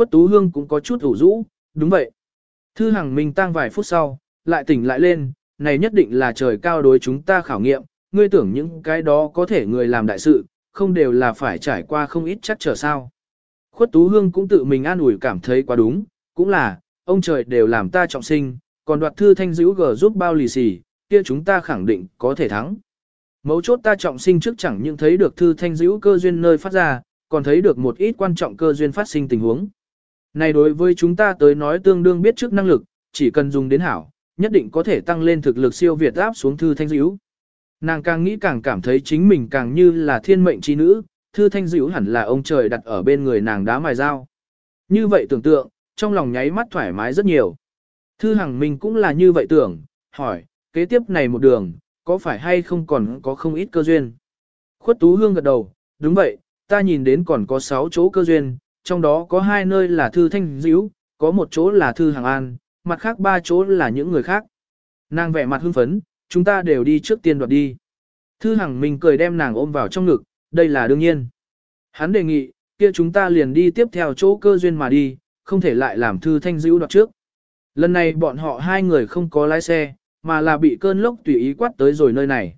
Khuất Tú Hương cũng có chút ủ rũ, đúng vậy. Thư Hằng Minh tăng vài phút sau, lại tỉnh lại lên, này nhất định là trời cao đối chúng ta khảo nghiệm, ngươi tưởng những cái đó có thể người làm đại sự, không đều là phải trải qua không ít chắc trở sao. Khuất Tú Hương cũng tự mình an ủi cảm thấy quá đúng, cũng là, ông trời đều làm ta trọng sinh, còn đoạt thư thanh dữ gờ giúp bao lì xì, kia chúng ta khẳng định có thể thắng. Mấu chốt ta trọng sinh trước chẳng những thấy được thư thanh dữ cơ duyên nơi phát ra, còn thấy được một ít quan trọng cơ duyên phát sinh tình huống. Này đối với chúng ta tới nói tương đương biết trước năng lực, chỉ cần dùng đến hảo, nhất định có thể tăng lên thực lực siêu việt áp xuống thư thanh dữ. Nàng càng nghĩ càng cảm thấy chính mình càng như là thiên mệnh chi nữ, thư thanh dữ hẳn là ông trời đặt ở bên người nàng đá mài dao. Như vậy tưởng tượng, trong lòng nháy mắt thoải mái rất nhiều. Thư Hằng Minh cũng là như vậy tưởng, hỏi, kế tiếp này một đường, có phải hay không còn có không ít cơ duyên? Khuất Tú Hương gật đầu, đúng vậy, ta nhìn đến còn có 6 chỗ cơ duyên, trong đó có hai nơi là Thư Thanh Dữ, có một chỗ là Thư hàng An, mặt khác ba chỗ là những người khác. Nàng vẻ mặt hưng phấn, chúng ta đều đi trước tiên đoạt đi. Thư Hằng mình cười đem nàng ôm vào trong ngực, đây là đương nhiên. Hắn đề nghị, kia chúng ta liền đi tiếp theo chỗ cơ duyên mà đi, không thể lại làm Thư Thanh Dữ đoạt trước. Lần này bọn họ hai người không có lái xe, mà là bị cơn lốc tùy ý quát tới rồi nơi này.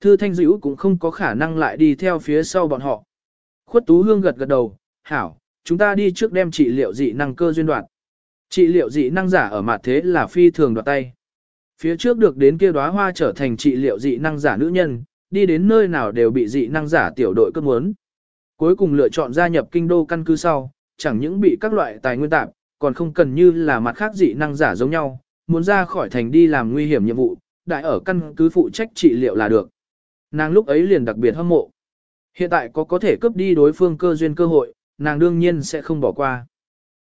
Thư Thanh Dữ cũng không có khả năng lại đi theo phía sau bọn họ. Khuất Tú Hương gật gật đầu, hảo, chúng ta đi trước đem trị liệu dị năng cơ duyên đoạt. Trị liệu dị năng giả ở mặt thế là phi thường đoạt tay. Phía trước được đến kia đóa hoa trở thành trị liệu dị năng giả nữ nhân, đi đến nơi nào đều bị dị năng giả tiểu đội cấp muốn. Cuối cùng lựa chọn gia nhập kinh đô căn cứ sau, chẳng những bị các loại tài nguyên tạp, còn không cần như là mặt khác dị năng giả giống nhau, muốn ra khỏi thành đi làm nguy hiểm nhiệm vụ, đại ở căn cứ phụ trách trị liệu là được. Nàng lúc ấy liền đặc biệt hâm mộ. Hiện tại có có thể cướp đi đối phương cơ duyên cơ hội, nàng đương nhiên sẽ không bỏ qua.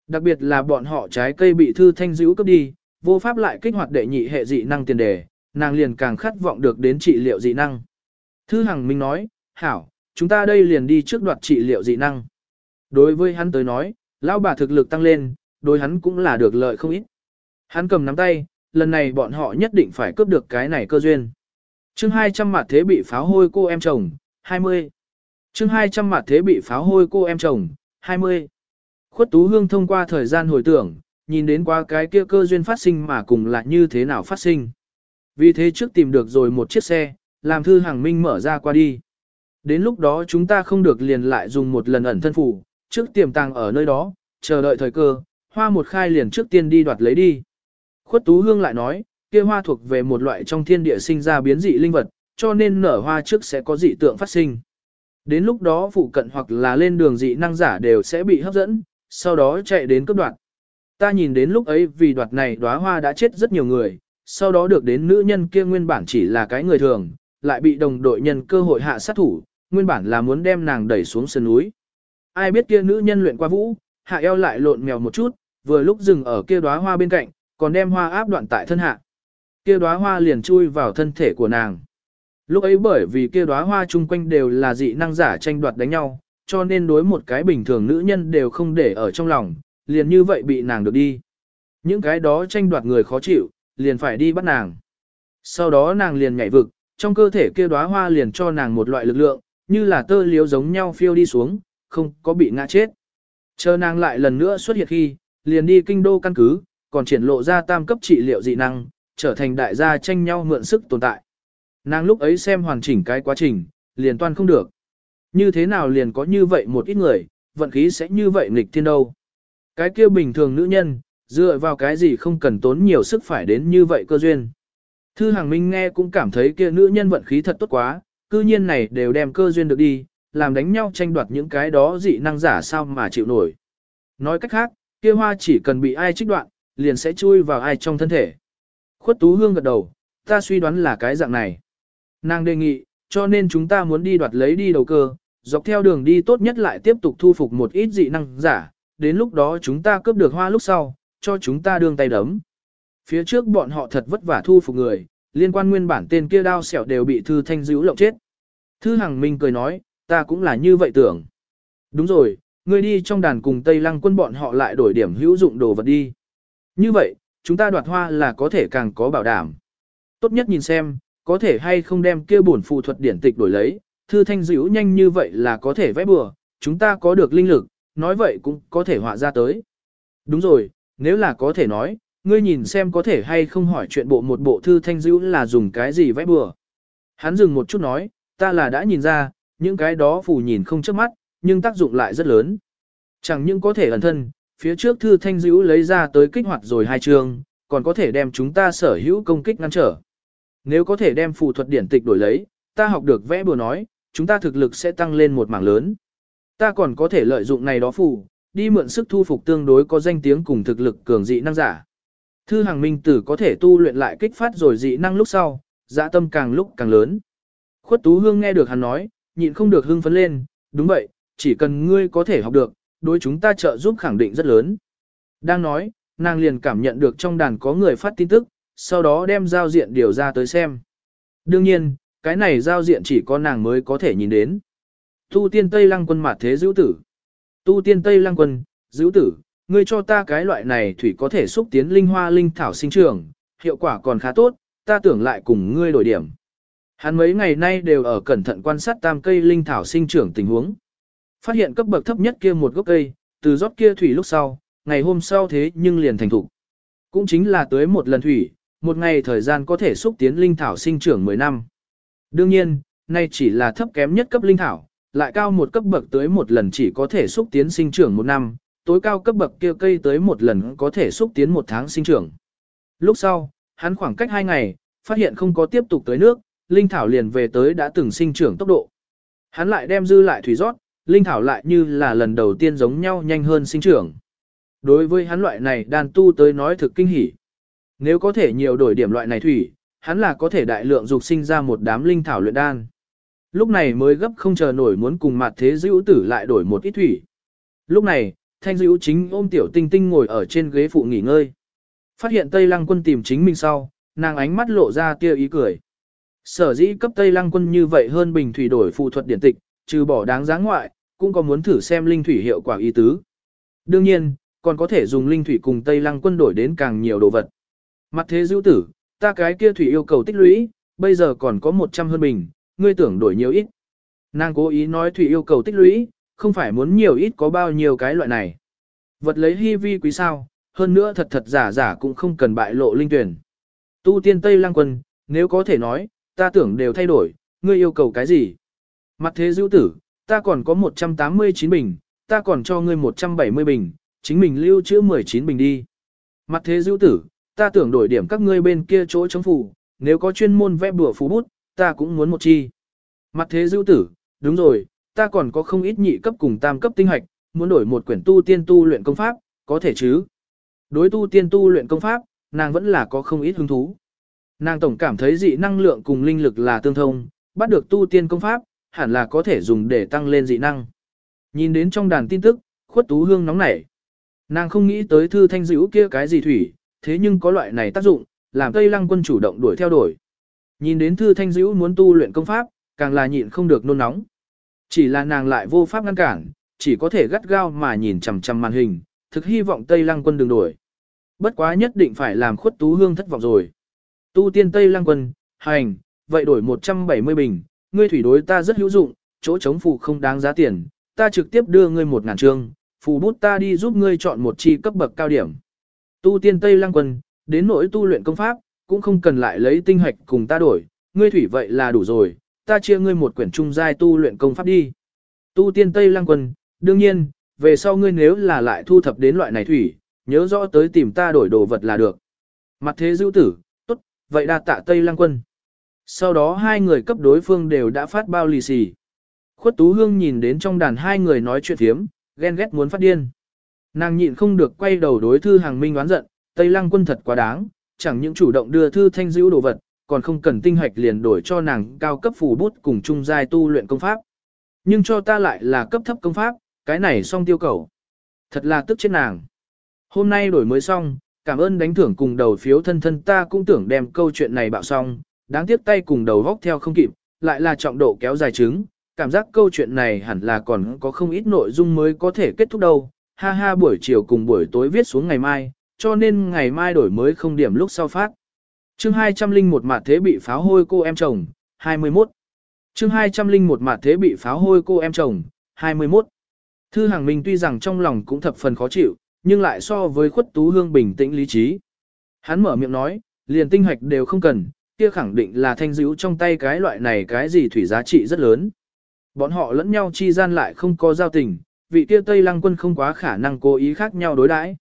Đặc biệt là bọn họ trái cây bị thư thanh dữ cướp đi, vô pháp lại kích hoạt đệ nhị hệ dị năng tiền đề, nàng liền càng khát vọng được đến trị liệu dị năng. Thư Hằng Minh nói, hảo, chúng ta đây liền đi trước đoạt trị liệu dị năng. Đối với hắn tới nói, lão bà thực lực tăng lên, đối hắn cũng là được lợi không ít. Hắn cầm nắm tay, lần này bọn họ nhất định phải cướp được cái này cơ duyên. chương 200 mặt thế bị pháo hôi cô em chồng, 20. chương 200 mặt thế bị pháo hôi cô em chồng, 20. Khuất Tú Hương thông qua thời gian hồi tưởng, nhìn đến qua cái kia cơ duyên phát sinh mà cùng là như thế nào phát sinh. Vì thế trước tìm được rồi một chiếc xe, làm thư hàng minh mở ra qua đi. Đến lúc đó chúng ta không được liền lại dùng một lần ẩn thân phủ, trước tiềm tàng ở nơi đó, chờ đợi thời cơ, hoa một khai liền trước tiên đi đoạt lấy đi. Khuất Tú Hương lại nói, kia hoa thuộc về một loại trong thiên địa sinh ra biến dị linh vật, cho nên nở hoa trước sẽ có dị tượng phát sinh. Đến lúc đó phụ cận hoặc là lên đường dị năng giả đều sẽ bị hấp dẫn, sau đó chạy đến cấp đoạn. Ta nhìn đến lúc ấy vì đoạt này đóa hoa đã chết rất nhiều người, sau đó được đến nữ nhân kia nguyên bản chỉ là cái người thường, lại bị đồng đội nhân cơ hội hạ sát thủ, nguyên bản là muốn đem nàng đẩy xuống sườn núi. Ai biết kia nữ nhân luyện qua vũ, hạ eo lại lộn mèo một chút, vừa lúc dừng ở kia đóa hoa bên cạnh, còn đem hoa áp đoạn tại thân hạ. Kia đóa hoa liền chui vào thân thể của nàng. Lúc ấy bởi vì kia đóa hoa chung quanh đều là dị năng giả tranh đoạt đánh nhau, cho nên đối một cái bình thường nữ nhân đều không để ở trong lòng, liền như vậy bị nàng được đi. Những cái đó tranh đoạt người khó chịu, liền phải đi bắt nàng. Sau đó nàng liền nhảy vực, trong cơ thể kia đóa hoa liền cho nàng một loại lực lượng, như là tơ liếu giống nhau phiêu đi xuống, không có bị ngã chết. Chờ nàng lại lần nữa xuất hiện khi, liền đi kinh đô căn cứ, còn triển lộ ra tam cấp trị liệu dị năng, trở thành đại gia tranh nhau mượn sức tồn tại. Nàng lúc ấy xem hoàn chỉnh cái quá trình, liền toan không được. Như thế nào liền có như vậy một ít người, vận khí sẽ như vậy nghịch thiên đâu. Cái kia bình thường nữ nhân, dựa vào cái gì không cần tốn nhiều sức phải đến như vậy cơ duyên. Thư Hàng Minh nghe cũng cảm thấy kia nữ nhân vận khí thật tốt quá, cư nhiên này đều đem cơ duyên được đi, làm đánh nhau tranh đoạt những cái đó dị năng giả sao mà chịu nổi. Nói cách khác, kia hoa chỉ cần bị ai trích đoạn, liền sẽ chui vào ai trong thân thể. Khuất Tú Hương gật đầu, ta suy đoán là cái dạng này. Nàng đề nghị, cho nên chúng ta muốn đi đoạt lấy đi đầu cơ, dọc theo đường đi tốt nhất lại tiếp tục thu phục một ít dị năng giả, đến lúc đó chúng ta cướp được hoa lúc sau, cho chúng ta đương tay đấm. Phía trước bọn họ thật vất vả thu phục người, liên quan nguyên bản tên kia đao xẻo đều bị Thư Thanh dữ lộng chết. Thư Hằng Minh cười nói, ta cũng là như vậy tưởng. Đúng rồi, ngươi đi trong đàn cùng Tây Lăng quân bọn họ lại đổi điểm hữu dụng đồ vật đi. Như vậy, chúng ta đoạt hoa là có thể càng có bảo đảm. Tốt nhất nhìn xem, có thể hay không đem kia bổn phù thuật điển tịch đổi lấy, thư thanh dữ nhanh như vậy là có thể vẽ bừa, chúng ta có được linh lực, nói vậy cũng có thể họa ra tới. Đúng rồi, nếu là có thể nói, ngươi nhìn xem có thể hay không hỏi chuyện bộ một bộ thư thanh dữ là dùng cái gì vẽ bừa. Hắn dừng một chút nói, ta là đã nhìn ra, những cái đó phù nhìn không trước mắt, nhưng tác dụng lại rất lớn. Chẳng những có thể ẩn thân, phía trước thư thanh dữ lấy ra tới kích hoạt rồi hai trường còn có thể đem chúng ta sở hữu công kích ngăn trở. Nếu có thể đem phù thuật điển tịch đổi lấy, ta học được vẽ bừa nói, chúng ta thực lực sẽ tăng lên một mảng lớn. Ta còn có thể lợi dụng này đó phù, đi mượn sức thu phục tương đối có danh tiếng cùng thực lực cường dị năng giả. Thư hàng minh tử có thể tu luyện lại kích phát rồi dị năng lúc sau, dạ tâm càng lúc càng lớn. Khuất Tú Hương nghe được hắn nói, nhịn không được hưng phấn lên, đúng vậy, chỉ cần ngươi có thể học được, đối chúng ta trợ giúp khẳng định rất lớn. Đang nói, nàng liền cảm nhận được trong đàn có người phát tin tức, sau đó đem giao diện điều ra tới xem. Đương nhiên, cái này giao diện chỉ có nàng mới có thể nhìn đến. Tu tiên Tây Lăng quân mặt thế giữ tử. Tu tiên Tây Lăng quân, giữ tử, ngươi cho ta cái loại này thủy có thể xúc tiến linh hoa linh thảo sinh trưởng, hiệu quả còn khá tốt, ta tưởng lại cùng ngươi đổi điểm. Hắn mấy ngày nay đều ở cẩn thận quan sát tam cây linh thảo sinh trưởng tình huống. Phát hiện cấp bậc thấp nhất kia một gốc cây, từ rót kia thủy lúc sau, ngày hôm sau thế nhưng liền thành thục. Cũng chính là tới một lần thủy, một ngày thời gian có thể xúc tiến linh thảo sinh trưởng 10 năm. Đương nhiên, nay chỉ là thấp kém nhất cấp linh thảo, lại cao một cấp bậc tới một lần chỉ có thể xúc tiến sinh trưởng một năm, tối cao cấp bậc kia cây tới một lần có thể xúc tiến một tháng sinh trưởng. Lúc sau, hắn khoảng cách hai ngày, phát hiện không có tiếp tục tới nước, linh thảo liền về tới đã từng sinh trưởng tốc độ. Hắn lại đem dư lại thủy rót, linh thảo lại như là lần đầu tiên giống nhau nhanh hơn sinh trưởng. Đối với hắn loại này đàn tu tới nói thực kinh hỉ. Nếu có thể nhiều đổi điểm loại này thủy, hắn là có thể đại lượng dục sinh ra một đám linh thảo luyện đan. Lúc này mới gấp không chờ nổi muốn cùng mặt thế dữ tử lại đổi một ít thủy. Lúc này, thanh dữ chính ôm tiểu tinh tinh ngồi ở trên ghế phụ nghỉ ngơi. Phát hiện Tây Lăng quân tìm chính mình sau, nàng ánh mắt lộ ra tia ý cười. Sở dĩ cấp Tây Lăng quân như vậy hơn bình thủy đổi phụ thuật điển tịch, trừ bỏ đáng giá ngoại, cũng có muốn thử xem linh thủy hiệu quả ý tứ. Đương nhiên, còn có thể dùng linh thủy cùng Tây Lăng quân đổi đến càng nhiều đồ vật. Mặt thế dữ tử, ta cái kia thủy yêu cầu tích lũy, bây giờ còn có 100 hơn bình, ngươi tưởng đổi nhiều ít. Nàng cố ý nói thủy yêu cầu tích lũy, không phải muốn nhiều ít có bao nhiêu cái loại này. Vật lấy hy vi quý sao, hơn nữa thật thật giả giả cũng không cần bại lộ linh tuyển. Tu tiên Tây Lăng Quân, nếu có thể nói, ta tưởng đều thay đổi, ngươi yêu cầu cái gì? Mặt thế dữ tử, ta còn có 189 bình, ta còn cho ngươi 170 bình, chính mình lưu trữ 19 bình đi. Mặt thế dữ tử, ta tưởng đổi điểm các ngươi bên kia chỗ chống phủ, nếu có chuyên môn vẽ bùa phú bút, ta cũng muốn một chi. Mặt thế dữ tử, đúng rồi, ta còn có không ít nhị cấp cùng tam cấp tinh hạch, muốn đổi một quyển tu tiên tu luyện công pháp, có thể chứ. Đối tu tiên tu luyện công pháp, nàng vẫn là có không ít hứng thú. Nàng tổng cảm thấy dị năng lượng cùng linh lực là tương thông, bắt được tu tiên công pháp, hẳn là có thể dùng để tăng lên dị năng. Nhìn đến trong đàn tin tức, khuất tú hương nóng nảy. Nàng không nghĩ tới thư thanh dữ kia cái gì thủy, thế nhưng có loại này tác dụng, làm Tây Lăng quân chủ động đuổi theo đuổi. Nhìn đến thư thanh dữ muốn tu luyện công pháp, càng là nhịn không được nôn nóng. Chỉ là nàng lại vô pháp ngăn cản, chỉ có thể gắt gao mà nhìn chằm chằm màn hình, thực hy vọng Tây Lăng quân đừng đuổi. Bất quá nhất định phải làm khuất tú hương thất vọng rồi. Tu tiên Tây Lăng quân, hành, vậy đổi 170 bình, ngươi thủy đối ta rất hữu dụng, chỗ chống phù không đáng giá tiền, ta trực tiếp đưa ngươi một ngàn trương, phù bút ta đi giúp ngươi chọn một chi cấp bậc cao điểm. Tu tiên Tây Lăng quân, đến nỗi tu luyện công pháp, cũng không cần lại lấy tinh hạch cùng ta đổi, ngươi thủy vậy là đủ rồi, ta chia ngươi một quyển trung giai tu luyện công pháp đi. Tu tiên Tây Lăng quân, đương nhiên, về sau ngươi nếu là lại thu thập đến loại này thủy, nhớ rõ tới tìm ta đổi đồ vật là được. Mặt thế dữ tử, tốt, vậy đa tạ Tây Lăng quân. Sau đó hai người cấp đối phương đều đã phát bao lì xì. Khuất Tú Hương nhìn đến trong đàn hai người nói chuyện thiếm, ghen ghét muốn phát điên. Nàng nhịn không được quay đầu đối thư hàng minh oán giận, Tây Lăng quân thật quá đáng, chẳng những chủ động đưa thư thanh dữ đồ vật, còn không cần tinh hoạch liền đổi cho nàng cao cấp phù bút cùng chung giai tu luyện công pháp. Nhưng cho ta lại là cấp thấp công pháp, cái này xong tiêu cầu. Thật là tức chết nàng. Hôm nay đổi mới xong, cảm ơn đánh thưởng cùng đầu phiếu thân thân ta cũng tưởng đem câu chuyện này bạo xong, đáng tiếc tay cùng đầu vóc theo không kịp, lại là trọng độ kéo dài chứng, cảm giác câu chuyện này hẳn là còn có không ít nội dung mới có thể kết thúc đâu. Ha ha buổi chiều cùng buổi tối viết xuống ngày mai, cho nên ngày mai đổi mới không điểm lúc sau phát. Chương 201 mạt thế bị pháo hôi cô em chồng, 21. Chương 201 mạt thế bị pháo hôi cô em chồng, 21. Thư Hàng Minh tuy rằng trong lòng cũng thập phần khó chịu, nhưng lại so với khuất tú hương bình tĩnh lý trí. Hắn mở miệng nói, liền tinh hoạch đều không cần, kia khẳng định là thanh dữ trong tay cái loại này cái gì thủy giá trị rất lớn. Bọn họ lẫn nhau chi gian lại không có giao tình, vị kia Tây Lăng quân không quá khả năng cố ý khác nhau đối đãi.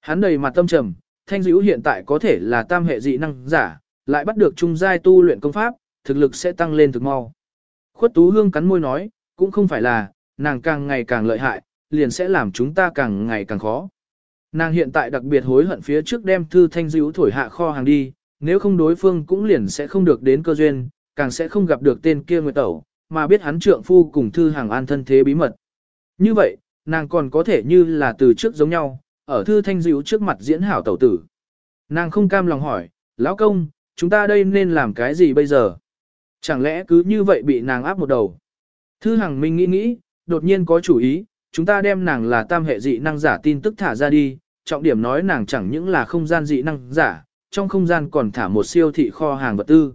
Hắn đầy mặt tâm trầm, thanh dữ hiện tại có thể là tam hệ dị năng giả, lại bắt được trung giai tu luyện công pháp, thực lực sẽ tăng lên thực mau. Khuất Tú Hương cắn môi nói, cũng không phải là, nàng càng ngày càng lợi hại, liền sẽ làm chúng ta càng ngày càng khó. Nàng hiện tại đặc biệt hối hận phía trước đem thư thanh dữ thổi hạ kho hàng đi, nếu không đối phương cũng liền sẽ không được đến cơ duyên, càng sẽ không gặp được tên kia người tẩu, mà biết hắn trượng phu cùng thư hàng an thân thế bí mật. Như vậy, nàng còn có thể như là từ trước giống nhau, ở thư thanh dữ trước mặt diễn hảo tẩu tử. Nàng không cam lòng hỏi, lão công, chúng ta đây nên làm cái gì bây giờ? Chẳng lẽ cứ như vậy bị nàng áp một đầu? Thư Hằng Minh nghĩ nghĩ, đột nhiên có chủ ý, chúng ta đem nàng là tam hệ dị năng giả tin tức thả ra đi, trọng điểm nói nàng chẳng những là không gian dị năng giả, trong không gian còn thả một siêu thị kho hàng vật tư.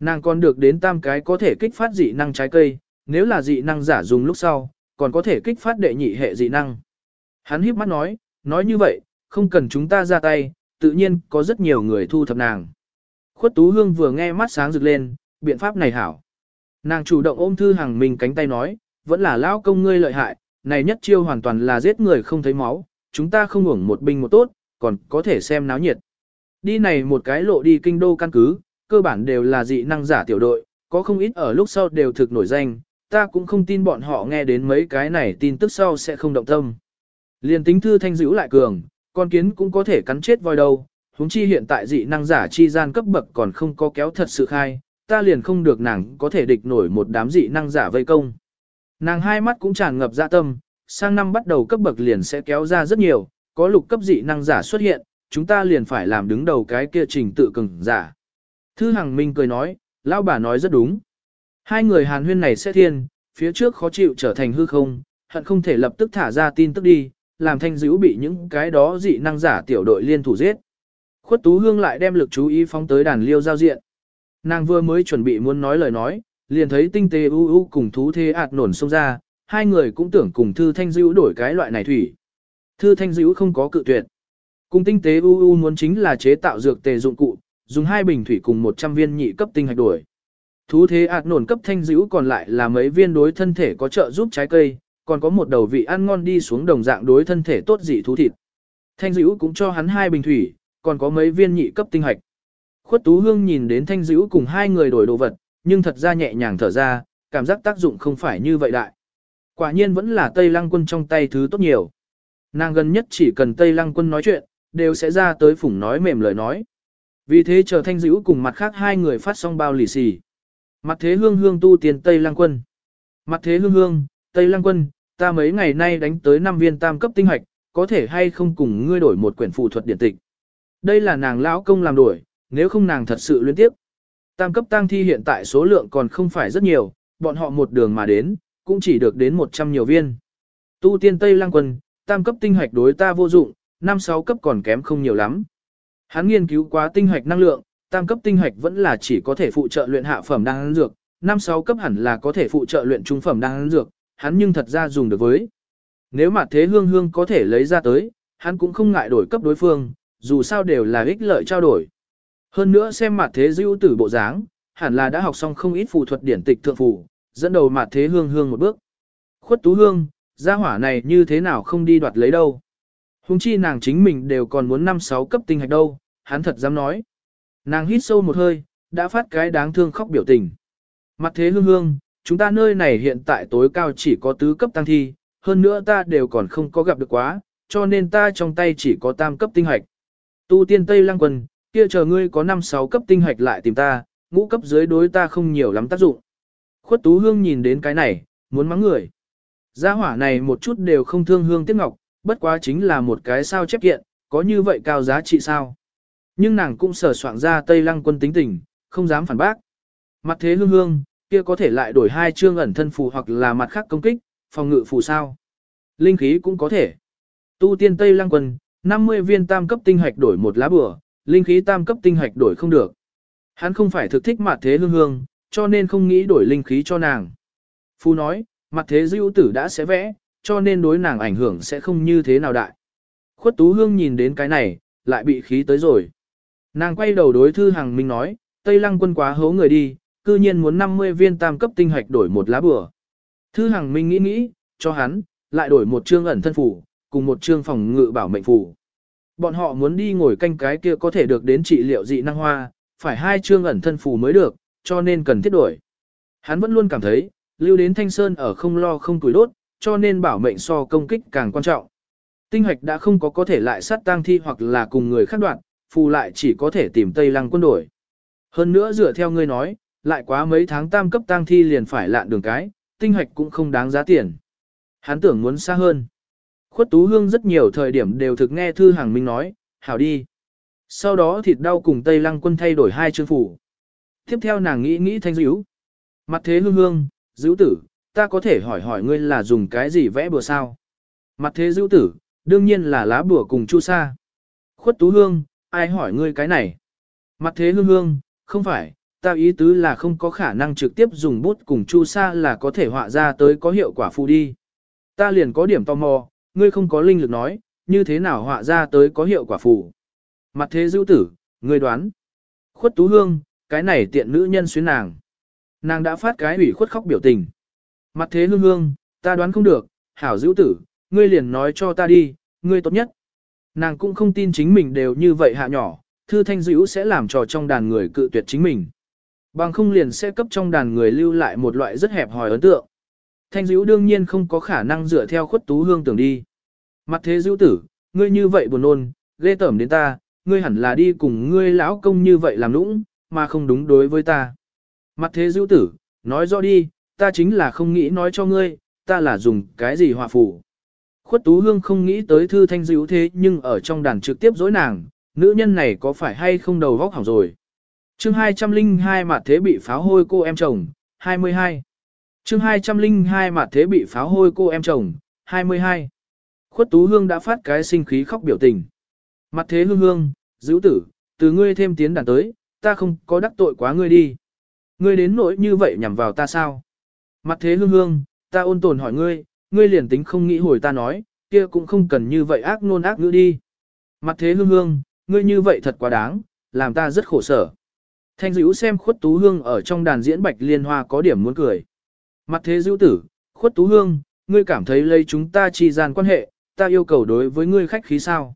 Nàng còn được đến tam cái có thể kích phát dị năng trái cây, nếu là dị năng giả dùng lúc sau, còn có thể kích phát đệ nhị hệ dị năng. Hắn híp mắt nói, nói như vậy, không cần chúng ta ra tay, tự nhiên có rất nhiều người thu thập nàng. Khuất Tú Hương vừa nghe mắt sáng rực lên, biện pháp này hảo. Nàng chủ động ôm Thư Hằng mình cánh tay nói, vẫn là lão công ngươi lợi hại, này nhất chiêu hoàn toàn là giết người không thấy máu, chúng ta không hưởng một binh một tốt, còn có thể xem náo nhiệt. Đi này một cái lộ đi kinh đô căn cứ, cơ bản đều là dị năng giả tiểu đội, có không ít ở lúc sau đều thực nổi danh, ta cũng không tin bọn họ nghe đến mấy cái này tin tức sau sẽ không động tâm. Liên tính thư thanh dữ lại cường, con kiến cũng có thể cắn chết voi đâu, huống chi hiện tại dị năng giả chi gian cấp bậc còn không có kéo thật sự khai, ta liền không được nàng có thể địch nổi một đám dị năng giả vây công. Nàng hai mắt cũng tràn ngập dạ tâm, sang năm bắt đầu cấp bậc liền sẽ kéo ra rất nhiều, có lục cấp dị năng giả xuất hiện, chúng ta liền phải làm đứng đầu cái kia trình tự cường giả. Thư Hằng Minh cười nói, lão bà nói rất đúng. Hai người hàn huyên này sẽ thiên, phía trước khó chịu trở thành hư không, hận không thể lập tức thả ra tin tức đi, làm thanh dữ bị những cái đó dị năng giả tiểu đội liên thủ giết. Khuất Tú Hương lại đem lực chú ý phóng tới đàn liêu giao diện. Nàng vừa mới chuẩn bị muốn nói lời nói, liền thấy tinh tế u u cùng thú thế ạt nổn xông ra, hai người cũng tưởng cùng Thư Thanh Dữ đổi cái loại này thủy. Thư Thanh Dữ không có cự tuyệt. Cùng tinh tế u u muốn chính là chế tạo dược tề dụng cụ, dùng hai bình thủy cùng 100 viên nhị cấp tinh hạch đổi. Thú thế ạt nổn cấp thanh dữ còn lại là mấy viên đối thân thể có trợ giúp trái cây, còn có một đầu vị ăn ngon đi xuống đồng dạng đối thân thể tốt dị thú thịt. Thanh dữ cũng cho hắn hai bình thủy, còn có mấy viên nhị cấp tinh hạch. Khuất Tú Hương nhìn đến thanh dữ cùng hai người đổi đồ vật, nhưng thật ra nhẹ nhàng thở ra, cảm giác tác dụng không phải như vậy đại. Quả nhiên vẫn là Tây Lăng quân trong tay thứ tốt nhiều. Nàng gần nhất chỉ cần Tây Lăng quân nói chuyện, đều sẽ ra tới phủng nói mềm lời nói. Vì thế chờ thanh dữ cùng mặt khác hai người phát xong bao lì xì. Mặt thế hương hương tu tiền Tây Lăng quân. Mặt thế hương hương, Tây Lăng quân, ta mấy ngày nay đánh tới 5 viên tam cấp tinh hoạch, có thể hay không cùng ngươi đổi một quyển phụ thuật điện tịch. Đây là nàng lão công làm đổi, nếu không nàng thật sự liên tiếp. Tam cấp tăng thi hiện tại số lượng còn không phải rất nhiều, bọn họ một đường mà đến, cũng chỉ được đến 100 nhiều viên. Tu tiên Tây Lăng quân, tam cấp tinh hoạch đối ta vô dụng, năm sáu cấp còn kém không nhiều lắm. Hắn nghiên cứu quá tinh hoạch năng lượng, tam cấp tinh hoạch vẫn là chỉ có thể phụ trợ luyện hạ phẩm đan dược, năm sáu cấp hẳn là có thể phụ trợ luyện trung phẩm đan dược, hắn nhưng thật ra dùng được với. Nếu mà thế hương hương có thể lấy ra tới, hắn cũng không ngại đổi cấp đối phương, dù sao đều là ích lợi trao đổi. Hơn nữa xem mặt thế dữ tử bộ dáng, hẳn là đã học xong không ít phù thuật điển tịch thượng phù, dẫn đầu mặt thế hương hương một bước. Khuất tú hương, gia hỏa này như thế nào không đi đoạt lấy đâu. Hùng chi nàng chính mình đều còn muốn năm sáu cấp tinh hạch đâu, hắn thật dám nói. Nàng hít sâu một hơi, đã phát cái đáng thương khóc biểu tình. Mặt thế hương hương, chúng ta nơi này hiện tại tối cao chỉ có tứ cấp tăng thi, hơn nữa ta đều còn không có gặp được quá, cho nên ta trong tay chỉ có tam cấp tinh hạch. Tu tiên Tây Lăng Quân, kia chờ ngươi có 5-6 cấp tinh hạch lại tìm ta, ngũ cấp dưới đối ta không nhiều lắm tác dụng. Khuất Tú Hương nhìn đến cái này, muốn mắng người. Gia hỏa này một chút đều không thương hương tiếc ngọc, bất quá chính là một cái sao chép kiện, có như vậy cao giá trị sao. Nhưng nàng cũng sở soạn ra Tây Lăng quân tính tình, không dám phản bác. Mặt thế hương hương, kia có thể lại đổi hai chương ẩn thân phù hoặc là mặt khác công kích, phòng ngự phù sao. Linh khí cũng có thể. Tu tiên Tây Lăng quân, 50 viên tam cấp tinh hạch đổi một lá bừa, linh khí tam cấp tinh hạch đổi không được. Hắn không phải thực thích mặt thế hương hương, cho nên không nghĩ đổi linh khí cho nàng. Phu nói, mặt thế dưu tử đã sẽ vẽ, cho nên đối nàng ảnh hưởng sẽ không như thế nào đại. Khuất Tú Hương nhìn đến cái này, lại bị khí tới rồi. Nàng quay đầu đối Thư Hằng Minh nói, Tây Lăng quân quá hố người đi, cư nhiên muốn 50 viên tam cấp tinh hạch đổi một lá bừa. Thư Hằng Minh nghĩ nghĩ, cho hắn, lại đổi một chương ẩn thân phủ, cùng một chương phòng ngự bảo mệnh phủ. Bọn họ muốn đi ngồi canh cái kia có thể được đến trị liệu dị năng hoa, phải hai chương ẩn thân phủ mới được, cho nên cần thiết đổi. Hắn vẫn luôn cảm thấy, lưu đến Thanh Sơn ở không lo không tuổi đốt, cho nên bảo mệnh so công kích càng quan trọng. Tinh hạch đã không có có thể lại sát tang thi hoặc là cùng người khác đoạn, phù lại chỉ có thể tìm Tây Lăng quân đổi. Hơn nữa dựa theo ngươi nói, lại quá mấy tháng tam cấp tang thi liền phải lạn đường cái, tinh hạch cũng không đáng giá tiền. Hắn tưởng muốn xa hơn. Khuất Tú Hương rất nhiều thời điểm đều thực nghe Thư Hàng Minh nói, hảo đi. Sau đó thịt đau cùng Tây Lăng quân thay đổi hai chương phủ. Tiếp theo nàng nghĩ nghĩ thanh dữ. Mặt thế hương hương, dữ tử, ta có thể hỏi hỏi ngươi là dùng cái gì vẽ bừa sao? Mặt thế dữ tử, đương nhiên là lá bùa cùng chu sa. Khuất Tú Hương, ai hỏi ngươi cái này? Mặt thế hương hương, không phải, ta ý tứ là không có khả năng trực tiếp dùng bút cùng chu sa là có thể họa ra tới có hiệu quả phù đi. Ta liền có điểm tò mò, ngươi không có linh lực nói, như thế nào họa ra tới có hiệu quả phù. Mặt thế dữ tử, ngươi đoán. Khuất Tú Hương, cái này tiện nữ nhân xuyến nàng. Nàng đã phát cái ủy khuất khóc biểu tình. Mặt thế hương hương, ta đoán không được, hảo dữ tử, ngươi liền nói cho ta đi, ngươi tốt nhất. Nàng cũng không tin chính mình đều như vậy hạ nhỏ, thư thanh dữ sẽ làm trò trong đàn người cự tuyệt chính mình. Bằng không liền sẽ cấp trong đàn người lưu lại một loại rất hẹp hòi ấn tượng. Thanh dữ đương nhiên không có khả năng dựa theo khuất tú hương tưởng đi. Mặt thế dữ tử, ngươi như vậy buồn nôn, ghê tởm đến ta, ngươi hẳn là đi cùng ngươi lão công như vậy làm lũng, mà không đúng đối với ta. Mặt thế dữ tử, nói rõ đi, ta chính là không nghĩ nói cho ngươi, ta là dùng cái gì hòa phủ. Khuất Tú Hương không nghĩ tới thư thanh dữ thế nhưng ở trong đàn trực tiếp dối nàng, nữ nhân này có phải hay không đầu vóc hỏng rồi. chương 202 mặt thế bị pháo hôi cô em chồng, 22. chương 202 mặt thế bị pháo hôi cô em chồng, 22. Khuất Tú Hương đã phát cái sinh khí khóc biểu tình. Mặt thế hương hương, dữ tử, từ ngươi thêm tiến đàn tới, ta không có đắc tội quá ngươi đi. Ngươi đến nỗi như vậy nhằm vào ta sao? Mặt thế hương hương, ta ôn tồn hỏi ngươi, ngươi liền tính không nghĩ hồi ta nói, kia cũng không cần như vậy ác nôn ác ngữ đi. Mặt thế hương hương, ngươi như vậy thật quá đáng, làm ta rất khổ sở. Thanh dữ xem khuất tú hương ở trong đàn diễn bạch liên hoa có điểm muốn cười. Mặt thế dữ tử, khuất tú hương, ngươi cảm thấy lấy chúng ta chi gian quan hệ, ta yêu cầu đối với ngươi khách khí sao.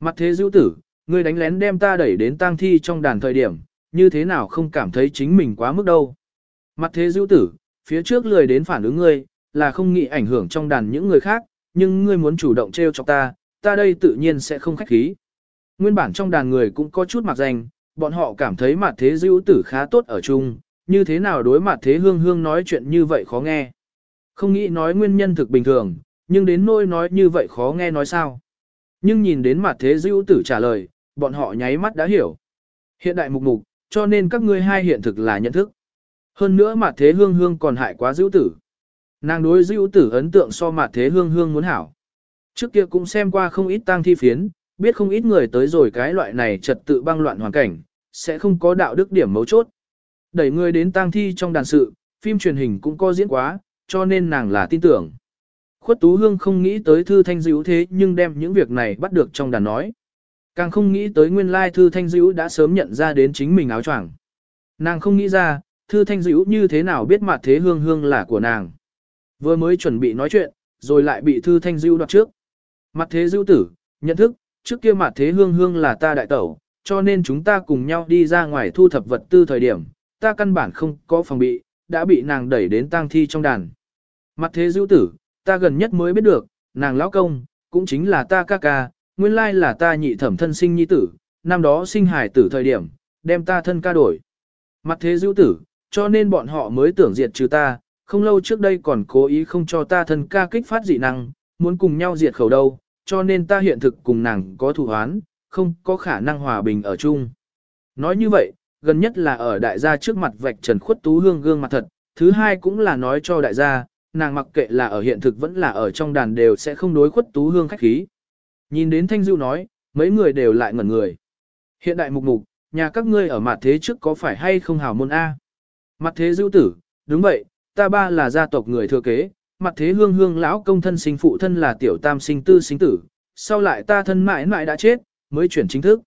Mặt thế dữ tử, ngươi đánh lén đem ta đẩy đến tang thi trong đàn thời điểm, như thế nào không cảm thấy chính mình quá mức đâu. Mặt thế dữ tử, phía trước lười đến phản ứng ngươi, là không nghĩ ảnh hưởng trong đàn những người khác, nhưng ngươi muốn chủ động treo cho ta, ta đây tự nhiên sẽ không khách khí. Nguyên bản trong đàn người cũng có chút mặc danh, bọn họ cảm thấy mặt thế dữ tử khá tốt ở chung, như thế nào đối mặt thế hương hương nói chuyện như vậy khó nghe. Không nghĩ nói nguyên nhân thực bình thường, nhưng đến nỗi nói như vậy khó nghe nói sao. Nhưng nhìn đến mặt thế dữ tử trả lời, bọn họ nháy mắt đã hiểu. Hiện đại mục mục, cho nên các ngươi hai hiện thực là nhận thức. Hơn nữa mặt thế hương hương còn hại quá dữ tử. Nàng đối dữ tử ấn tượng so mặt thế hương hương muốn hảo. Trước kia cũng xem qua không ít tang thi phiến, biết không ít người tới rồi cái loại này trật tự băng loạn hoàn cảnh, sẽ không có đạo đức điểm mấu chốt. Đẩy người đến tang thi trong đàn sự, phim truyền hình cũng có diễn quá, cho nên nàng là tin tưởng. Khuất Tú Hương không nghĩ tới thư thanh dữ thế nhưng đem những việc này bắt được trong đàn nói. Càng không nghĩ tới nguyên lai thư thanh dữ đã sớm nhận ra đến chính mình áo choàng. Nàng không nghĩ ra, thư thanh dữ như thế nào biết mặt thế hương hương là của nàng. Vừa mới chuẩn bị nói chuyện, rồi lại bị thư thanh dưu đoạt trước. Mặt thế dưu tử, nhận thức, trước kia mặt thế hương hương là ta đại tẩu, cho nên chúng ta cùng nhau đi ra ngoài thu thập vật tư thời điểm, ta căn bản không có phòng bị, đã bị nàng đẩy đến tang thi trong đàn. Mặt thế dưu tử, ta gần nhất mới biết được, nàng lão công, cũng chính là ta ca ca, nguyên lai là ta nhị thẩm thân sinh nhi tử, năm đó sinh hải tử thời điểm, đem ta thân ca đổi. Mặt thế dữ tử, cho nên bọn họ mới tưởng diệt trừ ta, không lâu trước đây còn cố ý không cho ta thân ca kích phát dị năng, muốn cùng nhau diệt khẩu đâu, cho nên ta hiện thực cùng nàng có thù hoán, không có khả năng hòa bình ở chung. Nói như vậy, gần nhất là ở đại gia trước mặt vạch trần khuất tú hương gương mặt thật, thứ hai cũng là nói cho đại gia, nàng mặc kệ là ở hiện thực vẫn là ở trong đàn đều sẽ không đối khuất tú hương khách khí. Nhìn đến Thanh Du nói, mấy người đều lại ngẩn người. Hiện đại mục mục, nhà các ngươi ở mặt thế trước có phải hay không hào môn A? Mặt thế dữ tử, đúng vậy, ta ba là gia tộc người thừa kế, mặt thế hương hương lão công thân sinh phụ thân là tiểu tam sinh tư sinh tử, sau lại ta thân mãi mãi đã chết, mới chuyển chính thức.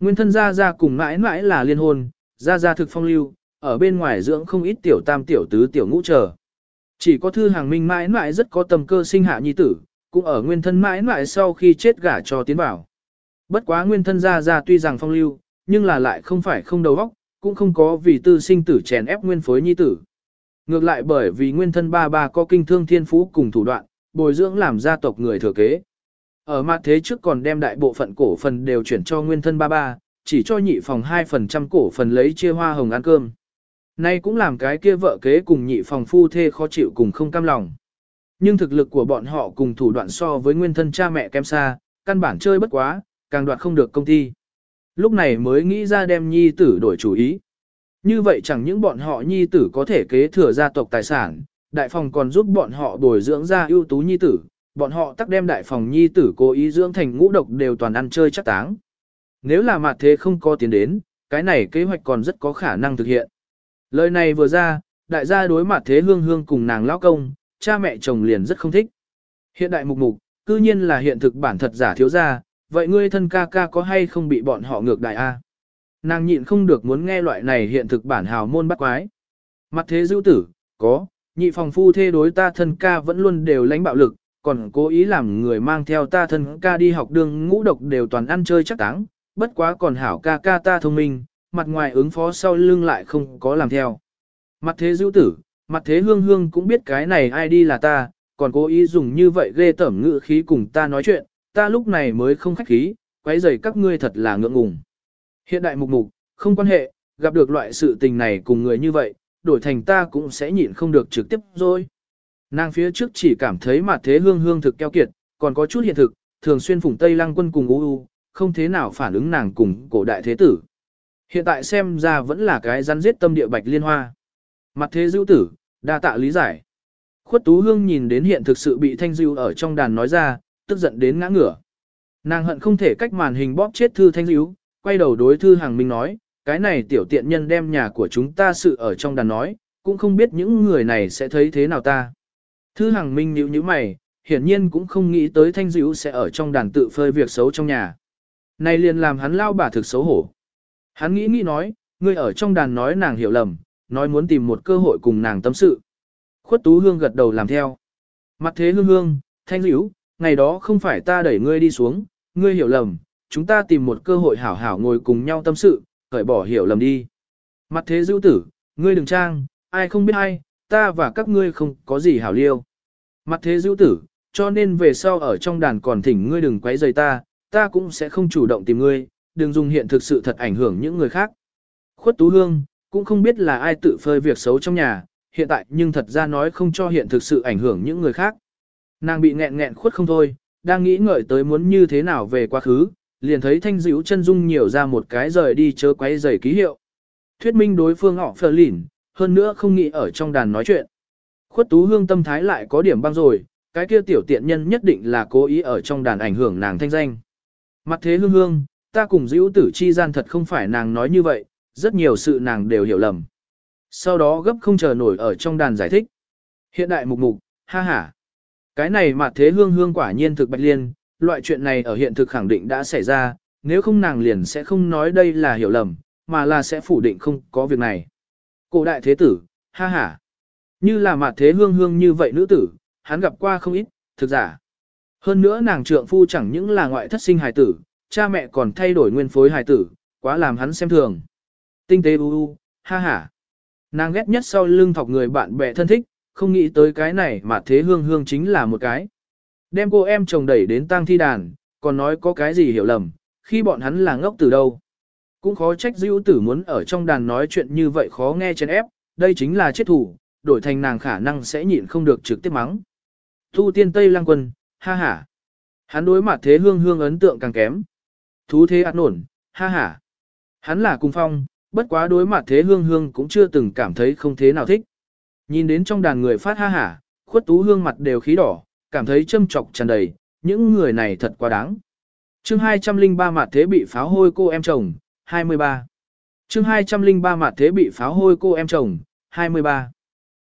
Nguyên thân gia gia cùng mãi mãi là liên hôn, gia gia thực phong lưu, ở bên ngoài dưỡng không ít tiểu tam tiểu tứ tiểu ngũ chờ. Chỉ có thư hàng minh mãi mãi rất có tầm cơ sinh hạ nhi tử, cũng ở nguyên thân mãi mãi sau khi chết gả cho tiến bảo. Bất quá nguyên thân gia gia tuy rằng phong lưu, nhưng là lại không phải không đầu óc, cũng không có vì tư sinh tử chèn ép nguyên phối nhi tử. Ngược lại bởi vì nguyên thân ba ba có kinh thương thiên phú cùng thủ đoạn, bồi dưỡng làm gia tộc người thừa kế. Ở mặt thế trước còn đem đại bộ phận cổ phần đều chuyển cho nguyên thân ba ba, chỉ cho nhị phòng 2% cổ phần lấy chia hoa hồng ăn cơm. Nay cũng làm cái kia vợ kế cùng nhị phòng phu thê khó chịu cùng không cam lòng. Nhưng thực lực của bọn họ cùng thủ đoạn so với nguyên thân cha mẹ kém xa, căn bản chơi bất quá, càng đoạt không được công ty. Lúc này mới nghĩ ra đem nhi tử đổi chủ ý. Như vậy chẳng những bọn họ nhi tử có thể kế thừa gia tộc tài sản, đại phòng còn giúp bọn họ bồi dưỡng ra ưu tú nhi tử, bọn họ tắc đem đại phòng nhi tử cố ý dưỡng thành ngũ độc đều toàn ăn chơi chắc táng. Nếu là mặt thế không có tiền đến, cái này kế hoạch còn rất có khả năng thực hiện. Lời này vừa ra, đại gia đối mặt thế hương hương cùng nàng lão công, cha mẹ chồng liền rất không thích. Hiện đại mục mục, cư nhiên là hiện thực bản thật giả thiếu gia, vậy ngươi thân ca ca có hay không bị bọn họ ngược đại a? Nàng nhịn không được muốn nghe loại này hiện thực bản hào môn bắt quái. Mặt thế dữ tử, có, nhị phòng phu thê đối ta thân ca vẫn luôn đều lãnh bạo lực, còn cố ý làm người mang theo ta thân ca đi học đường ngũ độc đều toàn ăn chơi chắc táng, bất quá còn hảo ca ca ta thông minh, mặt ngoài ứng phó sau lưng lại không có làm theo. Mặt thế dữ tử, mặt thế hương hương cũng biết cái này ai đi là ta, còn cố ý dùng như vậy ghê tẩm ngữ khí cùng ta nói chuyện, ta lúc này mới không khách khí, quấy rầy các ngươi thật là ngượng ngùng. Hiện đại mục mục, không quan hệ, gặp được loại sự tình này cùng người như vậy, đổi thành ta cũng sẽ nhịn không được trực tiếp rồi. Nàng phía trước chỉ cảm thấy mặt thế hương hương thực keo kiệt, còn có chút hiện thực, thường xuyên phủng Tây Lăng quân cùng u u, không thế nào phản ứng nàng cùng cổ đại thế tử. Hiện tại xem ra vẫn là cái rắn giết tâm địa bạch liên hoa. Mặt thế dữ tử, đa tạ lý giải. Khuất Tú Hương nhìn đến hiện thực sự bị Thanh Dưu ở trong đàn nói ra, tức giận đến ngã ngửa. Nàng hận không thể cách màn hình bóp chết Thư Thanh Dưu, quay đầu đối Thư Hàng Minh nói, cái này tiểu tiện nhân đem nhà của chúng ta sự ở trong đàn nói, cũng không biết những người này sẽ thấy thế nào ta. Thư Hàng Minh nhíu nhíu mày, hiển nhiên cũng không nghĩ tới Thanh dữ sẽ ở trong đàn tự phơi việc xấu trong nhà. Này liền làm hắn lao bà thực xấu hổ. Hắn nghĩ nghĩ nói, ngươi ở trong đàn nói nàng hiểu lầm, nói muốn tìm một cơ hội cùng nàng tâm sự. Khuất Tú Hương gật đầu làm theo. Mặt thế hương hương, thanh dữ, ngày đó không phải ta đẩy ngươi đi xuống, ngươi hiểu lầm, chúng ta tìm một cơ hội hảo hảo ngồi cùng nhau tâm sự, cởi bỏ hiểu lầm đi. Mặt thế dữ tử, ngươi đừng trang, ai không biết ai, ta và các ngươi không có gì hảo liêu. Mặt thế dữ tử, cho nên về sau ở trong đàn còn thỉnh ngươi đừng quấy rầy ta, ta cũng sẽ không chủ động tìm ngươi, đừng dùng hiện thực sự thật ảnh hưởng những người khác. Khuất Tú Hương, cũng không biết là ai tự phơi việc xấu trong nhà, hiện tại nhưng thật ra nói không cho hiện thực sự ảnh hưởng những người khác. Nàng bị nghẹn nghẹn khuất không thôi, đang nghĩ ngợi tới muốn như thế nào về quá khứ, liền thấy thanh dữ chân dung nhiều ra một cái rời đi chớ quấy giày ký hiệu. Thuyết minh đối phương họ phờ lỉn, hơn nữa không nghĩ ở trong đàn nói chuyện. Khuất tú hương tâm thái lại có điểm băng rồi, cái kia tiểu tiện nhân nhất định là cố ý ở trong đàn ảnh hưởng nàng thanh danh. Mặt thế hương hương, ta cùng dữ tử chi gian thật không phải nàng nói như vậy, rất nhiều sự nàng đều hiểu lầm. Sau đó gấp không chờ nổi ở trong đàn giải thích. Hiện đại mục mục, ha ha. Cái này mà thế hương hương quả nhiên thực bạch liên, loại chuyện này ở hiện thực khẳng định đã xảy ra, nếu không nàng liền sẽ không nói đây là hiểu lầm, mà là sẽ phủ định không có việc này. Cổ đại thế tử, ha ha. Như là mặt thế hương hương như vậy nữ tử, hắn gặp qua không ít, thực giả. Hơn nữa nàng trượng phu chẳng những là ngoại thất sinh hài tử, cha mẹ còn thay đổi nguyên phối hài tử, quá làm hắn xem thường. Tinh tế u u, ha ha. Nàng ghét nhất sau lưng thọc người bạn bè thân thích, không nghĩ tới cái này mà thế hương hương chính là một cái. Đem cô em chồng đẩy đến tang thi đàn, còn nói có cái gì hiểu lầm, khi bọn hắn là ngốc từ đâu. Cũng khó trách dữ tử muốn ở trong đàn nói chuyện như vậy khó nghe chén ép, đây chính là chết thủ, đổi thành nàng khả năng sẽ nhịn không được trực tiếp mắng. Thu tiên Tây Lăng Quân, ha ha. Hắn đối mặt thế hương hương ấn tượng càng kém. Thú thế ạt nổn, ha ha. Hắn là cung phong, bất quá đối mặt thế hương hương cũng chưa từng cảm thấy không thế nào thích. Nhìn đến trong đàn người phát ha hả, khuất tú hương mặt đều khí đỏ, cảm thấy châm trọc tràn đầy, những người này thật quá đáng. chương 203 mặt thế bị pháo hôi cô em chồng, 23. chương 203 mặt thế bị pháo hôi cô em chồng, 23.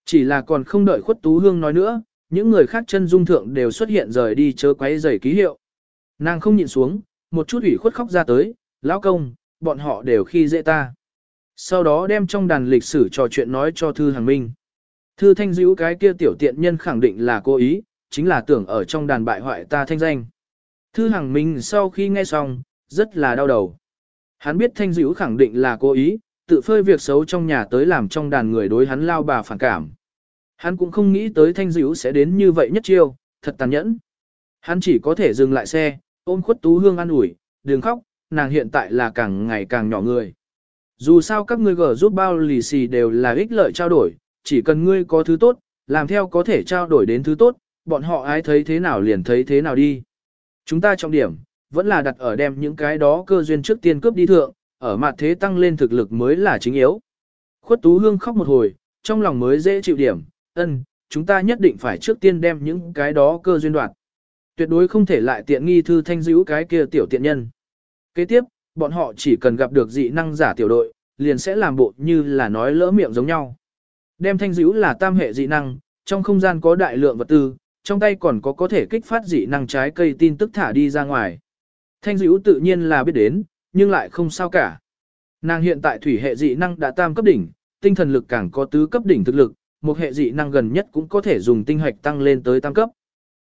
Chỉ là còn không đợi khuất tú hương nói nữa, những người khác chân dung thượng đều xuất hiện rời đi chớ quấy rầy ký hiệu. Nàng không nhịn xuống, một chút ủy khuất khóc ra tới, lão công, bọn họ đều khi dễ ta. Sau đó đem trong đàn lịch sử trò chuyện nói cho Thư Hàng Minh. Thư Thanh Dữ cái kia tiểu tiện nhân khẳng định là cố ý, chính là tưởng ở trong đàn bại hoại ta thanh danh. Thư hằng Minh sau khi nghe xong, rất là đau đầu. Hắn biết Thanh Dữ khẳng định là cố ý, tự phơi việc xấu trong nhà tới làm trong đàn người đối hắn lao bà phản cảm. Hắn cũng không nghĩ tới Thanh Dữ sẽ đến như vậy nhất chiêu, thật tàn nhẫn. Hắn chỉ có thể dừng lại xe, ôm khuất tú hương an ủi, đừng khóc, nàng hiện tại là càng ngày càng nhỏ người. Dù sao các ngươi gở giúp bao lì xì đều là ích lợi trao đổi, chỉ cần ngươi có thứ tốt, làm theo có thể trao đổi đến thứ tốt, bọn họ ai thấy thế nào liền thấy thế nào đi. Chúng ta trọng điểm, vẫn là đặt ở đem những cái đó cơ duyên trước tiên cướp đi thượng, ở mặt thế tăng lên thực lực mới là chính yếu. Khuất Tú Hương khóc một hồi, trong lòng mới dễ chịu điểm, ân, chúng ta nhất định phải trước tiên đem những cái đó cơ duyên đoạt. Tuyệt đối không thể lại tiện nghi thư thanh dữ cái kia tiểu tiện nhân. Kế tiếp, bọn họ chỉ cần gặp được dị năng giả tiểu đội, liền sẽ làm bộ như là nói lỡ miệng giống nhau. Đem thanh dữ là tam hệ dị năng, trong không gian có đại lượng vật tư, trong tay còn có có thể kích phát dị năng trái cây tin tức thả đi ra ngoài. Thanh dữ tự nhiên là biết đến, nhưng lại không sao cả. Nàng hiện tại thủy hệ dị năng đã tam cấp đỉnh, tinh thần lực càng có tứ cấp đỉnh thực lực, một hệ dị năng gần nhất cũng có thể dùng tinh hoạch tăng lên tới tam cấp.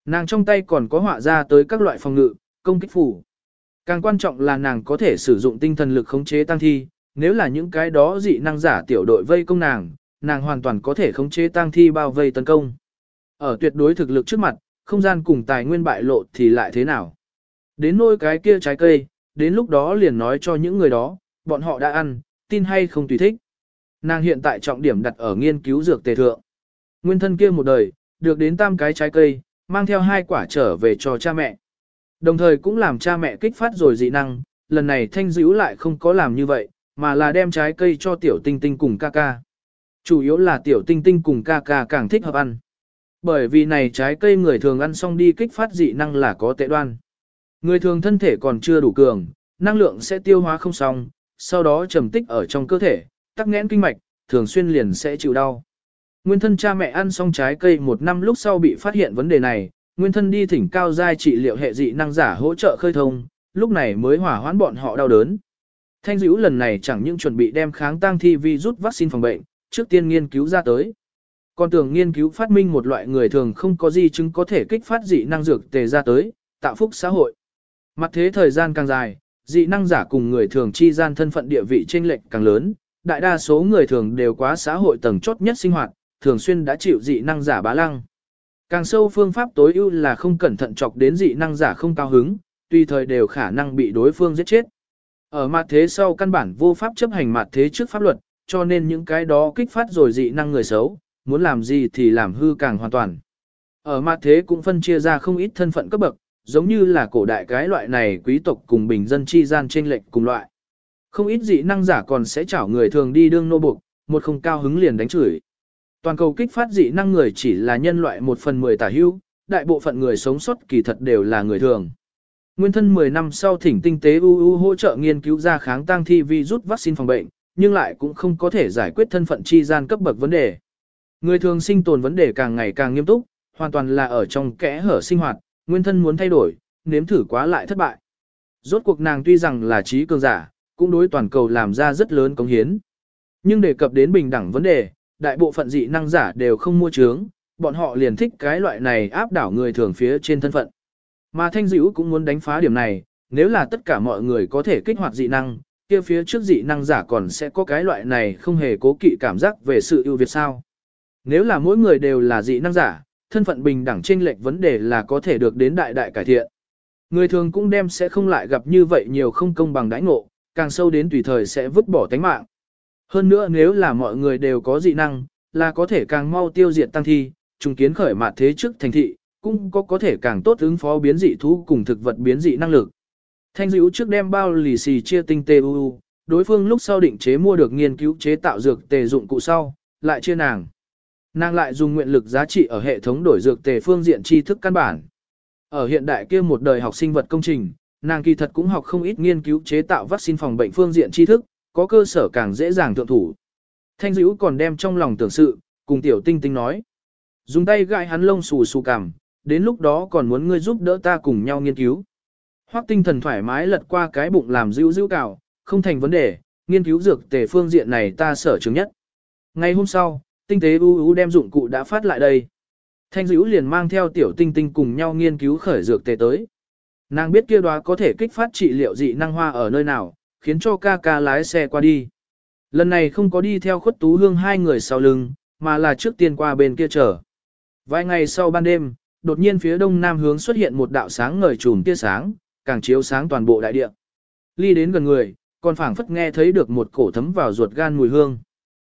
Nàng trong tay còn có họa ra tới các loại phòng ngự, công kích phủ. Càng quan trọng là nàng có thể sử dụng tinh thần lực khống chế tăng thi, nếu là những cái đó dị năng giả tiểu đội vây công nàng, nàng hoàn toàn có thể khống chế tăng thi bao vây tấn công. Ở tuyệt đối thực lực trước mặt, không gian cùng tài nguyên bại lộ thì lại thế nào? Đến nôi cái kia trái cây, đến lúc đó liền nói cho những người đó, bọn họ đã ăn, tin hay không tùy thích. Nàng hiện tại trọng điểm đặt ở nghiên cứu dược tề thượng. Nguyên thân kia một đời, được đến tam cái trái cây, mang theo hai quả trở về cho cha mẹ. Đồng thời cũng làm cha mẹ kích phát rồi dị năng, lần này thanh dữ lại không có làm như vậy, mà là đem trái cây cho tiểu tinh tinh cùng ca ca. Chủ yếu là tiểu tinh tinh cùng ca ca càng thích hợp ăn. Bởi vì này trái cây người thường ăn xong đi kích phát dị năng là có tệ đoan. Người thường thân thể còn chưa đủ cường, năng lượng sẽ tiêu hóa không xong, sau đó trầm tích ở trong cơ thể, tắc nghẽn kinh mạch, thường xuyên liền sẽ chịu đau. Nguyên thân cha mẹ ăn xong trái cây một năm lúc sau bị phát hiện vấn đề này, nguyên thân đi thỉnh cao giai trị liệu hệ dị năng giả hỗ trợ khơi thông, lúc này mới hỏa hoãn bọn họ đau đớn. Thanh dữ lần này chẳng những chuẩn bị đem kháng tăng thi vi rút vaccine phòng bệnh, trước tiên nghiên cứu ra tới. Còn tưởng nghiên cứu phát minh một loại người thường không có gì chứng có thể kích phát dị năng dược tề ra tới, tạo phúc xã hội. Mặt thế thời gian càng dài, dị năng giả cùng người thường chi gian thân phận địa vị chênh lệch càng lớn, đại đa số người thường đều quá xã hội tầng chốt nhất sinh hoạt, thường xuyên đã chịu dị năng giả bá lăng. Càng sâu phương pháp tối ưu là không cẩn thận chọc đến dị năng giả không cao hứng, tùy thời đều khả năng bị đối phương giết chết. Ở mặt thế sau căn bản vô pháp chấp hành mặt thế trước pháp luật, cho nên những cái đó kích phát rồi dị năng người xấu, muốn làm gì thì làm hư càng hoàn toàn. Ở mặt thế cũng phân chia ra không ít thân phận cấp bậc, giống như là cổ đại cái loại này quý tộc cùng bình dân chi gian trên lệch cùng loại. Không ít dị năng giả còn sẽ chảo người thường đi đương nô buộc, một không cao hứng liền đánh chửi. Toàn cầu kích phát dị năng người chỉ là nhân loại một phần mười tả hữu, đại bộ phận người sống sót kỳ thật đều là người thường. Nguyên thân 10 năm sau thỉnh tinh tế UU hỗ trợ nghiên cứu ra kháng tăng thi virus vaccine phòng bệnh, nhưng lại cũng không có thể giải quyết thân phận chi gian cấp bậc vấn đề. Người thường sinh tồn vấn đề càng ngày càng nghiêm túc, hoàn toàn là ở trong kẽ hở sinh hoạt, nguyên thân muốn thay đổi, nếm thử quá lại thất bại. Rốt cuộc nàng tuy rằng là trí cường giả, cũng đối toàn cầu làm ra rất lớn công hiến. Nhưng đề cập đến bình đẳng vấn đề, đại bộ phận dị năng giả đều không mua chướng, bọn họ liền thích cái loại này áp đảo người thường phía trên thân phận. Mà Thanh Dữ cũng muốn đánh phá điểm này, nếu là tất cả mọi người có thể kích hoạt dị năng, kia phía trước dị năng giả còn sẽ có cái loại này không hề cố kỵ cảm giác về sự ưu việt sao. Nếu là mỗi người đều là dị năng giả, thân phận bình đẳng chênh lệch vấn đề là có thể được đến đại đại cải thiện. Người thường cũng đem sẽ không lại gặp như vậy nhiều không công bằng đãi ngộ, càng sâu đến tùy thời sẽ vứt bỏ tánh mạng. Hơn nữa nếu là mọi người đều có dị năng, là có thể càng mau tiêu diệt tăng thi, trùng kiến khởi mạt thế trước thành thị, cũng có có thể càng tốt ứng phó biến dị thú cùng thực vật biến dị năng lực. Thanh dữ trước đem bao lì xì chia tinh tê u, đối phương lúc sau định chế mua được nghiên cứu chế tạo dược tề dụng cụ sau, lại chia nàng. Nàng lại dùng nguyện lực giá trị ở hệ thống đổi dược tề phương diện tri thức căn bản. Ở hiện đại kia một đời học sinh vật công trình, nàng kỳ thật cũng học không ít nghiên cứu chế tạo vaccine phòng bệnh phương diện tri thức, có cơ sở càng dễ dàng thượng thủ. Thanh dữ còn đem trong lòng tưởng sự, cùng tiểu tinh tinh nói. dùng tay gãi hắn lông xù xù cằm, đến lúc đó còn muốn ngươi giúp đỡ ta cùng nhau nghiên cứu. Hoắc tinh thần thoải mái lật qua cái bụng làm dữ dữ cào, không thành vấn đề, nghiên cứu dược tề phương diện này ta sở chứng nhất. Ngày hôm sau, tinh tế ưu ưu đem dụng cụ đã phát lại đây. Thanh dữ liền mang theo tiểu tinh tinh cùng nhau nghiên cứu khởi dược tề tới. Nàng biết kia đoá có thể kích phát trị liệu dị năng hoa ở nơi nào, khiến cho ca ca lái xe qua đi. Lần này không có đi theo khuất tú hương hai người sau lưng, mà là trước tiên qua bên kia chờ. Vài ngày sau ban đêm, đột nhiên phía đông nam hướng xuất hiện một đạo sáng ngời trùm tia sáng, càng chiếu sáng toàn bộ đại địa. Ly đến gần người, còn phảng phất nghe thấy được một cổ thấm vào ruột gan mùi hương.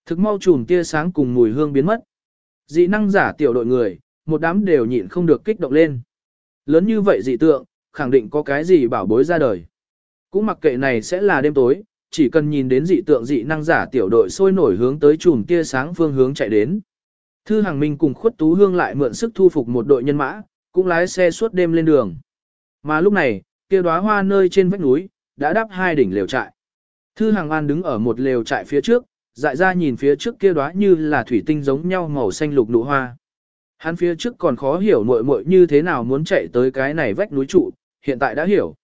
Thực mau chùm tia sáng cùng mùi hương biến mất. Dị năng giả tiểu đội người, một đám đều nhịn không được kích động lên. Lớn như vậy dị tượng, khẳng định có cái gì bảo bối ra đời. Cũng mặc kệ này sẽ là đêm tối, chỉ cần nhìn đến dị tượng dị năng giả tiểu đội sôi nổi hướng tới chùm tia sáng phương hướng chạy đến. Thư Hàng Minh cùng khuất tú hương lại mượn sức thu phục một đội nhân mã, cũng lái xe suốt đêm lên đường. Mà lúc này, kia đóa hoa nơi trên vách núi, đã đắp hai đỉnh lều trại. Thư Hàng An đứng ở một lều trại phía trước, dại ra nhìn phía trước kia đóa như là thủy tinh giống nhau màu xanh lục nụ hoa. Hắn phía trước còn khó hiểu muội muội như thế nào muốn chạy tới cái này vách núi trụ, hiện tại đã hiểu.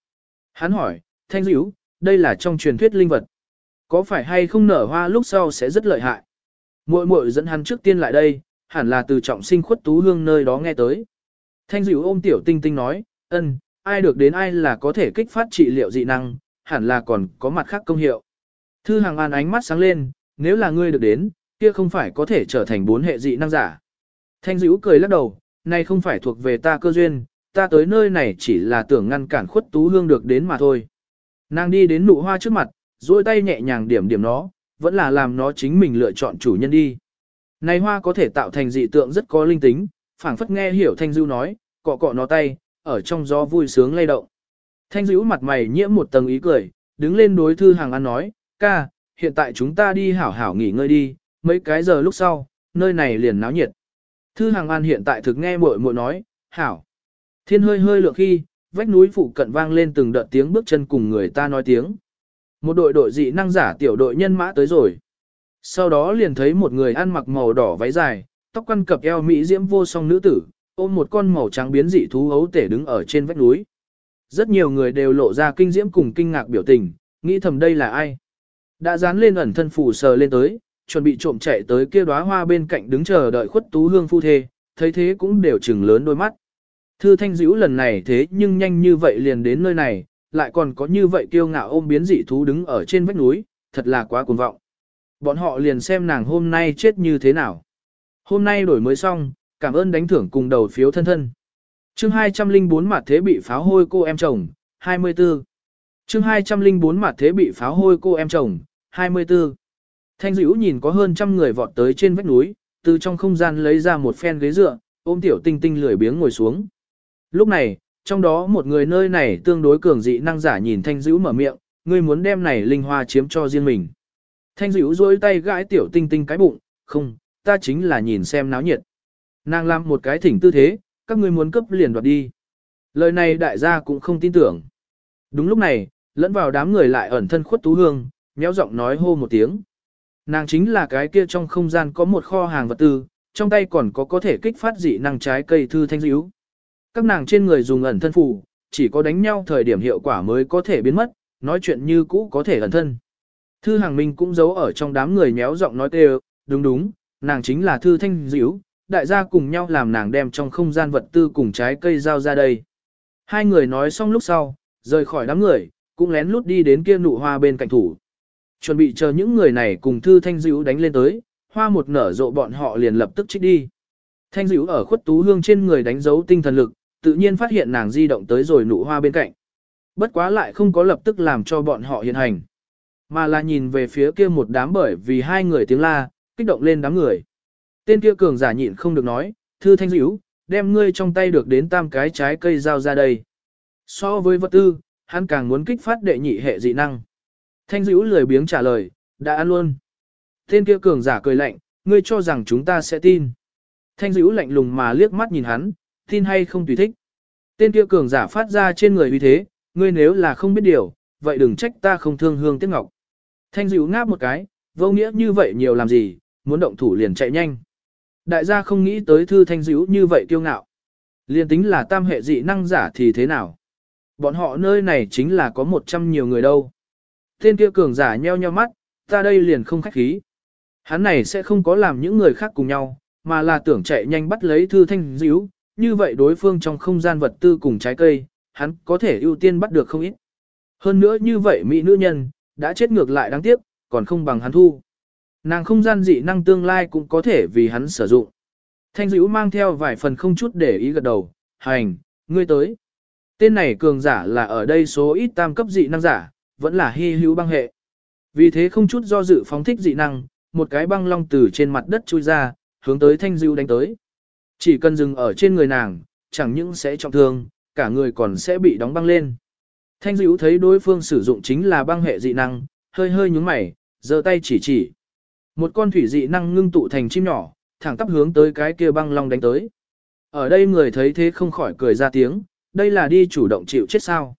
Hắn hỏi, Thanh Dữ, đây là trong truyền thuyết linh vật. Có phải hay không nở hoa lúc sau sẽ rất lợi hại? Muội muội dẫn hắn trước tiên lại đây, hẳn là từ trọng sinh khuất tú hương nơi đó nghe tới. Thanh Dữ ôm tiểu tinh tinh nói, ân, ai được đến ai là có thể kích phát trị liệu dị năng, hẳn là còn có mặt khác công hiệu. Thư hàng an ánh mắt sáng lên, nếu là ngươi được đến, kia không phải có thể trở thành bốn hệ dị năng giả. Thanh dữ cười lắc đầu, này không phải thuộc về ta cơ duyên, ta tới nơi này chỉ là tưởng ngăn cản khuất tú hương được đến mà thôi. Nàng đi đến nụ hoa trước mặt, duỗi tay nhẹ nhàng điểm điểm nó, vẫn là làm nó chính mình lựa chọn chủ nhân đi. Này hoa có thể tạo thành dị tượng rất có linh tính, phảng phất nghe hiểu thanh dữ nói, cọ cọ nó tay, ở trong gió vui sướng lay động. Thanh dữ mặt mày nhiễm một tầng ý cười, đứng lên đối thư hàng ăn nói, ca, hiện tại chúng ta đi hảo hảo nghỉ ngơi đi, mấy cái giờ lúc sau, nơi này liền náo nhiệt. Thư hàng an hiện tại thực nghe muội muội nói, hảo. Thiên hơi hơi lượng khi, vách núi phụ cận vang lên từng đợt tiếng bước chân cùng người ta nói tiếng. Một đội đội dị năng giả tiểu đội nhân mã tới rồi. Sau đó liền thấy một người ăn mặc màu đỏ váy dài, tóc quăn cập eo mỹ diễm vô song nữ tử, ôm một con màu trắng biến dị thú hấu tể đứng ở trên vách núi. Rất nhiều người đều lộ ra kinh diễm cùng kinh ngạc biểu tình, nghĩ thầm đây là ai. Đã dán lên ẩn thân phủ sờ lên tới, chuẩn bị trộm chạy tới kia đóa hoa bên cạnh đứng chờ đợi khuất tú hương phu thê, thấy thế cũng đều chừng lớn đôi mắt. Thư thanh dữ lần này thế nhưng nhanh như vậy liền đến nơi này, lại còn có như vậy kiêu ngạo ôm biến dị thú đứng ở trên vách núi, thật là quá cuồng vọng. Bọn họ liền xem nàng hôm nay chết như thế nào. Hôm nay đổi mới xong, cảm ơn đánh thưởng cùng đầu phiếu thân thân. Chương 204 mặt thế bị pháo hôi cô em chồng, 24. Chương 204 mặt thế bị pháo hôi cô em chồng, 24. Thanh dữ nhìn có hơn trăm người vọt tới trên vách núi, từ trong không gian lấy ra một phen ghế dựa, ôm tiểu tinh tinh lười biếng ngồi xuống. Lúc này, trong đó một người nơi này tương đối cường dị năng giả nhìn thanh dữ mở miệng, ngươi muốn đem này linh hoa chiếm cho riêng mình. Thanh dữ duỗi tay gãi tiểu tinh tinh cái bụng, không, ta chính là nhìn xem náo nhiệt. Nàng làm một cái thỉnh tư thế, các ngươi muốn cấp liền đoạt đi. Lời này đại gia cũng không tin tưởng. Đúng lúc này, lẫn vào đám người lại ẩn thân khuất tú hương, nhéo giọng nói hô một tiếng. Nàng chính là cái kia trong không gian có một kho hàng vật tư, trong tay còn có có thể kích phát dị năng trái cây thư thanh dữ. Các nàng trên người dùng ẩn thân phù, chỉ có đánh nhau thời điểm hiệu quả mới có thể biến mất, nói chuyện như cũ có thể ẩn thân. Thư hàng minh cũng giấu ở trong đám người nhéo giọng nói tê đúng đúng, nàng chính là thư thanh dữ, đại gia cùng nhau làm nàng đem trong không gian vật tư cùng trái cây giao ra đây. Hai người nói xong lúc sau, rời khỏi đám người, cũng lén lút đi đến kia nụ hoa bên cạnh thủ. Chuẩn bị chờ những người này cùng thư thanh dữ đánh lên tới, hoa một nở rộ bọn họ liền lập tức trích đi. Thanh dữ ở khuất tú hương trên người đánh dấu tinh thần lực, tự nhiên phát hiện nàng di động tới rồi nụ hoa bên cạnh. Bất quá lại không có lập tức làm cho bọn họ hiện hành. Mà là nhìn về phía kia một đám bởi vì hai người tiếng la, kích động lên đám người. Tên kia cường giả nhịn không được nói, thư thanh dữ, đem ngươi trong tay được đến tam cái trái cây giao ra đây. So với vật tư, hắn càng muốn kích phát đệ nhị hệ dị năng. Thanh dữ lười biếng trả lời, đã ăn luôn. Tên kia cường giả cười lạnh, ngươi cho rằng chúng ta sẽ tin. Thanh dữ lạnh lùng mà liếc mắt nhìn hắn, tin hay không tùy thích. Tên kia cường giả phát ra trên người uy thế, ngươi nếu là không biết điều, vậy đừng trách ta không thương hương tiếc ngọc. Thanh dữ ngáp một cái, vô nghĩa như vậy nhiều làm gì, muốn động thủ liền chạy nhanh. Đại gia không nghĩ tới thư thanh dữ như vậy kiêu ngạo. Liên tính là tam hệ dị năng giả thì thế nào? Bọn họ nơi này chính là có một trăm nhiều người đâu. Tên kia cường giả nheo nheo mắt, ta đây liền không khách khí. Hắn này sẽ không có làm những người khác cùng nhau, mà là tưởng chạy nhanh bắt lấy thư thanh díu, như vậy đối phương trong không gian vật tư cùng trái cây, hắn có thể ưu tiên bắt được không ít. Hơn nữa như vậy mỹ nữ nhân, đã chết ngược lại đáng tiếc, còn không bằng hắn thu. Nàng không gian dị năng tương lai cũng có thể vì hắn sử dụng. Thanh dữ mang theo vài phần không chút để ý gật đầu, hành, ngươi tới. Tên này cường giả là ở đây số ít tam cấp dị năng giả, vẫn là hy hữu băng hệ. Vì thế không chút do dự phóng thích dị năng, một cái băng long từ trên mặt đất chui ra, hướng tới thanh dưu đánh tới. Chỉ cần dừng ở trên người nàng, chẳng những sẽ trọng thương, cả người còn sẽ bị đóng băng lên. Thanh dữ thấy đối phương sử dụng chính là băng hệ dị năng, hơi hơi nhúng mày, giơ tay chỉ chỉ. Một con thủy dị năng ngưng tụ thành chim nhỏ, thẳng tắp hướng tới cái kia băng long đánh tới. Ở đây người thấy thế không khỏi cười ra tiếng, đây là đi chủ động chịu chết sao.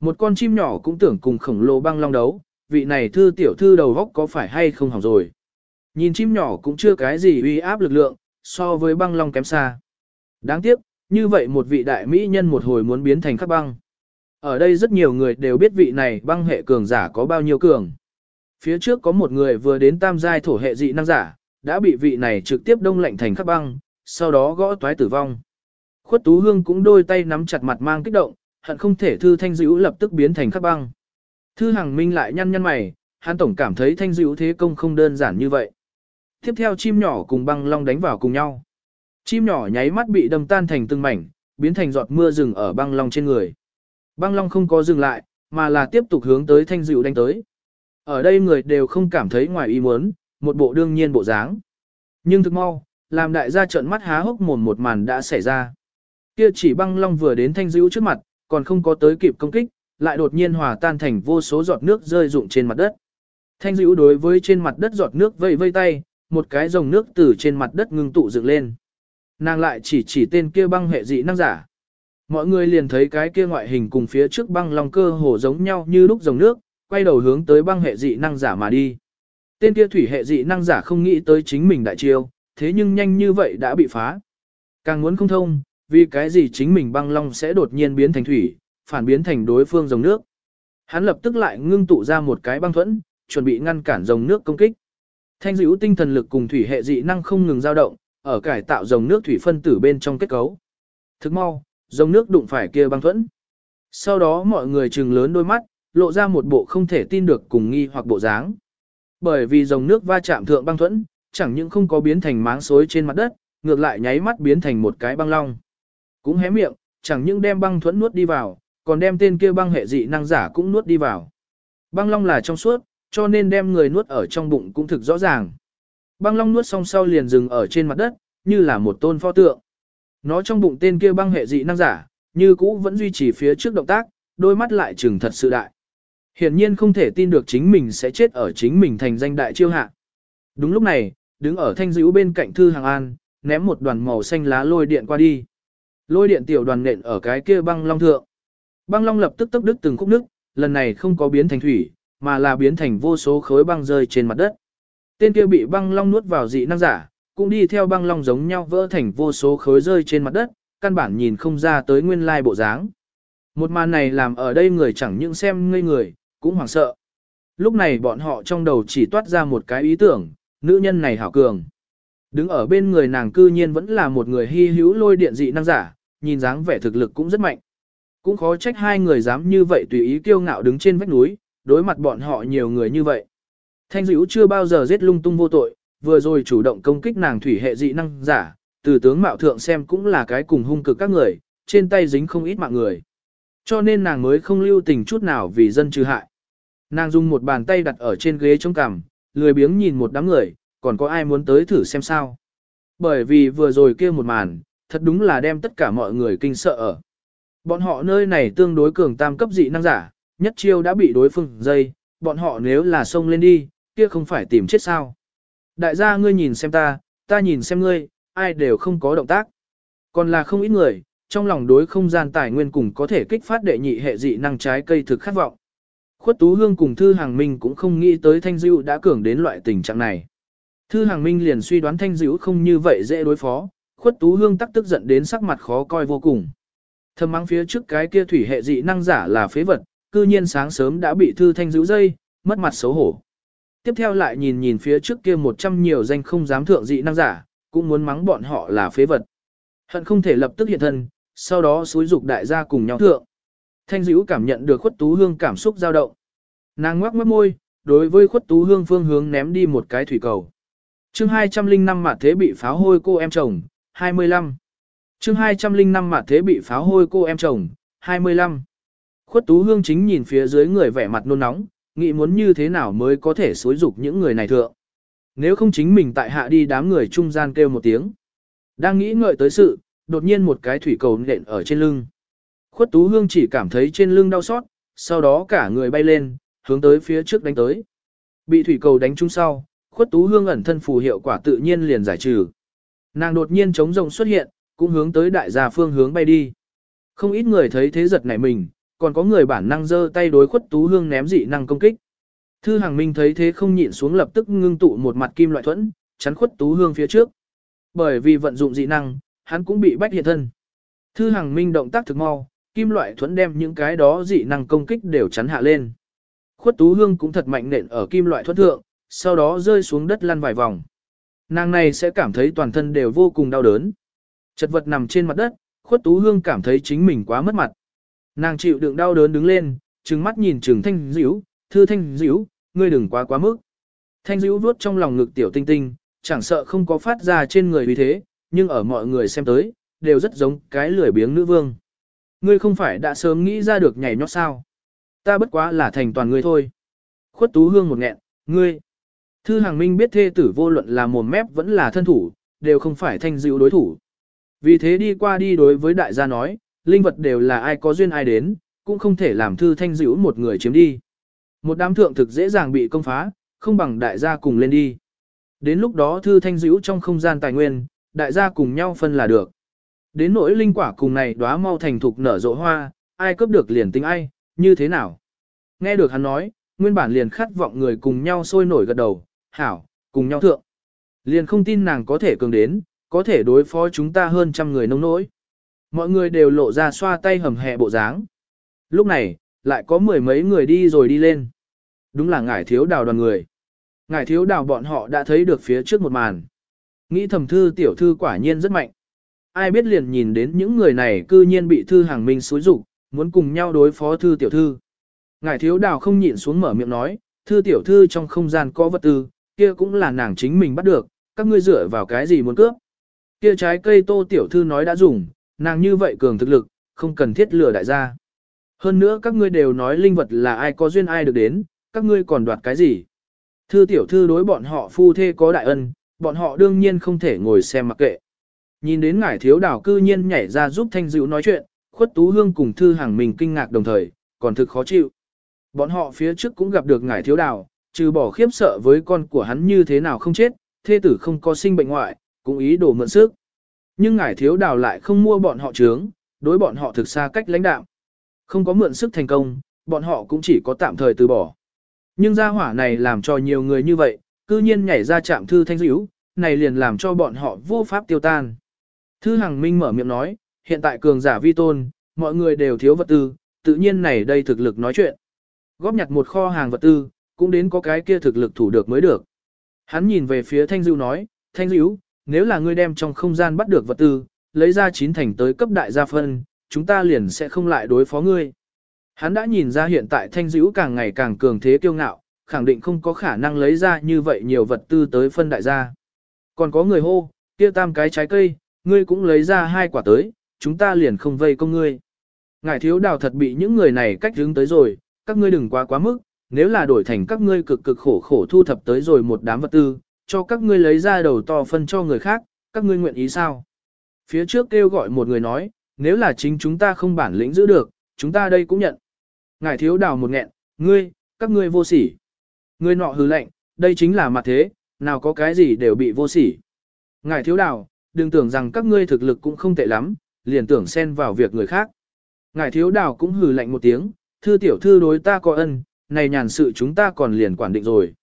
Một con chim nhỏ cũng tưởng cùng khổng lồ băng long đấu, vị này thư tiểu thư đầu góc có phải hay không hỏng rồi. Nhìn chim nhỏ cũng chưa cái gì uy áp lực lượng, so với băng long kém xa. Đáng tiếc, như vậy một vị đại mỹ nhân một hồi muốn biến thành khắc băng. Ở đây rất nhiều người đều biết vị này băng hệ cường giả có bao nhiêu cường. Phía trước có một người vừa đến tam giai thổ hệ dị năng giả, đã bị vị này trực tiếp đông lạnh thành khắc băng, sau đó gõ toái tử vong. Khuất Tú Hương cũng đôi tay nắm chặt mặt mang kích động, hận không thể Thư Thanh Dữ lập tức biến thành khắc băng. Thư Hằng Minh lại nhăn nhăn mày, hắn tổng cảm thấy Thanh Dữ thế công không đơn giản như vậy. Tiếp theo chim nhỏ cùng băng long đánh vào cùng nhau. Chim nhỏ nháy mắt bị đâm tan thành từng mảnh, biến thành giọt mưa rừng ở băng long trên người. Băng long không có dừng lại, mà là tiếp tục hướng tới Thanh Dữ đánh tới. Ở đây người đều không cảm thấy ngoài ý muốn, một bộ đương nhiên bộ dáng. Nhưng thực mau, làm đại gia trợn mắt há hốc mồm một màn đã xảy ra. Kia chỉ băng long vừa đến thanh dữ trước mặt, còn không có tới kịp công kích, lại đột nhiên hòa tan thành vô số giọt nước rơi rụng trên mặt đất. Thanh dữ đối với trên mặt đất giọt nước vây vây tay, một cái dòng nước từ trên mặt đất ngưng tụ dựng lên. Nàng lại chỉ chỉ tên kia băng hệ dị năng giả. Mọi người liền thấy cái kia ngoại hình cùng phía trước băng long cơ hồ giống nhau như lúc dòng nước, quay đầu hướng tới băng hệ dị năng giả mà đi. Tên kia thủy hệ dị năng giả không nghĩ tới chính mình đại chiêu, thế nhưng nhanh như vậy đã bị phá. Càng muốn không thông, vì cái gì chính mình băng long sẽ đột nhiên biến thành thủy, phản biến thành đối phương dòng nước. Hắn lập tức lại ngưng tụ ra một cái băng thuẫn, chuẩn bị ngăn cản dòng nước công kích. Thanh dữ tinh thần lực cùng thủy hệ dị năng không ngừng dao động, ở cải tạo dòng nước thủy phân tử bên trong kết cấu. Thức mau, dòng nước đụng phải kia băng thuẫn. Sau đó mọi người trừng lớn đôi mắt, lộ ra một bộ không thể tin được cùng nghi hoặc bộ dáng. Bởi vì dòng nước va chạm thượng băng thuẫn, chẳng những không có biến thành máng xối trên mặt đất, ngược lại nháy mắt biến thành một cái băng long. Cũng hé miệng, chẳng những đem băng thuẫn nuốt đi vào, còn đem tên kia băng hệ dị năng giả cũng nuốt đi vào. Băng long là trong suốt, cho nên đem người nuốt ở trong bụng cũng thực rõ ràng. Băng long nuốt xong sau liền dừng ở trên mặt đất, như là một tôn pho tượng. Nó trong bụng tên kia băng hệ dị năng giả, như cũ vẫn duy trì phía trước động tác, đôi mắt lại trừng thật sự đại. Hiển nhiên không thể tin được chính mình sẽ chết ở chính mình thành danh đại chiêu hạ. Đúng lúc này, đứng ở thanh dữ bên cạnh Thư Hàng An, ném một đoàn màu xanh lá lôi điện qua đi. Lôi điện tiểu đoàn nện ở cái kia băng long thượng. Băng long lập tức tốc đứt từng khúc nước, lần này không có biến thành thủy, mà là biến thành vô số khối băng rơi trên mặt đất. Tên kia bị băng long nuốt vào dị năng giả, cũng đi theo băng long giống nhau vỡ thành vô số khối rơi trên mặt đất, căn bản nhìn không ra tới nguyên lai bộ dáng. Một màn này làm ở đây người chẳng những xem ngây người, cũng hoảng sợ. Lúc này bọn họ trong đầu chỉ toát ra một cái ý tưởng, nữ nhân này hảo cường. Đứng ở bên người nàng cư nhiên vẫn là một người hy hữu lôi điện dị năng giả, nhìn dáng vẻ thực lực cũng rất mạnh. Cũng khó trách hai người dám như vậy tùy ý kiêu ngạo đứng trên vách núi, đối mặt bọn họ nhiều người như vậy. Thanh dữ chưa bao giờ giết lung tung vô tội, vừa rồi chủ động công kích nàng thủy hệ dị năng giả, từ tướng mạo thượng xem cũng là cái cùng hung cực các người, trên tay dính không ít mạng người. Cho nên nàng mới không lưu tình chút nào vì dân trừ hại. Nàng dùng một bàn tay đặt ở trên ghế chống cằm, lười biếng nhìn một đám người, còn có ai muốn tới thử xem sao. Bởi vì vừa rồi kia một màn, thật đúng là đem tất cả mọi người kinh sợ ở. Bọn họ nơi này tương đối cường tam cấp dị năng giả, nhất chiêu đã bị đối phương dây, bọn họ nếu là xông lên đi, kia không phải tìm chết sao. Đại gia ngươi nhìn xem ta, ta nhìn xem ngươi, ai đều không có động tác. Còn là không ít người, trong lòng đối không gian tài nguyên cùng có thể kích phát đệ nhị hệ dị năng trái cây thực khát vọng. Khuất Tú Hương cùng Thư Hàng Minh cũng không nghĩ tới Thanh Dưu đã cường đến loại tình trạng này. Thư Hàng Minh liền suy đoán Thanh Dữ không như vậy dễ đối phó, khuất tú hương tắc tức giận đến sắc mặt khó coi vô cùng. Thầm mắng phía trước cái kia thủy hệ dị năng giả là phế vật, cư nhiên sáng sớm đã bị Thư Thanh Dữ dây, mất mặt xấu hổ. Tiếp theo lại nhìn nhìn phía trước kia một trăm nhiều danh không dám thượng dị năng giả, cũng muốn mắng bọn họ là phế vật. Hận không thể lập tức hiện thân, sau đó xúi dục đại gia cùng nhau thượng. Thanh dữ cảm nhận được khuất tú hương cảm xúc dao động. Nàng ngoác mất môi, đối với khuất tú hương phương hướng ném đi một cái thủy cầu chương 205 mặt thế bị pháo hôi cô em chồng, 25. chương 205 mặt thế bị pháo hôi cô em chồng, 25. Khuất tú hương chính nhìn phía dưới người vẻ mặt nôn nóng, nghĩ muốn như thế nào mới có thể xối dục những người này thượng. Nếu không chính mình tại hạ đi đám người trung gian kêu một tiếng. Đang nghĩ ngợi tới sự, đột nhiên một cái thủy cầu nện ở trên lưng. Khuất Tú Hương chỉ cảm thấy trên lưng đau xót, sau đó cả người bay lên, hướng tới phía trước đánh tới. Bị thủy cầu đánh trúng sau, Khuất Tú Hương ẩn thân phù hiệu quả tự nhiên liền giải trừ. Nàng đột nhiên chống rồng xuất hiện, cũng hướng tới đại gia phương hướng bay đi. Không ít người thấy thế giật nảy mình, còn có người bản năng giơ tay đối Khuất Tú Hương ném dị năng công kích. Thư Hàng Minh thấy thế không nhịn xuống lập tức ngưng tụ một mặt kim loại thuẫn, chắn Khuất Tú Hương phía trước. Bởi vì vận dụng dị năng, hắn cũng bị bách hiện thân. Thư Hàng Minh động tác thực mau, kim loại thuẫn đem những cái đó dị năng công kích đều chắn hạ lên. Khuất Tú Hương cũng thật mạnh nện ở kim loại thuẫn thượng, sau đó rơi xuống đất lăn vài vòng. Nàng này sẽ cảm thấy toàn thân đều vô cùng đau đớn. Chật vật nằm trên mặt đất, Khuất Tú Hương cảm thấy chính mình quá mất mặt. Nàng chịu đựng đau đớn đứng lên, trừng mắt nhìn Trừng Thanh Dữ, "Thư Thanh Dữ, ngươi đừng quá quá mức." Thanh Dữ vuốt trong lòng ngực tiểu tinh tinh, chẳng sợ không có phát ra trên người vì thế, nhưng ở mọi người xem tới, đều rất giống cái lười biếng nữ vương. Ngươi không phải đã sớm nghĩ ra được nhảy nhót sao? Ta bất quá là thành toàn ngươi thôi. Khuất Tú Hương một nghẹn, ngươi. Thư Hàng Minh biết thê tử vô luận là mồm mép vẫn là thân thủ, đều không phải thanh dịu đối thủ. Vì thế đi qua đi đối với đại gia nói, linh vật đều là ai có duyên ai đến, cũng không thể làm thư thanh dịu một người chiếm đi. Một đám thượng thực dễ dàng bị công phá, không bằng đại gia cùng lên đi. Đến lúc đó thư thanh dịu trong không gian tài nguyên, đại gia cùng nhau phân là được. Đến nỗi linh quả cùng này đóa mau thành thục nở rộ hoa, ai cướp được liền tính ai, như thế nào? Nghe được hắn nói, nguyên bản liền khát vọng người cùng nhau sôi nổi gật đầu, hảo, cùng nhau thượng. Liền không tin nàng có thể cường đến, có thể đối phó chúng ta hơn trăm người nông nỗi. Mọi người đều lộ ra xoa tay hầm hè bộ dáng. Lúc này, lại có mười mấy người đi rồi đi lên. Đúng là ngải thiếu đào đoàn người. Ngải thiếu đào bọn họ đã thấy được phía trước một màn. Nghĩ thầm thư tiểu thư quả nhiên rất mạnh. Ai biết liền nhìn đến những người này cư nhiên bị thư hàng minh xúi rục, muốn cùng nhau đối phó thư tiểu thư. Ngải thiếu đào không nhịn xuống mở miệng nói, thư tiểu thư trong không gian có vật tư, kia cũng là nàng chính mình bắt được, các ngươi dựa vào cái gì muốn cướp. Kia trái cây tô tiểu thư nói đã dùng, nàng như vậy cường thực lực, không cần thiết lừa đại gia. Hơn nữa các ngươi đều nói linh vật là ai có duyên ai được đến, các ngươi còn đoạt cái gì. Thư tiểu thư đối bọn họ phu thê có đại ân, bọn họ đương nhiên không thể ngồi xem mặc kệ. Nhìn đến ngải thiếu đảo cư nhiên nhảy ra giúp thanh dịu nói chuyện, khuất tú hương cùng thư hàng mình kinh ngạc đồng thời, còn thực khó chịu. Bọn họ phía trước cũng gặp được ngải thiếu đảo, trừ bỏ khiếp sợ với con của hắn như thế nào không chết, thê tử không có sinh bệnh ngoại, cũng ý đồ mượn sức. Nhưng ngải thiếu đào lại không mua bọn họ trướng, đối bọn họ thực xa cách lãnh đạo. Không có mượn sức thành công, bọn họ cũng chỉ có tạm thời từ bỏ. Nhưng gia hỏa này làm cho nhiều người như vậy, cư nhiên nhảy ra chạm thư thanh dữ, này liền làm cho bọn họ vô pháp tiêu tan. Thư Hằng Minh mở miệng nói, hiện tại cường giả vi tôn, mọi người đều thiếu vật tư, tự nhiên này đây thực lực nói chuyện. Góp nhặt một kho hàng vật tư, cũng đến có cái kia thực lực thủ được mới được. Hắn nhìn về phía Thanh Dữu nói, Thanh Dữu, nếu là ngươi đem trong không gian bắt được vật tư, lấy ra chín thành tới cấp đại gia phân, chúng ta liền sẽ không lại đối phó ngươi. Hắn đã nhìn ra hiện tại Thanh Dữu càng ngày càng cường thế kiêu ngạo, khẳng định không có khả năng lấy ra như vậy nhiều vật tư tới phân đại gia. Còn có người hô, kia tam cái trái cây, ngươi cũng lấy ra hai quả tới, chúng ta liền không vây công ngươi. Ngài thiếu đào thật bị những người này cách hướng tới rồi, các ngươi đừng quá quá mức, nếu là đổi thành các ngươi cực cực khổ khổ thu thập tới rồi một đám vật tư, cho các ngươi lấy ra đầu to phân cho người khác, các ngươi nguyện ý sao? Phía trước kêu gọi một người nói, nếu là chính chúng ta không bản lĩnh giữ được, chúng ta đây cũng nhận. Ngài thiếu đào một nghẹn, ngươi, các ngươi vô sỉ. Ngươi nọ hừ lệnh, đây chính là mặt thế, nào có cái gì đều bị vô sỉ. Ngài thiếu đào, đừng tưởng rằng các ngươi thực lực cũng không tệ lắm, liền tưởng xen vào việc người khác. Ngài thiếu đào cũng hừ lạnh một tiếng, thư tiểu thư đối ta có ân, này nhàn sự chúng ta còn liền quản định rồi.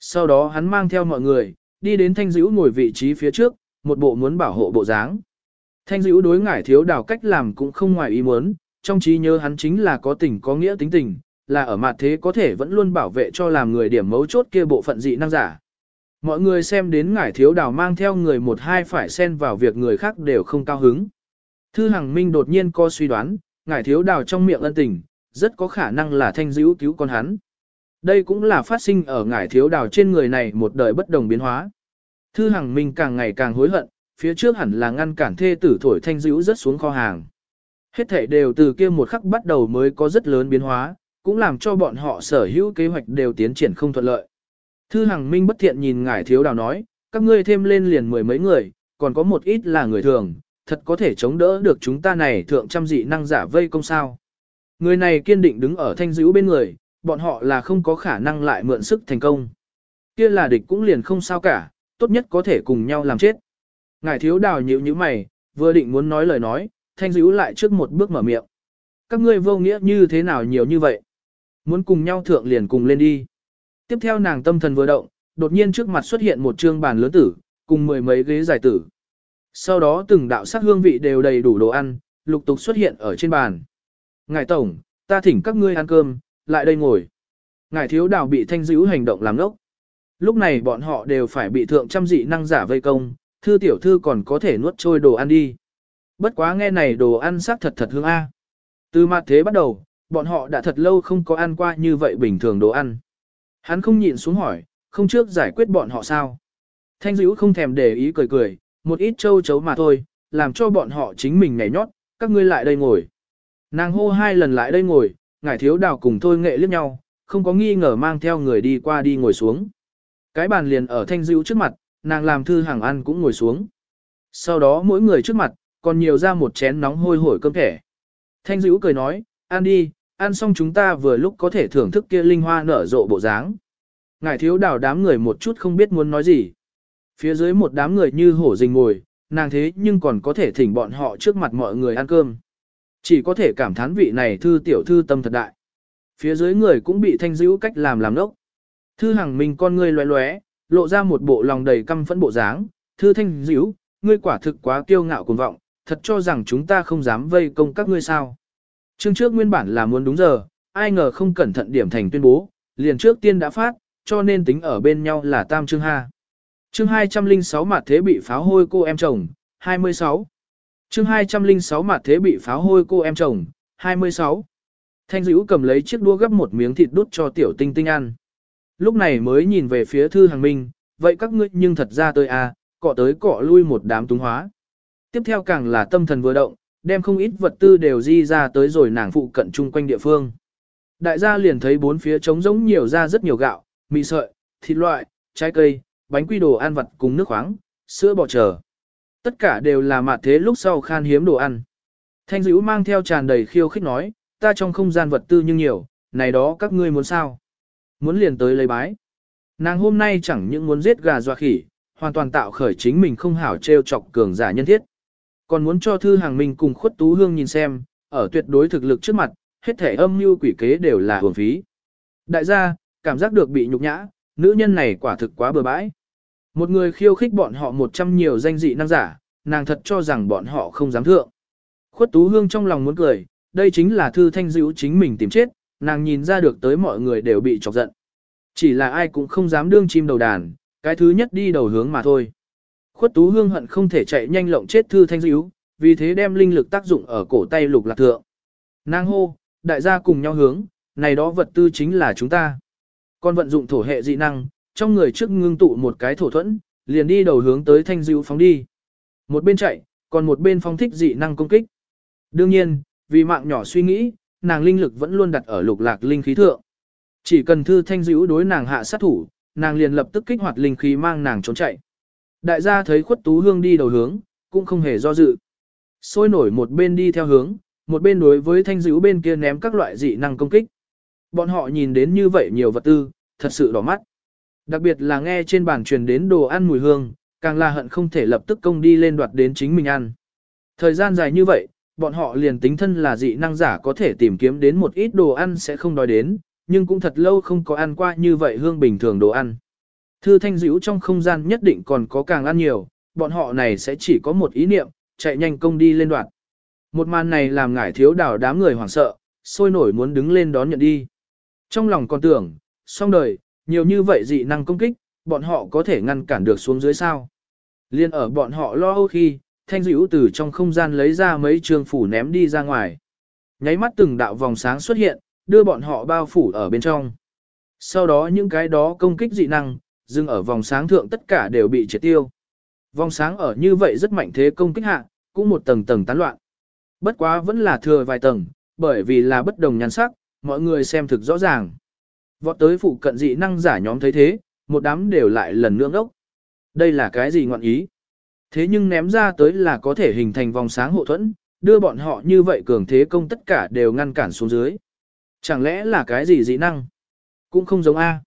Sau đó hắn mang theo mọi người, đi đến thanh dữ ngồi vị trí phía trước, một bộ muốn bảo hộ bộ dáng. Thanh dữ đối ngải thiếu đào cách làm cũng không ngoài ý muốn, trong trí nhớ hắn chính là có tình có nghĩa tính tình, là ở mặt thế có thể vẫn luôn bảo vệ cho làm người điểm mấu chốt kia bộ phận dị năng giả. Mọi người xem đến ngải thiếu đào mang theo người một hai phải xen vào việc người khác đều không cao hứng. Thư Hằng Minh đột nhiên có suy đoán, ngải thiếu đào trong miệng ân tình, rất có khả năng là thanh dữ cứu con hắn. Đây cũng là phát sinh ở ngải thiếu đào trên người này một đời bất đồng biến hóa. Thư Hằng Minh càng ngày càng hối hận, phía trước hẳn là ngăn cản thê tử thổi thanh dữ rất xuống kho hàng. Hết thể đều từ kia một khắc bắt đầu mới có rất lớn biến hóa, cũng làm cho bọn họ sở hữu kế hoạch đều tiến triển không thuận lợi. Thư Hằng Minh bất thiện nhìn ngải thiếu đào nói, các ngươi thêm lên liền mười mấy người, còn có một ít là người thường, thật có thể chống đỡ được chúng ta này thượng trăm dị năng giả vây công sao. Người này kiên định đứng ở thanh dữ bên người, bọn họ là không có khả năng lại mượn sức thành công. Kia là địch cũng liền không sao cả, tốt nhất có thể cùng nhau làm chết. Ngài thiếu đào nhíu như mày, vừa định muốn nói lời nói, thanh dữ lại trước một bước mở miệng. Các ngươi vô nghĩa như thế nào nhiều như vậy? Muốn cùng nhau thượng liền cùng lên đi. Tiếp theo nàng tâm thần vừa động, đột nhiên trước mặt xuất hiện một trương bàn lớn tử, cùng mười mấy ghế giải tử. Sau đó từng đạo sắc hương vị đều đầy đủ đồ ăn, lục tục xuất hiện ở trên bàn. Ngài Tổng, ta thỉnh các ngươi ăn cơm, lại đây ngồi. Ngài thiếu đào bị thanh dữ hành động làm ngốc. Lúc này bọn họ đều phải bị thượng trăm dị năng giả vây công, thư tiểu thư còn có thể nuốt trôi đồ ăn đi. Bất quá nghe này đồ ăn sắc thật thật hương A. Từ mặt thế bắt đầu, bọn họ đã thật lâu không có ăn qua như vậy bình thường đồ ăn. Hắn không nhịn xuống hỏi, không trước giải quyết bọn họ sao. Thanh dữ không thèm để ý cười cười, một ít châu chấu mà thôi, làm cho bọn họ chính mình nhảy nhót, các ngươi lại đây ngồi. Nàng hô hai lần lại đây ngồi, ngải thiếu đào cùng thôi nghệ liếc nhau, không có nghi ngờ mang theo người đi qua đi ngồi xuống. Cái bàn liền ở thanh dữ trước mặt, nàng làm thư hàng ăn cũng ngồi xuống. Sau đó mỗi người trước mặt, còn nhiều ra một chén nóng hôi hổi cơm thẻ. Thanh dữ cười nói, ăn đi, ăn xong chúng ta vừa lúc có thể thưởng thức kia linh hoa nở rộ bộ dáng. Ngải thiếu đào đám người một chút không biết muốn nói gì. Phía dưới một đám người như hổ rình ngồi, nàng thế nhưng còn có thể thỉnh bọn họ trước mặt mọi người ăn cơm. Chỉ có thể cảm thán vị này thư tiểu thư tâm thật đại. Phía dưới người cũng bị thanh dữ cách làm làm nốc. Thư hằng mình con ngươi loé loé, lộ ra một bộ lòng đầy căm phẫn bộ dáng. Thư thanh dữ, ngươi quả thực quá kiêu ngạo cuồng vọng, thật cho rằng chúng ta không dám vây công các ngươi sao. Chương trước nguyên bản là muốn đúng giờ, ai ngờ không cẩn thận điểm thành tuyên bố, liền trước tiên đã phát, cho nên tính ở bên nhau là tam chương ha. Chương 206 mặt thế bị pháo hôi cô em chồng, 26. Chương 206 mặt thế bị pháo hôi cô em chồng, 26. Thanh dữ cầm lấy chiếc đũa gấp một miếng thịt đút cho tiểu tinh tinh ăn. Lúc này mới nhìn về phía thư hàng minh, vậy các ngươi nhưng thật ra tôi à, cọ tới cọ lui một đám túng hóa. Tiếp theo càng là tâm thần vừa động, đem không ít vật tư đều di ra tới rồi nàng phụ cận chung quanh địa phương. Đại gia liền thấy bốn phía trống rỗng nhiều ra rất nhiều gạo, mì sợi, thịt loại, trái cây, bánh quy đồ ăn vặt cùng nước khoáng, sữa bò chờ. Tất cả đều là mạt thế lúc sau khan hiếm đồ ăn. Thanh dữ mang theo tràn đầy khiêu khích nói, ta trong không gian vật tư nhưng nhiều, này đó các ngươi muốn sao? Muốn liền tới lấy bái. Nàng hôm nay chẳng những muốn giết gà doa khỉ, hoàn toàn tạo khởi chính mình không hảo trêu chọc cường giả nhân thiết. Còn muốn cho thư hàng mình cùng khuất tú hương nhìn xem, ở tuyệt đối thực lực trước mặt, hết thể âm mưu quỷ kế đều là hưởng phí. Đại gia, cảm giác được bị nhục nhã, nữ nhân này quả thực quá bừa bãi. Một người khiêu khích bọn họ một trăm nhiều danh dị năng giả, nàng thật cho rằng bọn họ không dám thượng. Khuất Tú Hương trong lòng muốn cười, đây chính là thư thanh dữ chính mình tìm chết, nàng nhìn ra được tới mọi người đều bị chọc giận. Chỉ là ai cũng không dám đương chim đầu đàn, cái thứ nhất đi đầu hướng mà thôi. Khuất Tú Hương hận không thể chạy nhanh lộng chết thư thanh dữ, vì thế đem linh lực tác dụng ở cổ tay lục lạc thượng. Nàng hô, đại gia cùng nhau hướng, này đó vật tư chính là chúng ta. Con vận dụng thổ hệ dị năng, trong người trước ngưng tụ một cái thổ thuẫn, liền đi đầu hướng tới thanh dữ phóng đi. Một bên chạy, còn một bên phong thích dị năng công kích. Đương nhiên, vì mạng nhỏ suy nghĩ, nàng linh lực vẫn luôn đặt ở lục lạc linh khí thượng. Chỉ cần thư thanh dữ đối nàng hạ sát thủ, nàng liền lập tức kích hoạt linh khí mang nàng trốn chạy. Đại gia thấy khuất tú hương đi đầu hướng, cũng không hề do dự. Sôi nổi một bên đi theo hướng, một bên đối với thanh dữ bên kia ném các loại dị năng công kích. Bọn họ nhìn đến như vậy nhiều vật tư, thật sự đỏ mắt. Đặc biệt là nghe trên bàn truyền đến đồ ăn mùi hương, càng là hận không thể lập tức công đi lên đoạt đến chính mình ăn. Thời gian dài như vậy, bọn họ liền tính thân là dị năng giả có thể tìm kiếm đến một ít đồ ăn sẽ không đói đến, nhưng cũng thật lâu không có ăn qua như vậy hương bình thường đồ ăn. Thư thanh dữ trong không gian nhất định còn có càng ăn nhiều, bọn họ này sẽ chỉ có một ý niệm, chạy nhanh công đi lên đoạn. Một màn này làm ngải thiếu đảo đám người hoảng sợ, sôi nổi muốn đứng lên đón nhận đi. Trong lòng còn tưởng, xong đời, nhiều như vậy dị năng công kích, bọn họ có thể ngăn cản được xuống dưới sao. Liên ở bọn họ lo âu khi, thanh dữ từ trong không gian lấy ra mấy trường phủ ném đi ra ngoài. Nháy mắt từng đạo vòng sáng xuất hiện, đưa bọn họ bao phủ ở bên trong. Sau đó những cái đó công kích dị năng, dừng ở vòng sáng thượng tất cả đều bị triệt tiêu. Vòng sáng ở như vậy rất mạnh thế công kích hạ, cũng một tầng tầng tán loạn. Bất quá vẫn là thừa vài tầng, bởi vì là bất đồng nhan sắc, mọi người xem thực rõ ràng. Vọt tới phụ cận dị năng giả nhóm thấy thế, một đám đều lại lần nữa ốc. Đây là cái gì ngọn ý? Thế nhưng ném ra tới là có thể hình thành vòng sáng hộ thuẫn, đưa bọn họ như vậy cường thế công tất cả đều ngăn cản xuống dưới. Chẳng lẽ là cái gì dị năng? Cũng không giống A.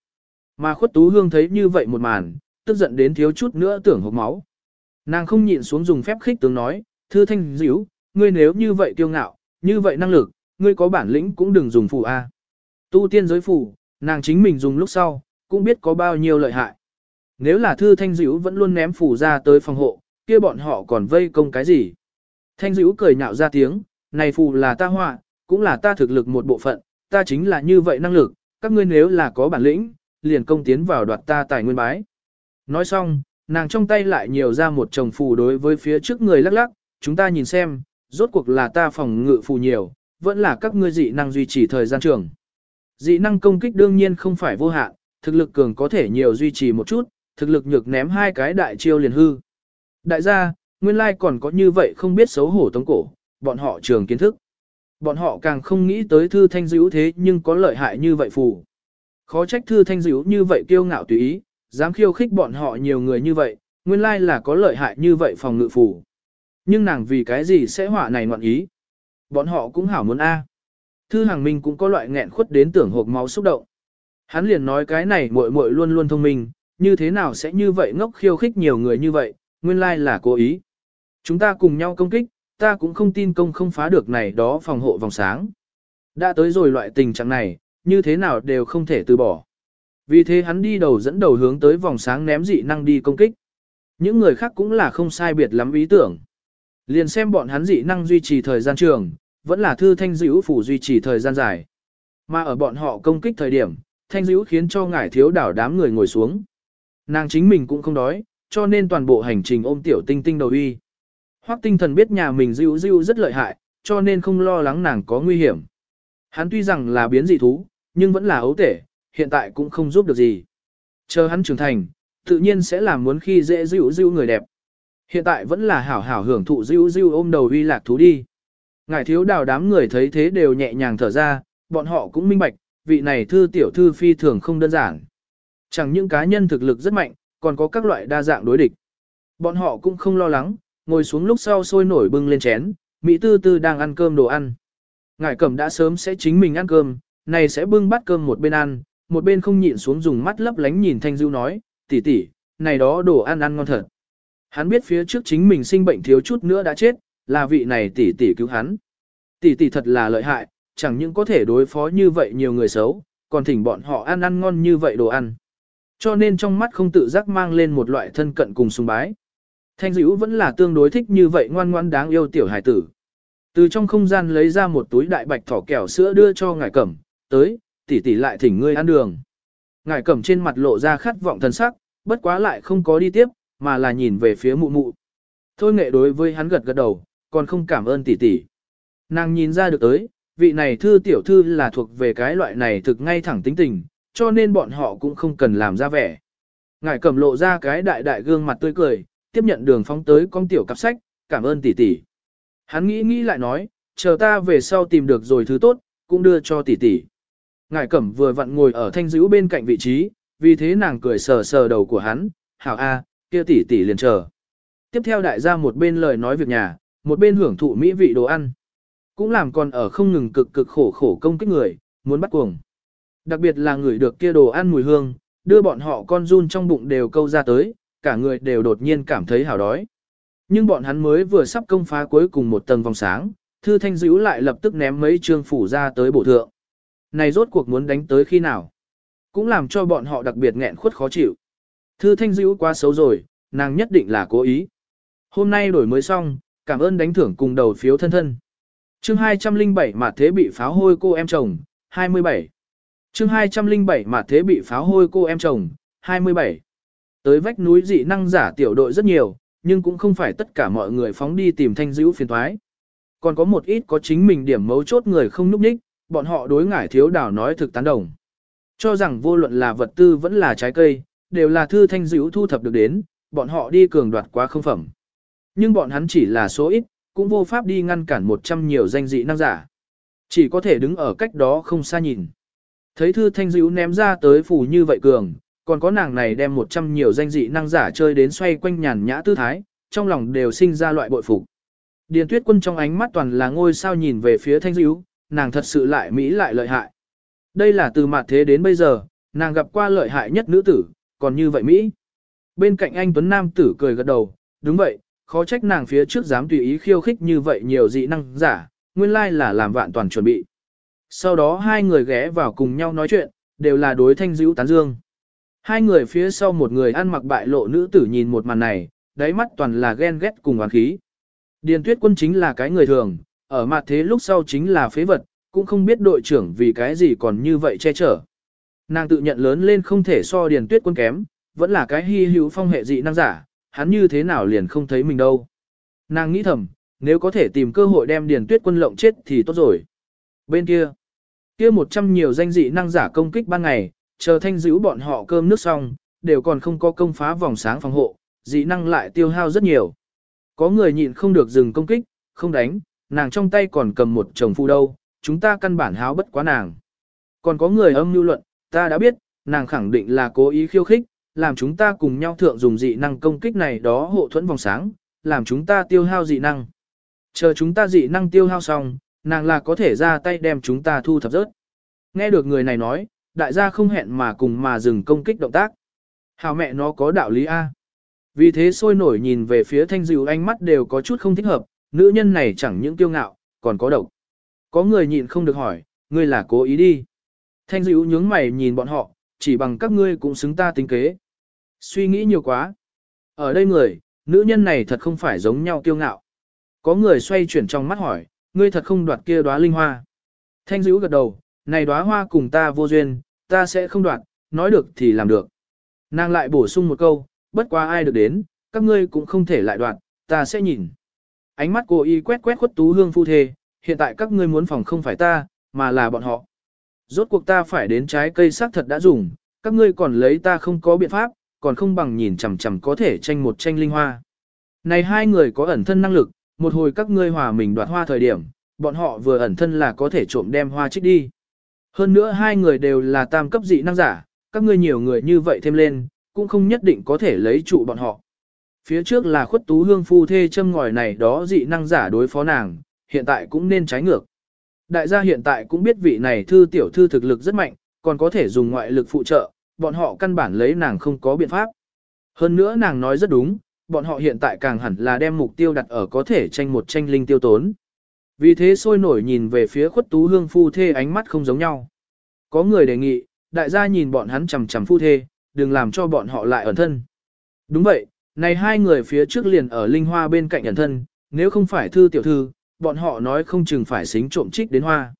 Mà khuất tú hương thấy như vậy một màn, tức giận đến thiếu chút nữa tưởng hộc máu. Nàng không nhịn xuống dùng phép khích tướng nói, thư thanh dữ, ngươi nếu như vậy kiêu ngạo, như vậy năng lực, ngươi có bản lĩnh cũng đừng dùng phù A. Tu tiên giới phù, nàng chính mình dùng lúc sau, cũng biết có bao nhiêu lợi hại. Nếu là thư thanh dữ vẫn luôn ném phủ ra tới phòng hộ, kia bọn họ còn vây công cái gì? Thanh dữ cười nhạo ra tiếng, này phù là ta họa, cũng là ta thực lực một bộ phận, ta chính là như vậy năng lực, các ngươi nếu là có bản lĩnh, liền công tiến vào đoạt ta tài nguyên bái. Nói xong, nàng trong tay lại nhiều ra một chồng phù đối với phía trước người lắc lắc, chúng ta nhìn xem, rốt cuộc là ta phòng ngự phù nhiều, vẫn là các ngươi dị năng duy trì thời gian trường. Dị năng công kích đương nhiên không phải vô hạn, thực lực cường có thể nhiều duy trì một chút, thực lực nhược ném hai cái đại chiêu liền hư. Đại gia, nguyên lai còn có như vậy không biết xấu hổ tống cổ, bọn họ trường kiến thức. Bọn họ càng không nghĩ tới thư thanh dữ thế nhưng có lợi hại như vậy phù. Khó trách thư thanh dữ như vậy kiêu ngạo tùy ý, dám khiêu khích bọn họ nhiều người như vậy, nguyên lai là có lợi hại như vậy phòng ngự phù. Nhưng nàng vì cái gì sẽ họa này ngoạn ý? Bọn họ cũng hảo muốn A. Thư hàng minh cũng có loại nghẹn khuất đến tưởng hộp máu xúc động. Hắn liền nói cái này muội muội luôn luôn thông minh, như thế nào sẽ như vậy ngốc khiêu khích nhiều người như vậy, nguyên lai là cố ý. Chúng ta cùng nhau công kích, ta cũng không tin công không phá được này đó phòng hộ vòng sáng. Đã tới rồi loại tình trạng này, như thế nào đều không thể từ bỏ. Vì thế hắn đi đầu dẫn đầu hướng tới vòng sáng ném dị năng đi công kích. Những người khác cũng là không sai biệt lắm ý tưởng. Liền xem bọn hắn dị năng duy trì thời gian trường, vẫn là thư thanh dữ phủ duy trì thời gian dài. Mà ở bọn họ công kích thời điểm, thanh dữ khiến cho ngải thiếu đảo đám người ngồi xuống. Nàng chính mình cũng không đói, cho nên toàn bộ hành trình ôm tiểu tinh tinh đầu y, Hoắc tinh thần biết nhà mình dữ dữ rất lợi hại, cho nên không lo lắng nàng có nguy hiểm. Hắn tuy rằng là biến dị thú, nhưng vẫn là ấu tể, hiện tại cũng không giúp được gì. Chờ hắn trưởng thành, tự nhiên sẽ làm muốn khi dễ dữ dữ người đẹp. Hiện tại vẫn là hảo hảo hưởng thụ dữ dữ ôm đầu uy lạc thú đi. Ngài thiếu đào đám người thấy thế đều nhẹ nhàng thở ra, bọn họ cũng minh bạch, vị này thư tiểu thư phi thường không đơn giản. Chẳng những cá nhân thực lực rất mạnh, còn có các loại đa dạng đối địch. Bọn họ cũng không lo lắng, ngồi xuống lúc sau sôi nổi bưng lên chén, Mỹ tư tư đang ăn cơm đồ ăn. Ngải cẩm đã sớm sẽ chính mình ăn cơm, này sẽ bưng bát cơm một bên ăn, một bên không nhịn xuống dùng mắt lấp lánh nhìn Thanh Dưu nói, tỷ tỷ, này đó đồ ăn ăn ngon thật. Hắn biết phía trước chính mình sinh bệnh thiếu chút nữa đã chết, là vị này tỷ tỷ cứu hắn. Tỷ tỷ thật là lợi hại, chẳng những có thể đối phó như vậy nhiều người xấu, còn thỉnh bọn họ ăn ăn ngon như vậy đồ ăn. Cho nên trong mắt không tự giác mang lên một loại thân cận cùng sùng bái. Thanh dữ vẫn là tương đối thích như vậy ngoan ngoãn đáng yêu tiểu hải tử. Từ trong không gian lấy ra một túi đại bạch thỏ kẹo sữa đưa cho ngải cẩm, tới, tỷ tỷ lại thỉnh ngươi ăn đường. ngải cẩm trên mặt lộ ra khát vọng thần sắc, bất quá lại không có đi tiếp, mà là nhìn về phía mụ mụ. Thôi nghệ đối với hắn gật gật đầu, còn không cảm ơn tỷ tỷ. Nàng nhìn ra được tới, vị này thư tiểu thư là thuộc về cái loại này thực ngay thẳng tính tình, cho nên bọn họ cũng không cần làm ra vẻ. Ngài cầm lộ ra cái đại đại gương mặt tươi cười, tiếp nhận đường phóng tới con tiểu cặp sách, cảm ơn tỷ tỷ. Hắn nghĩ nghĩ lại nói, chờ ta về sau tìm được rồi thứ tốt, cũng đưa cho tỷ tỷ. Ngài cẩm vừa vặn ngồi ở thanh dữ bên cạnh vị trí, vì thế nàng cười sờ sờ đầu của hắn, hảo a, kia tỷ tỷ liền chờ. Tiếp theo đại gia một bên lời nói việc nhà, một bên hưởng thụ mỹ vị đồ ăn. Cũng làm còn ở không ngừng cực cực khổ khổ công kích người, muốn bắt cuồng. Đặc biệt là người được kia đồ ăn mùi hương, đưa bọn họ con run trong bụng đều câu ra tới, cả người đều đột nhiên cảm thấy hào đói. Nhưng bọn hắn mới vừa sắp công phá cuối cùng một tầng vòng sáng, thư thanh dữ lại lập tức ném mấy trương phủ ra tới bổ thượng. Này rốt cuộc muốn đánh tới khi nào? Cũng làm cho bọn họ đặc biệt nghẹn khuất khó chịu. Thư thanh dữ quá xấu rồi, nàng nhất định là cố ý. Hôm nay đổi mới xong, cảm ơn đánh thưởng cùng đầu phiếu thân thân. Chương 207 mà thế bị pháo hôi cô em chồng, 27. Chương 207 mà thế bị pháo hôi cô em chồng, 27. Tới vách núi dị năng giả tiểu đội rất nhiều, nhưng cũng không phải tất cả mọi người phóng đi tìm thanh dữ phiền thoái. Còn có một ít có chính mình điểm mấu chốt người không núp ních, bọn họ đối ngải thiếu đảo nói thực tán đồng. Cho rằng vô luận là vật tư vẫn là trái cây, đều là thư thanh dữ thu thập được đến, bọn họ đi cường đoạt quá không phẩm. Nhưng bọn hắn chỉ là số ít, cũng vô pháp đi ngăn cản một trăm nhiều danh dị năng giả. Chỉ có thể đứng ở cách đó không xa nhìn. Thấy thư thanh dữ ném ra tới phủ như vậy cường, còn có nàng này đem một trăm nhiều danh dị năng giả chơi đến xoay quanh nhàn nhã tư thái, trong lòng đều sinh ra loại bội phục. Điền tuyết quân trong ánh mắt toàn là ngôi sao nhìn về phía thanh dữ, nàng thật sự lại mỹ lại lợi hại. Đây là từ mặt thế đến bây giờ, nàng gặp qua lợi hại nhất nữ tử, còn như vậy Mỹ. Bên cạnh anh Tuấn Nam tử cười gật đầu, đúng vậy, khó trách nàng phía trước dám tùy ý khiêu khích như vậy nhiều dị năng giả, nguyên lai là làm vạn toàn chuẩn bị. Sau đó hai người ghé vào cùng nhau nói chuyện, đều là đối thanh dữ tán dương. Hai người phía sau một người ăn mặc bại lộ nữ tử nhìn một màn này, đáy mắt toàn là ghen ghét cùng oán khí. Điền tuyết quân chính là cái người thường, ở mặt thế lúc sau chính là phế vật, cũng không biết đội trưởng vì cái gì còn như vậy che chở. Nàng tự nhận lớn lên không thể so điền tuyết quân kém, vẫn là cái hy hữu phong hệ dị năng giả, hắn như thế nào liền không thấy mình đâu. Nàng nghĩ thầm, nếu có thể tìm cơ hội đem điền tuyết quân lộng chết thì tốt rồi. Bên kia, kia một trăm nhiều danh dị năng giả công kích ban ngày, chờ thanh giữ bọn họ cơm nước xong, đều còn không có công phá vòng sáng phòng hộ, dị năng lại tiêu hao rất nhiều. Có người nhịn không được dừng công kích, không đánh, nàng trong tay còn cầm một chồng phu đâu, chúng ta căn bản háo bất quá nàng. Còn có người âm mưu luận, ta đã biết, nàng khẳng định là cố ý khiêu khích, làm chúng ta cùng nhau thượng dùng dị năng công kích này đó hộ thuẫn vòng sáng, làm chúng ta tiêu hao dị năng. Chờ chúng ta dị năng tiêu hao xong, nàng là có thể ra tay đem chúng ta thu thập rớt. Nghe được người này nói, đại gia không hẹn mà cùng mà dừng công kích động tác. Hào mẹ nó có đạo lý A. Vì thế sôi nổi nhìn về phía thanh dịu ánh mắt đều có chút không thích hợp, nữ nhân này chẳng những tiêu ngạo, còn có độc. Có người nhịn không được hỏi, ngươi là cố ý đi. Thanh dịu nhướng mày nhìn bọn họ, chỉ bằng các ngươi cũng xứng ta tính kế. Suy nghĩ nhiều quá. Ở đây người, nữ nhân này thật không phải giống nhau kiêu ngạo. Có người xoay chuyển trong mắt hỏi, ngươi thật không đoạt kia đóa linh hoa. Thanh dữ gật đầu, này đóa hoa cùng ta vô duyên, ta sẽ không đoạt, nói được thì làm được. Nàng lại bổ sung một câu, bất quá ai được đến, các ngươi cũng không thể lại đoạt, ta sẽ nhìn. Ánh mắt cô y quét quét khuất tú hương phu thê, hiện tại các ngươi muốn phòng không phải ta, mà là bọn họ. Rốt cuộc ta phải đến trái cây xác thật đã dùng, các ngươi còn lấy ta không có biện pháp, còn không bằng nhìn chằm chằm có thể tranh một tranh linh hoa. Này hai người có ẩn thân năng lực, một hồi các ngươi hòa mình đoạt hoa thời điểm, bọn họ vừa ẩn thân là có thể trộm đem hoa trích đi. Hơn nữa hai người đều là tam cấp dị năng giả, các ngươi nhiều người như vậy thêm lên, cũng không nhất định có thể lấy trụ bọn họ. Phía trước là khuất tú hương phu thê châm ngòi này đó dị năng giả đối phó nàng, hiện tại cũng nên trái ngược. Đại gia hiện tại cũng biết vị này thư tiểu thư thực lực rất mạnh, còn có thể dùng ngoại lực phụ trợ, bọn họ căn bản lấy nàng không có biện pháp. Hơn nữa nàng nói rất đúng, bọn họ hiện tại càng hẳn là đem mục tiêu đặt ở có thể tranh một tranh linh tiêu tốn. Vì thế sôi nổi nhìn về phía khuất tú hương phu thê ánh mắt không giống nhau. Có người đề nghị, đại gia nhìn bọn hắn chằm chằm phu thê, đừng làm cho bọn họ lại ẩn thân. Đúng vậy, này hai người phía trước liền ở linh hoa bên cạnh ẩn thân, nếu không phải thư tiểu thư, bọn họ nói không chừng phải xính trộm trích đến hoa.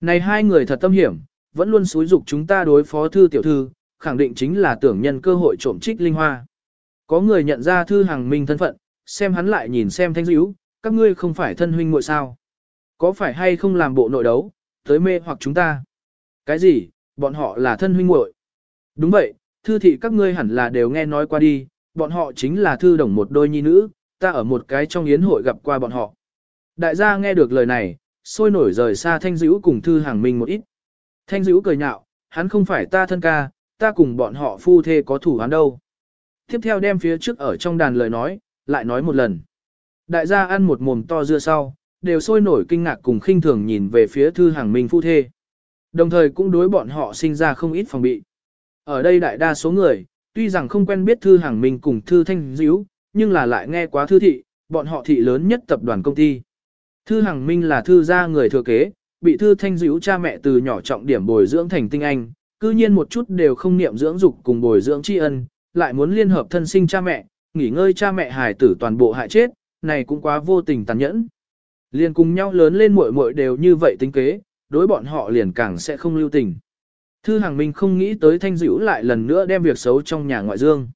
Này hai người thật tâm hiểm, vẫn luôn xúi dục chúng ta đối phó thư tiểu thư, khẳng định chính là tưởng nhân cơ hội trộm trích linh hoa. Có người nhận ra thư hàng minh thân phận, xem hắn lại nhìn xem thanh dữ, các ngươi không phải thân huynh muội sao. Có phải hay không làm bộ nội đấu, tới mê hoặc chúng ta. Cái gì, bọn họ là thân huynh muội Đúng vậy, thư thị các ngươi hẳn là đều nghe nói qua đi, bọn họ chính là thư đồng một đôi nhi nữ, ta ở một cái trong yến hội gặp qua bọn họ. Đại gia nghe được lời này, sôi nổi rời xa thanh dữ cùng thư hàng minh một ít. Thanh dữ cười nhạo, hắn không phải ta thân ca, ta cùng bọn họ phu thê có thủ hắn đâu. Tiếp theo đem phía trước ở trong đàn lời nói, lại nói một lần. Đại gia ăn một mồm to dưa sau, đều sôi nổi kinh ngạc cùng khinh thường nhìn về phía thư hàng minh phu thê. Đồng thời cũng đối bọn họ sinh ra không ít phòng bị. Ở đây đại đa số người, tuy rằng không quen biết thư hàng minh cùng thư thanh dữ, nhưng là lại nghe quá thư thị, bọn họ thị lớn nhất tập đoàn công ty. Thư hàng minh là thư gia người thừa kế, bị thư thanh dữ cha mẹ từ nhỏ trọng điểm bồi dưỡng thành tinh anh, cư nhiên một chút đều không niệm dưỡng dục cùng bồi dưỡng tri ân, lại muốn liên hợp thân sinh cha mẹ, nghỉ ngơi cha mẹ hài tử toàn bộ hại chết, này cũng quá vô tình tàn nhẫn. Liền cùng nhau lớn lên muội muội đều như vậy tính kế, đối bọn họ liền càng sẽ không lưu tình. Thư Hàng Minh không nghĩ tới Thanh Dữ lại lần nữa đem việc xấu trong nhà ngoại dương.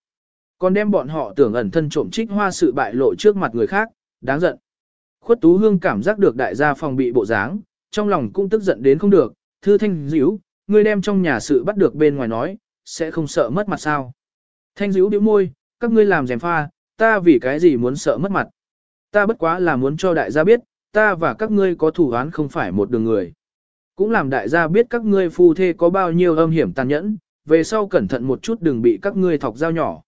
Còn đem bọn họ tưởng ẩn thân trộm trích hoa sự bại lộ trước mặt người khác, đáng giận. Khuất Tú Hương cảm giác được đại gia phòng bị bộ dáng, trong lòng cũng tức giận đến không được, Thư Thanh Dữ, ngươi đem trong nhà sự bắt được bên ngoài nói, sẽ không sợ mất mặt sao. Thanh Dữ bĩu môi, các ngươi làm rèm pha, ta vì cái gì muốn sợ mất mặt. Ta bất quá là muốn cho đại gia biết, ta và các ngươi có thủ án không phải một đường người. Cũng làm đại gia biết các ngươi phu thê có bao nhiêu âm hiểm tàn nhẫn, về sau cẩn thận một chút đừng bị các ngươi thọc dao nhỏ.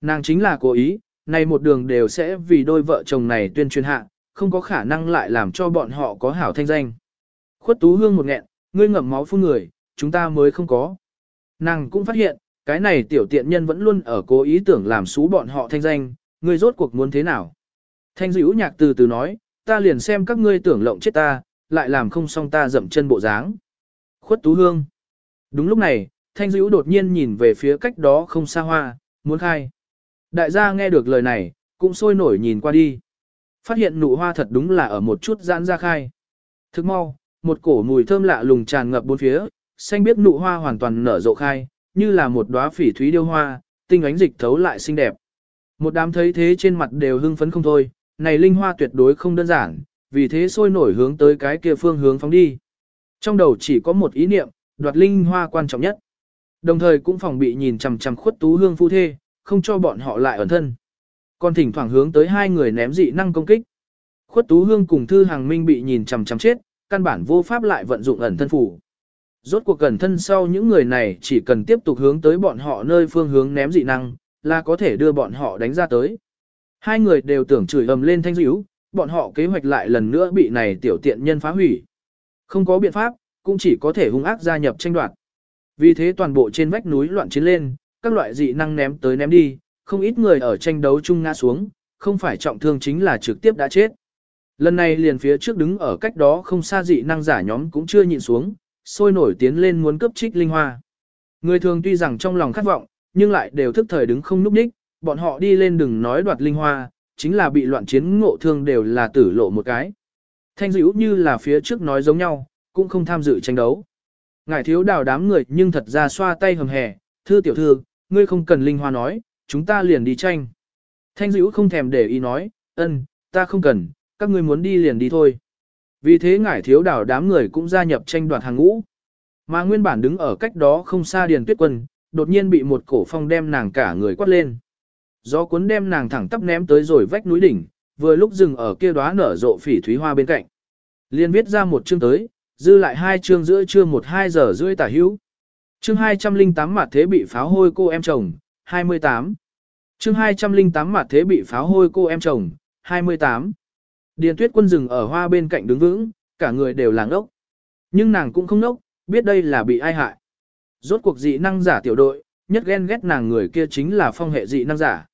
Nàng chính là cố ý, này một đường đều sẽ vì đôi vợ chồng này tuyên truyền hạ, không có khả năng lại làm cho bọn họ có hảo thanh danh. Khuất tú hương một nghẹn, ngươi ngậm máu phun người, chúng ta mới không có. Nàng cũng phát hiện, cái này tiểu tiện nhân vẫn luôn ở cố ý tưởng làm xú bọn họ thanh danh, ngươi rốt cuộc muốn thế nào. Thanh dữ nhạc từ từ nói, ta liền xem các ngươi tưởng lộng chết ta, lại làm không xong ta dậm chân bộ dáng. Khuất tú hương. Đúng lúc này, thanh dữ đột nhiên nhìn về phía cách đó không xa hoa, muốn khai. Đại gia nghe được lời này, cũng sôi nổi nhìn qua đi. Phát hiện nụ hoa thật đúng là ở một chút giãn ra khai. Thức mau, một cổ mùi thơm lạ lùng tràn ngập bốn phía, xanh biết nụ hoa hoàn toàn nở rộ khai, như là một đóa phỉ thúy điêu hoa, tinh ánh dịch thấu lại xinh đẹp. Một đám thấy thế trên mặt đều hưng phấn không thôi, này linh hoa tuyệt đối không đơn giản, vì thế sôi nổi hướng tới cái kia phương hướng phóng đi. Trong đầu chỉ có một ý niệm, đoạt linh hoa quan trọng nhất. Đồng thời cũng phòng bị nhìn chằm chằm khuất tú hương phu thê, không cho bọn họ lại ẩn thân. Còn thỉnh thoảng hướng tới hai người ném dị năng công kích. Khuất tú hương cùng thư hàng minh bị nhìn chằm chằm chết, căn bản vô pháp lại vận dụng ẩn thân phủ. Rốt cuộc cẩn thân sau những người này chỉ cần tiếp tục hướng tới bọn họ nơi phương hướng ném dị năng, là có thể đưa bọn họ đánh ra tới. Hai người đều tưởng chửi ầm lên thanh dữ, bọn họ kế hoạch lại lần nữa bị này tiểu tiện nhân phá hủy. Không có biện pháp, cũng chỉ có thể hung ác gia nhập tranh đoạt. Vì thế toàn bộ trên vách núi loạn chiến lên, các loại dị năng ném tới ném đi, không ít người ở tranh đấu chung ngã xuống, không phải trọng thương chính là trực tiếp đã chết. Lần này liền phía trước đứng ở cách đó không xa dị năng giả nhóm cũng chưa nhìn xuống, sôi nổi tiến lên muốn cướp trích linh hoa. Người thường tuy rằng trong lòng khát vọng, nhưng lại đều thức thời đứng không núp đích, bọn họ đi lên đừng nói đoạt linh hoa, chính là bị loạn chiến ngộ thương đều là tử lộ một cái. Thanh dữ như là phía trước nói giống nhau, cũng không tham dự tranh đấu. Ngài thiếu đào đám người nhưng thật ra xoa tay hầm hè, thư tiểu thư, ngươi không cần linh hoa nói, chúng ta liền đi tranh. Thanh dữ không thèm để ý nói, ân, ta không cần, các ngươi muốn đi liền đi thôi. Vì thế ngải thiếu đảo đám người cũng gia nhập tranh đoạt hàng ngũ. Mà nguyên bản đứng ở cách đó không xa Điền Tuyết Quân, đột nhiên bị một cổ phong đem nàng cả người quát lên. Gió cuốn đem nàng thẳng tắp ném tới rồi vách núi đỉnh, vừa lúc dừng ở kia đóa nở rộ phỉ thúy hoa bên cạnh. Liên viết ra một chương tới, dư lại hai chương giữa trưa một hai giờ rưỡi tả hữu. Chương 208 mặt thế bị pháo hôi cô em chồng, 28. Chương 208 mặt thế bị pháo hôi cô em chồng, 28. Điền tuyết quân rừng ở hoa bên cạnh đứng vững, cả người đều làng ốc. Nhưng nàng cũng không nốc, biết đây là bị ai hại. Rốt cuộc dị năng giả tiểu đội, nhất ghen ghét nàng người kia chính là phong hệ dị năng giả.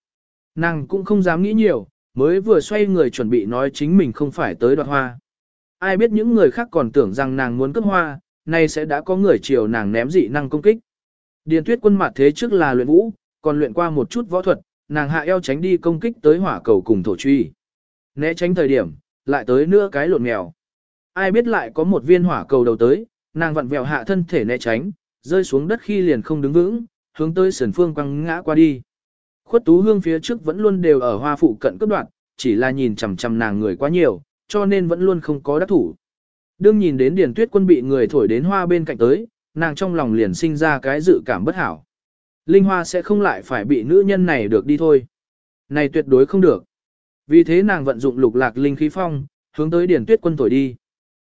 Nàng cũng không dám nghĩ nhiều, mới vừa xoay người chuẩn bị nói chính mình không phải tới đoạt hoa. Ai biết những người khác còn tưởng rằng nàng muốn cướp hoa, nay sẽ đã có người chiều nàng ném dị năng công kích. Điền tuyết quân mặt thế trước là luyện vũ, còn luyện qua một chút võ thuật, nàng hạ eo tránh đi công kích tới hỏa cầu cùng thổ truy. Né tránh thời điểm, lại tới nữa cái lộn mèo. Ai biết lại có một viên hỏa cầu đầu tới, nàng vặn vẹo hạ thân thể né tránh, rơi xuống đất khi liền không đứng vững, hướng tới sườn phương quăng ngã qua đi. Khuất tú hương phía trước vẫn luôn đều ở hoa phụ cận cấp đoạn, chỉ là nhìn chằm chằm nàng người quá nhiều, cho nên vẫn luôn không có đắc thủ. Đương nhìn đến Điền Tuyết Quân bị người thổi đến hoa bên cạnh tới, nàng trong lòng liền sinh ra cái dự cảm bất hảo. Linh Hoa sẽ không lại phải bị nữ nhân này được đi thôi. Này tuyệt đối không được. Vì thế nàng vận dụng lục lạc linh khí phong, hướng tới Điền Tuyết Quân thổi đi.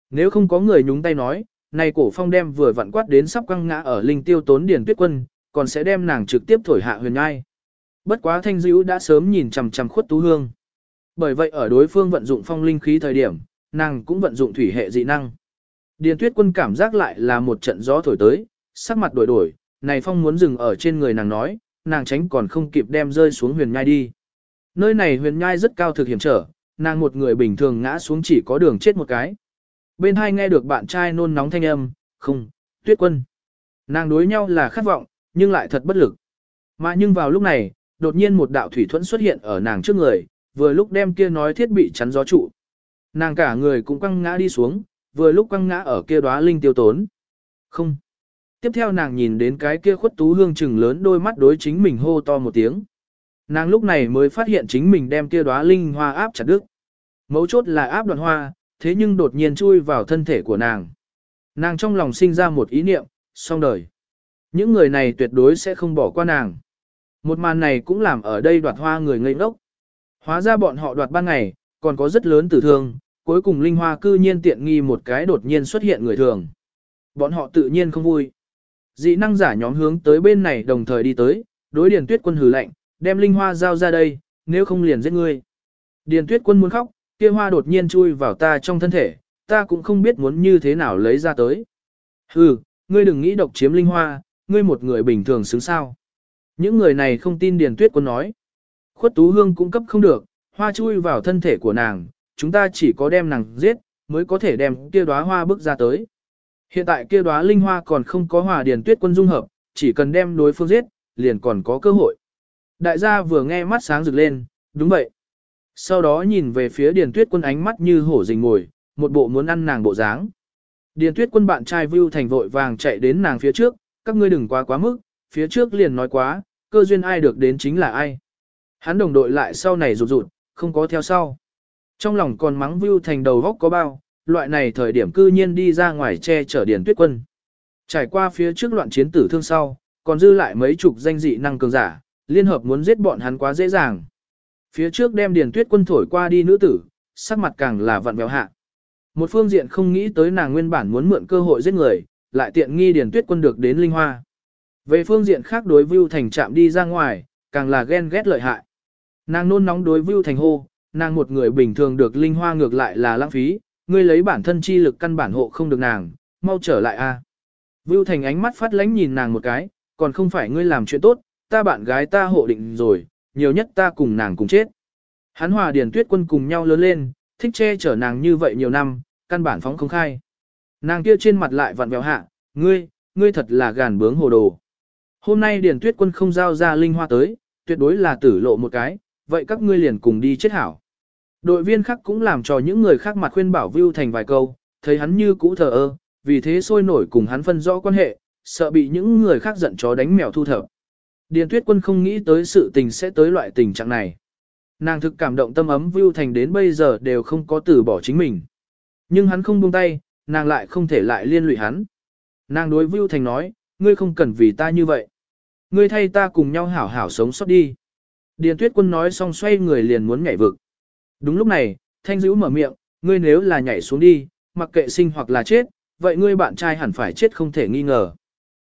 Nếu không có người nhúng tay nói, này cổ phong đem vừa vặn quát đến sắp quăng ngã ở linh tiêu tốn Điền Tuyết Quân, còn sẽ đem nàng trực tiếp thổi hạ huyền ngai. Bất quá thanh dữ đã sớm nhìn chằm chằm khuất tú hương. Bởi vậy ở đối phương vận dụng phong linh khí thời điểm, nàng cũng vận dụng thủy hệ dị năng. Điền tuyết quân cảm giác lại là một trận gió thổi tới, sắc mặt đổi đổi, này phong muốn dừng ở trên người nàng nói, nàng tránh còn không kịp đem rơi xuống huyền nhai đi. Nơi này huyền nhai rất cao thực hiểm trở, nàng một người bình thường ngã xuống chỉ có đường chết một cái. Bên hai nghe được bạn trai nôn nóng thanh âm, không, tuyết quân. Nàng đối nhau là khát vọng, nhưng lại thật bất lực. Mà nhưng vào lúc này, đột nhiên một đạo thủy thuẫn xuất hiện ở nàng trước người, vừa lúc đem kia nói thiết bị chắn gió trụ. Nàng cả người cũng quăng ngã đi xuống, vừa lúc quăng ngã ở kia đóa linh tiêu tốn. Không. Tiếp theo nàng nhìn đến cái kia khuất tú hương trừng lớn đôi mắt đối chính mình hô to một tiếng. Nàng lúc này mới phát hiện chính mình đem kia đóa linh hoa áp chặt đứt. Mấu chốt là áp đoạn hoa, thế nhưng đột nhiên chui vào thân thể của nàng. Nàng trong lòng sinh ra một ý niệm, xong đời. Những người này tuyệt đối sẽ không bỏ qua nàng. Một màn này cũng làm ở đây đoạt hoa người ngây ngốc. Hóa ra bọn họ đoạt ban ngày, còn có rất lớn tử thương, cuối cùng linh hoa cư nhiên tiện nghi một cái đột nhiên xuất hiện người thường. Bọn họ tự nhiên không vui. Dị năng giả nhóm hướng tới bên này đồng thời đi tới, đối điền tuyết quân hừ lạnh, đem linh hoa giao ra đây, nếu không liền giết ngươi. Điền tuyết quân muốn khóc, kia hoa đột nhiên chui vào ta trong thân thể, ta cũng không biết muốn như thế nào lấy ra tới. Hừ, ngươi đừng nghĩ độc chiếm linh hoa, ngươi một người bình thường xứng sao. Những người này không tin Điền Tuyết Quân nói. Khuất Tú Hương cũng cấp không được, hoa chui vào thân thể của nàng, chúng ta chỉ có đem nàng giết, mới có thể đem kia đóa hoa bước ra tới. Hiện tại kia đóa linh hoa còn không có hòa Điền Tuyết Quân dung hợp, chỉ cần đem đối phương giết, liền còn có cơ hội. Đại gia vừa nghe mắt sáng rực lên, đúng vậy. Sau đó nhìn về phía Điền Tuyết Quân ánh mắt như hổ rình ngồi, một bộ muốn ăn nàng bộ dáng. Điền Tuyết Quân bạn trai Vưu Thành vội vàng chạy đến nàng phía trước, các ngươi đừng quá quá mức, phía trước liền nói quá, cơ duyên ai được đến chính là ai. Hắn đồng đội lại sau này rụt rụt, không có theo sau. Trong lòng còn mắng Vưu Thành đầu góc có bao, loại này thời điểm cư nhiên đi ra ngoài che chở Điền Tuyết Quân. Trải qua phía trước loạn chiến tử thương sau, còn dư lại mấy chục danh dị năng cường giả, liên hợp muốn giết bọn hắn quá dễ dàng. Phía trước đem Điền Tuyết Quân thổi qua đi nữ tử, sắc mặt càng là vặn vẹo hạ. Một phương diện không nghĩ tới nàng nguyên bản muốn mượn cơ hội giết người, lại tiện nghi Điền Tuyết Quân được đến linh hoa. Về phương diện khác đối Vưu Thành chạm đi ra ngoài, càng là ghen ghét lợi hại. Nàng nôn nóng đối Vưu Thành hô, nàng một người bình thường được linh hoa ngược lại là lãng phí, ngươi lấy bản thân chi lực căn bản hộ không được nàng, mau trở lại a. Vưu Thành ánh mắt phát lánh nhìn nàng một cái, còn không phải ngươi làm chuyện tốt, ta bạn gái ta hộ định rồi, nhiều nhất ta cùng nàng cùng chết. Hắn hòa Điền Tuyết Quân cùng nhau lớn lên, thích che chở nàng như vậy nhiều năm, căn bản phóng không khai. Nàng kia trên mặt lại vặn vẹo hạ, ngươi, ngươi thật là gàn bướng hồ đồ. Hôm nay Điền Tuyết Quân không giao ra linh hoa tới, tuyệt đối là tử lộ một cái, vậy các ngươi liền cùng đi chết hảo. Đội viên khác cũng làm cho những người khác mặt khuyên bảo Vưu Thành vài câu, thấy hắn như cũ thờ ơ, vì thế sôi nổi cùng hắn phân rõ quan hệ, sợ bị những người khác giận chó đánh mèo thu thập. Điền Tuyết Quân không nghĩ tới sự tình sẽ tới loại tình trạng này. Nàng thực cảm động tâm ấm Vưu Thành đến bây giờ đều không có từ bỏ chính mình. Nhưng hắn không buông tay, nàng lại không thể lại liên lụy hắn. Nàng đối Vưu Thành nói, ngươi không cần vì ta như vậy. Ngươi thay ta cùng nhau hảo hảo sống sót đi. Điền Tuyết Quân nói xong xoay người liền muốn nhảy vực. Đúng lúc này, Thanh Dữ mở miệng, ngươi nếu là nhảy xuống đi, mặc kệ sinh hoặc là chết, vậy ngươi bạn trai hẳn phải chết không thể nghi ngờ.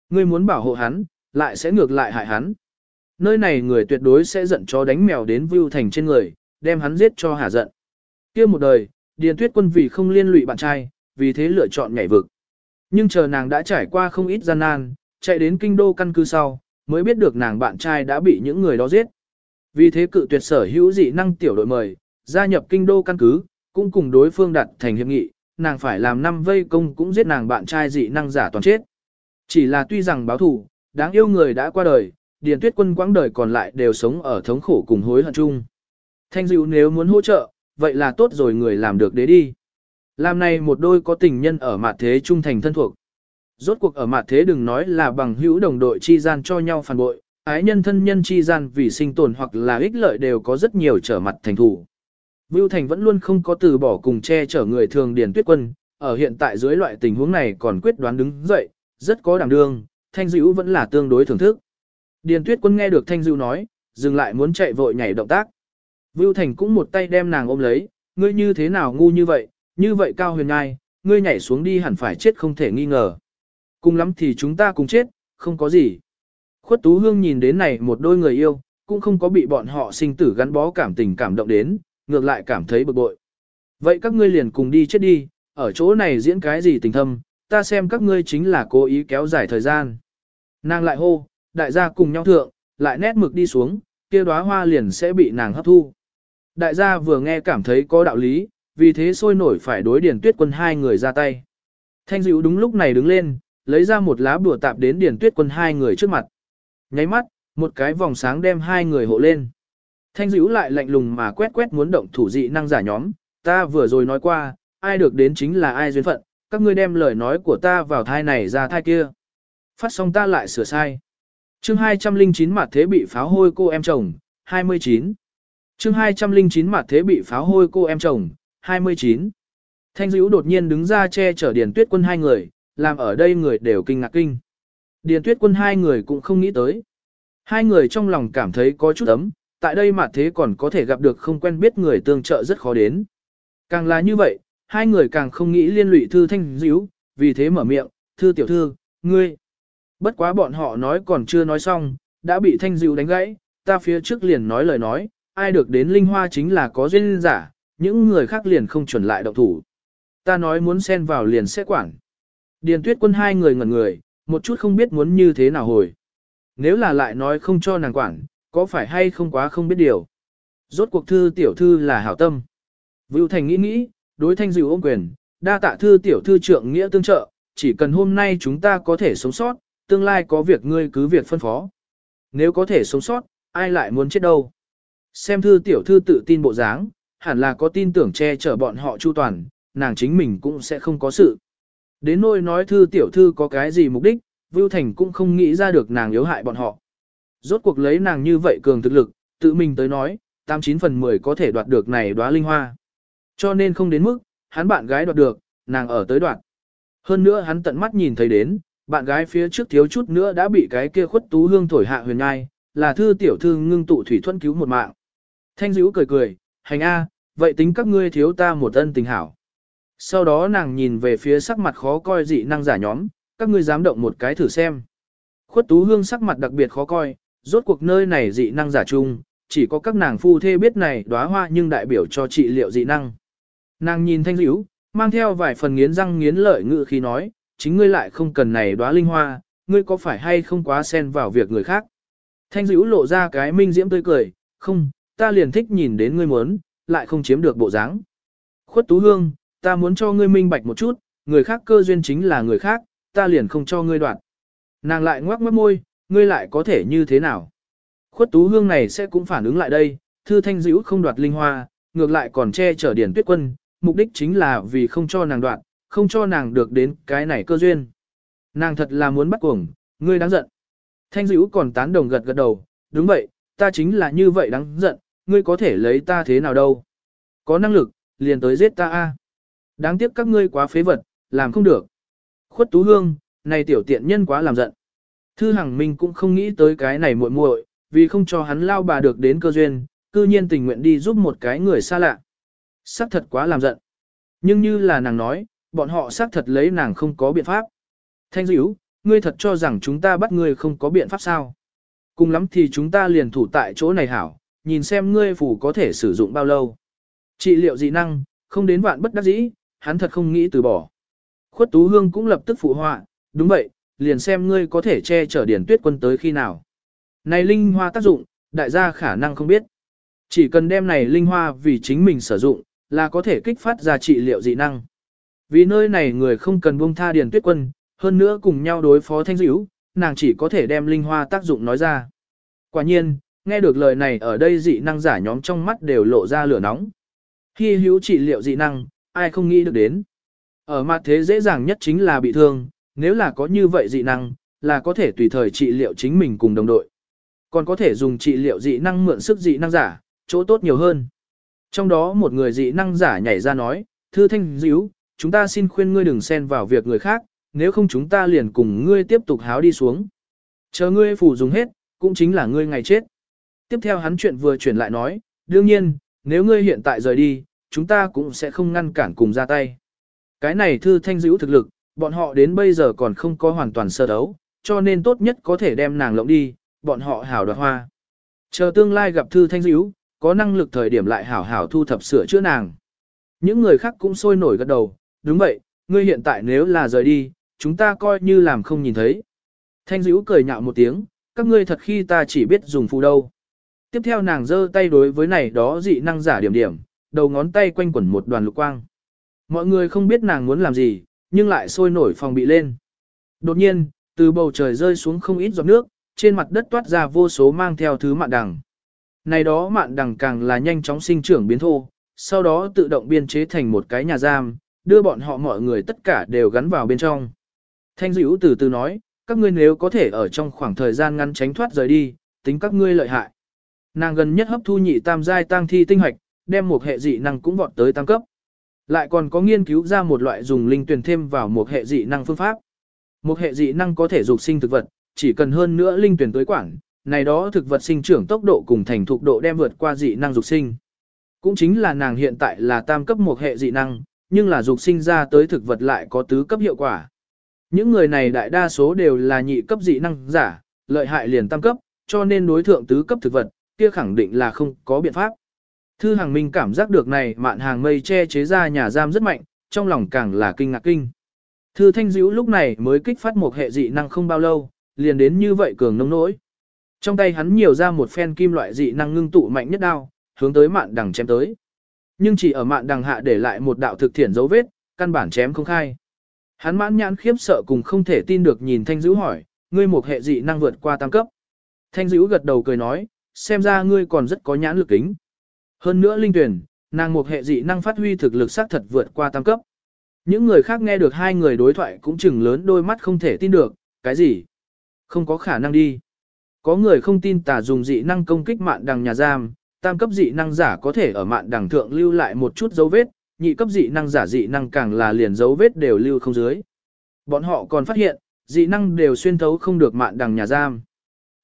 Ngươi muốn bảo hộ hắn, lại sẽ ngược lại hại hắn. Nơi này người tuyệt đối sẽ giận cho đánh mèo đến Vưu Thành trên người, đem hắn giết cho hả giận. kia một đời, Điền Tuyết Quân vì không liên lụy bạn trai, vì thế lựa chọn nhảy vực. Nhưng chờ nàng đã trải qua không ít gian nan, chạy đến kinh đô căn cứ sau, mới biết được nàng bạn trai đã bị những người đó giết. Vì thế cự tuyệt sở hữu dị năng tiểu đội mời, gia nhập kinh đô căn cứ, cũng cùng đối phương đặt thành hiệp nghị, nàng phải làm năm vây công cũng giết nàng bạn trai dị năng giả toàn chết. Chỉ là tuy rằng báo thù, đáng yêu người đã qua đời, Điền Tuyết Quân quãng đời còn lại đều sống ở thống khổ cùng hối hận chung. Thanh Dịu nếu muốn hỗ trợ, vậy là tốt rồi người làm được đấy đi. Làm này một đôi có tình nhân ở mặt thế trung thành thân thuộc. Rốt cuộc ở mặt thế đừng nói là bằng hữu đồng đội chi gian cho nhau phản bội, ái nhân thân nhân chi gian vì sinh tồn hoặc là ích lợi đều có rất nhiều trở mặt thành thủ. Vưu Thành vẫn luôn không có từ bỏ cùng che chở người thường Điền Tuyết Quân, ở hiện tại dưới loại tình huống này còn quyết đoán đứng dậy, rất có đảm đương, Thanh Dữ vẫn là tương đối thưởng thức. Điền Tuyết Quân nghe được Thanh Dữ nói, dừng lại muốn chạy vội nhảy động tác. Vưu Thành cũng một tay đem nàng ôm lấy, ngươi như thế nào ngu như vậy, như vậy cao huyền ngai, ngươi nhảy xuống đi hẳn phải chết không thể nghi ngờ. Cùng lắm thì chúng ta cùng chết, không có gì. Khuất Tú Hương nhìn đến này một đôi người yêu, cũng không có bị bọn họ sinh tử gắn bó cảm tình cảm động đến, ngược lại cảm thấy bực bội. Vậy các ngươi liền cùng đi chết đi, ở chỗ này diễn cái gì tình thâm, ta xem các ngươi chính là cố ý kéo dài thời gian. Nàng lại hô, đại gia cùng nhau thượng, lại nét mực đi xuống, kia đóa hoa liền sẽ bị nàng hấp thu. Đại gia vừa nghe cảm thấy có đạo lý, vì thế sôi nổi phải đối điển tuyết quân hai người ra tay. Thanh dịu đúng lúc này đứng lên, lấy ra một lá bùa tạp đến điển tuyết quân hai người trước mặt. Nháy mắt, Một cái vòng sáng đem hai người hộ lên. Thanh dữ lại lạnh lùng mà quét quét muốn động thủ dị năng giả nhóm, ta vừa rồi nói qua, ai được đến chính là ai duyên phận, các ngươi đem lời nói của ta vào thai này ra thai kia. Phát xong ta lại sửa sai. chương 209 mặt thế bị pháo hôi cô em chồng, 29. chương 209 mặt thế bị pháo hôi cô em chồng, 29. Thanh dữ đột nhiên đứng ra che chở điền tuyết quân hai người, làm ở đây người đều kinh ngạc kinh. Điền tuyết quân hai người cũng không nghĩ tới. Hai người trong lòng cảm thấy có chút ấm, tại đây mà thế còn có thể gặp được không quen biết người tương trợ rất khó đến. Càng là như vậy, hai người càng không nghĩ liên lụy thư thanh Diễu, vì thế mở miệng, thư tiểu thư, ngươi. Bất quá bọn họ nói còn chưa nói xong, đã bị thanh Dịu đánh gãy, ta phía trước liền nói lời nói, ai được đến linh hoa chính là có duyên giả, những người khác liền không chuẩn lại động thủ. Ta nói muốn xen vào liền sẽ quản. Điền tuyết quân hai người ngẩn người, một chút không biết muốn như thế nào hồi. Nếu là lại nói không cho nàng quản, có phải hay không quá không biết điều. Rốt cuộc thư tiểu thư là hảo tâm. Vưu Thành nghĩ nghĩ, đối thanh dịu ôm quyền, đa tạ thư tiểu thư trượng nghĩa tương trợ, chỉ cần hôm nay chúng ta có thể sống sót, tương lai có việc ngươi cứ việc phân phó. Nếu có thể sống sót, ai lại muốn chết đâu. Xem thư tiểu thư tự tin bộ dáng, hẳn là có tin tưởng che chở bọn họ chu toàn, nàng chính mình cũng sẽ không có sự. Đến nỗi nói thư tiểu thư có cái gì mục đích, Vưu Thành cũng không nghĩ ra được nàng yếu hại bọn họ. Rốt cuộc lấy nàng như vậy cường thực lực, tự mình tới nói, 89 phần 10 có thể đoạt được này đóa linh hoa. Cho nên không đến mức, hắn bạn gái đoạt được, nàng ở tới đoạt. Hơn nữa hắn tận mắt nhìn thấy đến, bạn gái phía trước thiếu chút nữa đã bị cái kia khuất tú hương thổi hạ huyền ngai, là thư tiểu thư ngưng tụ thủy thuẫn cứu một mạng. Thanh dữ cười cười, hành a, vậy tính các ngươi thiếu ta một ân tình hảo. Sau đó nàng nhìn về phía sắc mặt khó coi dị năng giả nhóm, các ngươi dám động một cái thử xem. Khuất tú hương sắc mặt đặc biệt khó coi, rốt cuộc nơi này dị năng giả chung, chỉ có các nàng phu thê biết này đóa hoa nhưng đại biểu cho trị liệu dị năng. Nàng nhìn thanh dữ, mang theo vài phần nghiến răng nghiến lợi ngự khi nói, chính ngươi lại không cần này đóa linh hoa, ngươi có phải hay không quá xen vào việc người khác. Thanh dữ lộ ra cái minh diễm tươi cười, không, ta liền thích nhìn đến ngươi muốn, lại không chiếm được bộ dáng. Khuất tú hương, ta muốn cho ngươi minh bạch một chút, người khác cơ duyên chính là người khác, ta liền không cho ngươi đoạn. Nàng lại ngoác mất môi, ngươi lại có thể như thế nào? Khuất tú hương này sẽ cũng phản ứng lại đây, thư thanh dữ không đoạt linh hoa, ngược lại còn che chở điển tuyết quân, mục đích chính là vì không cho nàng đoạt, không cho nàng được đến cái này cơ duyên. Nàng thật là muốn bắt cuồng, ngươi đáng giận. Thanh dữ còn tán đồng gật gật đầu, đúng vậy, ta chính là như vậy đáng giận, ngươi có thể lấy ta thế nào đâu. Có năng lực, liền tới giết ta a. Đáng tiếc các ngươi quá phế vật, làm không được. Khuất Tú Hương, này tiểu tiện nhân quá làm giận. Thư Hằng Minh cũng không nghĩ tới cái này muội muội, vì không cho hắn lao bà được đến cơ duyên, cư nhiên tình nguyện đi giúp một cái người xa lạ. Sắc thật quá làm giận. Nhưng như là nàng nói, bọn họ xác thật lấy nàng không có biện pháp. Thanh dữ, ngươi thật cho rằng chúng ta bắt ngươi không có biện pháp sao? Cùng lắm thì chúng ta liền thủ tại chỗ này hảo, nhìn xem ngươi phủ có thể sử dụng bao lâu. Trị liệu dị năng, không đến vạn bất đắc dĩ, hắn thật không nghĩ từ bỏ. Khuất Tú Hương cũng lập tức phụ họa, đúng vậy, liền xem ngươi có thể che chở điển tuyết quân tới khi nào. Này linh hoa tác dụng, đại gia khả năng không biết. Chỉ cần đem này linh hoa vì chính mình sử dụng, là có thể kích phát ra trị liệu dị năng. Vì nơi này người không cần buông tha Điền tuyết quân, hơn nữa cùng nhau đối phó thanh dữ, nàng chỉ có thể đem linh hoa tác dụng nói ra. Quả nhiên, nghe được lời này ở đây dị năng giả nhóm trong mắt đều lộ ra lửa nóng. Khi hữu trị liệu dị năng, ai không nghĩ được đến. Ở mặt thế dễ dàng nhất chính là bị thương, nếu là có như vậy dị năng, là có thể tùy thời trị liệu chính mình cùng đồng đội. Còn có thể dùng trị liệu dị năng mượn sức dị năng giả, chỗ tốt nhiều hơn. Trong đó một người dị năng giả nhảy ra nói, Thư Thanh Diễu chúng ta xin khuyên ngươi đừng xen vào việc người khác, nếu không chúng ta liền cùng ngươi tiếp tục háo đi xuống. Chờ ngươi phủ dùng hết, cũng chính là ngươi ngày chết. Tiếp theo hắn chuyện vừa chuyển lại nói, đương nhiên, nếu ngươi hiện tại rời đi, chúng ta cũng sẽ không ngăn cản cùng ra tay. Cái này thư thanh dữ thực lực, bọn họ đến bây giờ còn không có hoàn toàn sơ đấu, cho nên tốt nhất có thể đem nàng lộng đi, bọn họ hảo đoạt hoa. Chờ tương lai gặp thư thanh dữ, có năng lực thời điểm lại hảo hảo thu thập sửa chữa nàng. Những người khác cũng sôi nổi gật đầu, đúng vậy, ngươi hiện tại nếu là rời đi, chúng ta coi như làm không nhìn thấy. Thanh dữ cười nhạo một tiếng, các ngươi thật khi ta chỉ biết dùng phù đâu. Tiếp theo nàng giơ tay đối với này đó dị năng giả điểm điểm, đầu ngón tay quanh quẩn một đoàn lục quang. Mọi người không biết nàng muốn làm gì, nhưng lại sôi nổi phòng bị lên. Đột nhiên, từ bầu trời rơi xuống không ít giọt nước, trên mặt đất toát ra vô số mang theo thứ mạn đằng. Này đó mạn đằng càng là nhanh chóng sinh trưởng biến thô, sau đó tự động biên chế thành một cái nhà giam, đưa bọn họ mọi người tất cả đều gắn vào bên trong. Thanh dữ từ từ nói, các ngươi nếu có thể ở trong khoảng thời gian ngắn tránh thoát rời đi, tính các ngươi lợi hại. Nàng gần nhất hấp thu nhị tam giai tăng thi tinh hoạch, đem một hệ dị năng cũng vọt tới tam cấp. Lại còn có nghiên cứu ra một loại dùng linh tuyển thêm vào một hệ dị năng phương pháp. Một hệ dị năng có thể dục sinh thực vật, chỉ cần hơn nữa linh tuyển tới quản, này đó thực vật sinh trưởng tốc độ cùng thành thục độ đem vượt qua dị năng dục sinh. Cũng chính là nàng hiện tại là tam cấp một hệ dị năng, nhưng là dục sinh ra tới thực vật lại có tứ cấp hiệu quả. Những người này đại đa số đều là nhị cấp dị năng giả, lợi hại liền tam cấp, cho nên đối thượng tứ cấp thực vật, kia khẳng định là không có biện pháp. Thư hàng minh cảm giác được này mạn hàng mây che chế ra nhà giam rất mạnh, trong lòng càng là kinh ngạc kinh. Thư thanh dữ lúc này mới kích phát một hệ dị năng không bao lâu, liền đến như vậy cường nông nỗi. Trong tay hắn nhiều ra một phen kim loại dị năng ngưng tụ mạnh nhất đao, hướng tới mạn đằng chém tới. Nhưng chỉ ở mạn đằng hạ để lại một đạo thực thiện dấu vết, căn bản chém không khai. Hắn mãn nhãn khiếp sợ cùng không thể tin được nhìn thanh dữ hỏi, ngươi một hệ dị năng vượt qua tam cấp. Thanh dữ gật đầu cười nói, xem ra ngươi còn rất có nhãn lực kính. Hơn nữa linh tuyển, nàng một hệ dị năng phát huy thực lực xác thật vượt qua tam cấp. Những người khác nghe được hai người đối thoại cũng chừng lớn đôi mắt không thể tin được, cái gì? Không có khả năng đi. Có người không tin tà dùng dị năng công kích mạn đằng nhà giam, tam cấp dị năng giả có thể ở mạn đẳng thượng lưu lại một chút dấu vết, nhị cấp dị năng giả dị năng càng là liền dấu vết đều lưu không dưới. Bọn họ còn phát hiện, dị năng đều xuyên thấu không được mạn đằng nhà giam.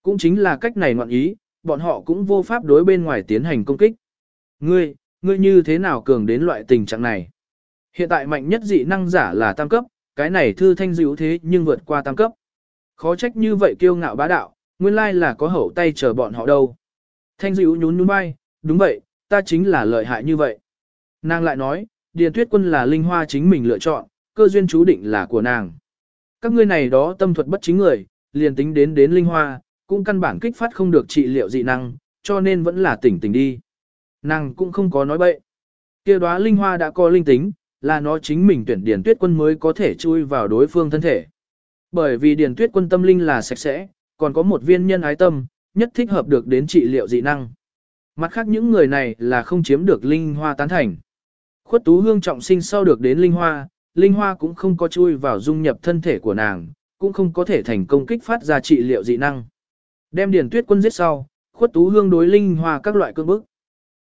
Cũng chính là cách này ngoạn ý, bọn họ cũng vô pháp đối bên ngoài tiến hành công kích. Ngươi, ngươi như thế nào cường đến loại tình trạng này? Hiện tại mạnh nhất dị năng giả là tam cấp, cái này thư thanh dữ thế nhưng vượt qua tam cấp. Khó trách như vậy kiêu ngạo bá đạo, nguyên lai là có hậu tay chờ bọn họ đâu. Thanh dữ nhún nhún vai, đúng vậy, ta chính là lợi hại như vậy. Nàng lại nói, Điền Tuyết Quân là linh hoa chính mình lựa chọn, cơ duyên chú định là của nàng. Các ngươi này đó tâm thuật bất chính người, liền tính đến đến linh hoa, cũng căn bản kích phát không được trị liệu dị năng, cho nên vẫn là tỉnh tỉnh đi. Nàng cũng không có nói bậy. kia đóa linh hoa đã có linh tính, là nó chính mình tuyển Điền Tuyết Quân mới có thể chui vào đối phương thân thể. Bởi vì Điền Tuyết Quân tâm linh là sạch sẽ, còn có một viên nhân ái tâm, nhất thích hợp được đến trị liệu dị năng. Mặt khác những người này là không chiếm được linh hoa tán thành. Khuất tú hương trọng sinh sau được đến linh hoa, linh hoa cũng không có chui vào dung nhập thân thể của nàng, cũng không có thể thành công kích phát ra trị liệu dị năng. Đem điền tuyết quân giết sau, khuất tú hương đối linh hoa các loại cương bức.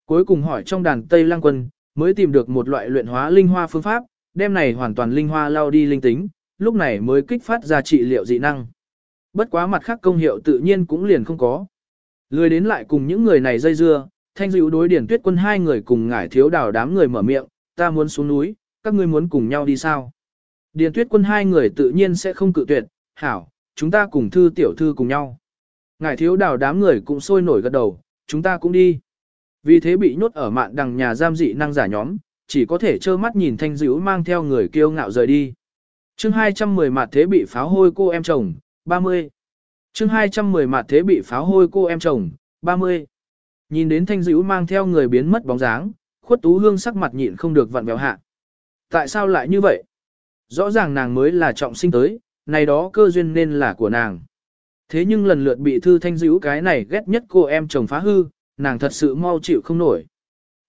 Cuối cùng hỏi trong đàn Tây Lăng quân, mới tìm được một loại luyện hóa linh hoa phương pháp, đem này hoàn toàn linh hoa lao đi linh tính, lúc này mới kích phát ra trị liệu dị năng. Bất quá mặt khác công hiệu tự nhiên cũng liền không có. Lười đến lại cùng những người này dây dưa, thanh dịu đối điển tuyết quân hai người cùng ngải thiếu đào đám người mở miệng, ta muốn xuống núi, các ngươi muốn cùng nhau đi sao? Điền tuyết quân hai người tự nhiên sẽ không cự tuyệt, hảo, chúng ta cùng thư tiểu thư cùng nhau. Ngải thiếu đào đám người cũng sôi nổi gật đầu, chúng ta cũng đi. Vì thế bị nhốt ở mạn đằng nhà giam dị năng giả nhóm, chỉ có thể trơ mắt nhìn thanh dữ mang theo người kiêu ngạo rời đi. chương 210 mặt thế bị pháo hôi cô em chồng, 30. chương 210 mặt thế bị pháo hôi cô em chồng, 30. Nhìn đến thanh dữ mang theo người biến mất bóng dáng, khuất tú hương sắc mặt nhịn không được vặn béo hạ. Tại sao lại như vậy? Rõ ràng nàng mới là trọng sinh tới, này đó cơ duyên nên là của nàng. Thế nhưng lần lượt bị thư thanh dữ cái này ghét nhất cô em chồng phá hư, nàng thật sự mau chịu không nổi.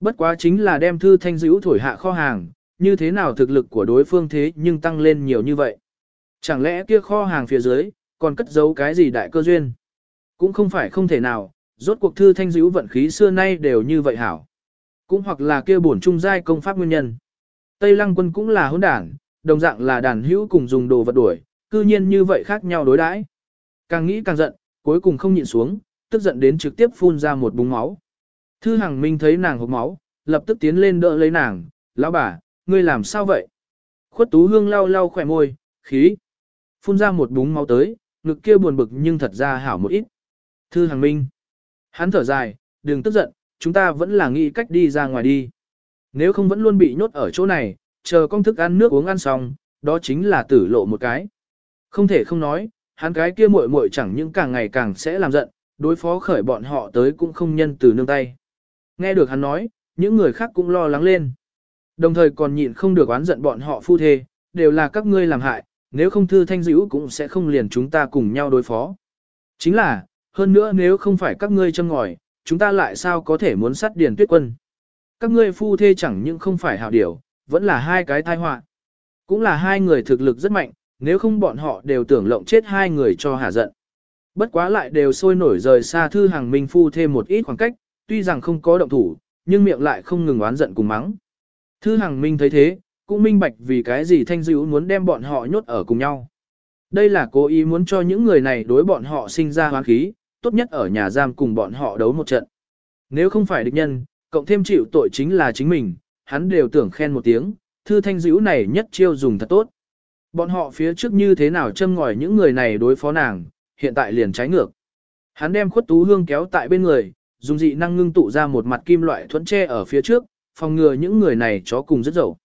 Bất quá chính là đem thư thanh dữ thổi hạ kho hàng, như thế nào thực lực của đối phương thế nhưng tăng lên nhiều như vậy. Chẳng lẽ kia kho hàng phía dưới, còn cất giấu cái gì đại cơ duyên? Cũng không phải không thể nào, rốt cuộc thư thanh dữ vận khí xưa nay đều như vậy hảo. Cũng hoặc là kia bổn trung giai công pháp nguyên nhân. Tây lăng quân cũng là hỗn đảng, đồng dạng là đàn hữu cùng dùng đồ vật đuổi, cư nhiên như vậy khác nhau đối đãi. Càng nghĩ càng giận, cuối cùng không nhịn xuống, tức giận đến trực tiếp phun ra một búng máu. Thư Hằng Minh thấy nàng hộc máu, lập tức tiến lên đỡ lấy nàng, lão bà, ngươi làm sao vậy? Khuất Tú Hương lau lau khỏe môi, khí. Phun ra một búng máu tới, ngực kia buồn bực nhưng thật ra hảo một ít. Thư Hằng Minh. Hắn thở dài, đừng tức giận, chúng ta vẫn là nghĩ cách đi ra ngoài đi. Nếu không vẫn luôn bị nhốt ở chỗ này, chờ công thức ăn nước uống ăn xong, đó chính là tử lộ một cái. Không thể không nói, hắn cái kia muội muội chẳng những càng ngày càng sẽ làm giận, đối phó khởi bọn họ tới cũng không nhân từ nương tay. Nghe được hắn nói, những người khác cũng lo lắng lên. Đồng thời còn nhịn không được oán giận bọn họ phu thê, đều là các ngươi làm hại, nếu không thư thanh dữ cũng sẽ không liền chúng ta cùng nhau đối phó. Chính là, hơn nữa nếu không phải các ngươi châm ngòi, chúng ta lại sao có thể muốn sát điền tuyết quân. Các ngươi phu thê chẳng những không phải hảo điều, vẫn là hai cái thai họa Cũng là hai người thực lực rất mạnh, nếu không bọn họ đều tưởng lộng chết hai người cho hả giận. Bất quá lại đều sôi nổi rời xa thư hàng minh phu thêm một ít khoảng cách, tuy rằng không có động thủ, nhưng miệng lại không ngừng oán giận cùng mắng. Thư hàng minh thấy thế, cũng minh bạch vì cái gì thanh dữ muốn đem bọn họ nhốt ở cùng nhau. Đây là cố ý muốn cho những người này đối bọn họ sinh ra hoang khí, tốt nhất ở nhà giam cùng bọn họ đấu một trận. Nếu không phải địch nhân, cộng thêm chịu tội chính là chính mình, hắn đều tưởng khen một tiếng, thư thanh dữ này nhất chiêu dùng thật tốt. Bọn họ phía trước như thế nào châm ngòi những người này đối phó nàng, hiện tại liền trái ngược. Hắn đem khuất tú hương kéo tại bên người, dùng dị năng ngưng tụ ra một mặt kim loại thuẫn tre ở phía trước, phòng ngừa những người này chó cùng rất dậu.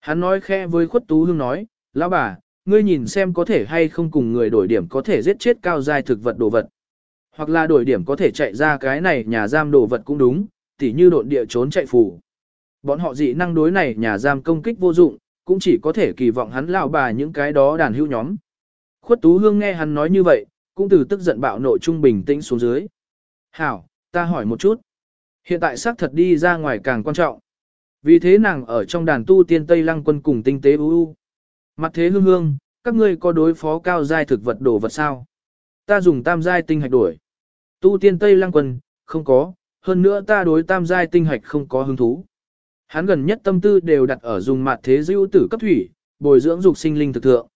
Hắn nói khẽ với khuất tú hương nói, lão bà, ngươi nhìn xem có thể hay không cùng người đổi điểm có thể giết chết cao giai thực vật đồ vật. Hoặc là đổi điểm có thể chạy ra cái này nhà giam đồ vật cũng đúng, tỉ như độn địa trốn chạy phủ Bọn họ dị năng đối này nhà giam công kích vô dụng, cũng chỉ có thể kỳ vọng hắn lão bà những cái đó đàn hữu nhóm. Khuất Tú Hương nghe hắn nói như vậy, cũng từ tức giận bạo nộ trung bình tĩnh xuống dưới. Hảo, ta hỏi một chút. Hiện tại xác thật đi ra ngoài càng quan trọng. Vì thế nàng ở trong đàn tu tiên Tây Lăng quân cùng tinh tế ưu Mặt thế hương hương, các ngươi có đối phó cao giai thực vật đồ vật sao? Ta dùng tam giai tinh hạch đổi. Tu tiên Tây Lăng quân, không có, hơn nữa ta đối tam giai tinh hạch không có hứng thú. Hắn gần nhất tâm tư đều đặt ở dùng mặt thế dữ tử cấp thủy, bồi dưỡng dục sinh linh thực thượng.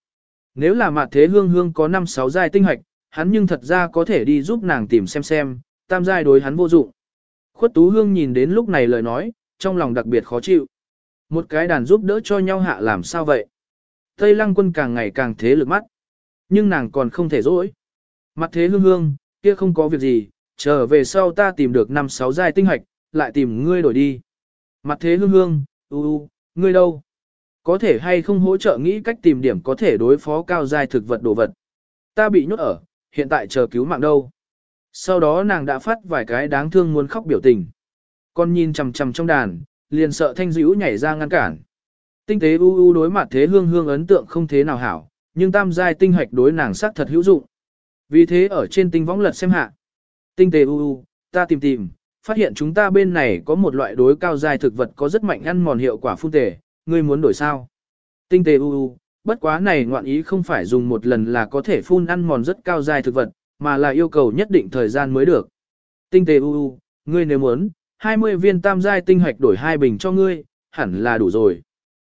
Nếu là mặt thế hương hương có 5-6 giai tinh hạch, hắn nhưng thật ra có thể đi giúp nàng tìm xem xem, tam giai đối hắn vô dụng. Khuất Tú Hương nhìn đến lúc này lời nói, trong lòng đặc biệt khó chịu. Một cái đàn giúp đỡ cho nhau hạ làm sao vậy? Tây lăng quân càng ngày càng thế lực mắt. Nhưng nàng còn không thể dỗi. Mặt thế hương hương, kia không có việc gì, trở về sau ta tìm được 5-6 giai tinh hạch, lại tìm ngươi đổi đi. Mặt thế hương hương, u u, ngươi đâu? Có thể hay không hỗ trợ nghĩ cách tìm điểm có thể đối phó cao giai thực vật đồ vật. Ta bị nhốt ở, hiện tại chờ cứu mạng đâu. Sau đó nàng đã phát vài cái đáng thương muốn khóc biểu tình. Con nhìn chằm chằm trong đàn, liền sợ thanh dữ nhảy ra ngăn cản. Tinh tế u u đối mặt thế hương hương ấn tượng không thế nào hảo, nhưng tam giai tinh hạch đối nàng sắc thật hữu dụng. Vì thế ở trên tinh võng lật xem hạ. Tinh tế u u, ta tìm tìm, phát hiện chúng ta bên này có một loại đối cao giai thực vật có rất mạnh ăn mòn hiệu quả phun tề, ngươi muốn đổi sao? Tinh tế u u, bất quá này ngoạn ý không phải dùng một lần là có thể phun ăn mòn rất cao giai thực vật, mà là yêu cầu nhất định thời gian mới được. Tinh tế u u, ngươi nếu muốn, 20 viên tam giai tinh hạch đổi hai bình cho ngươi, hẳn là đủ rồi.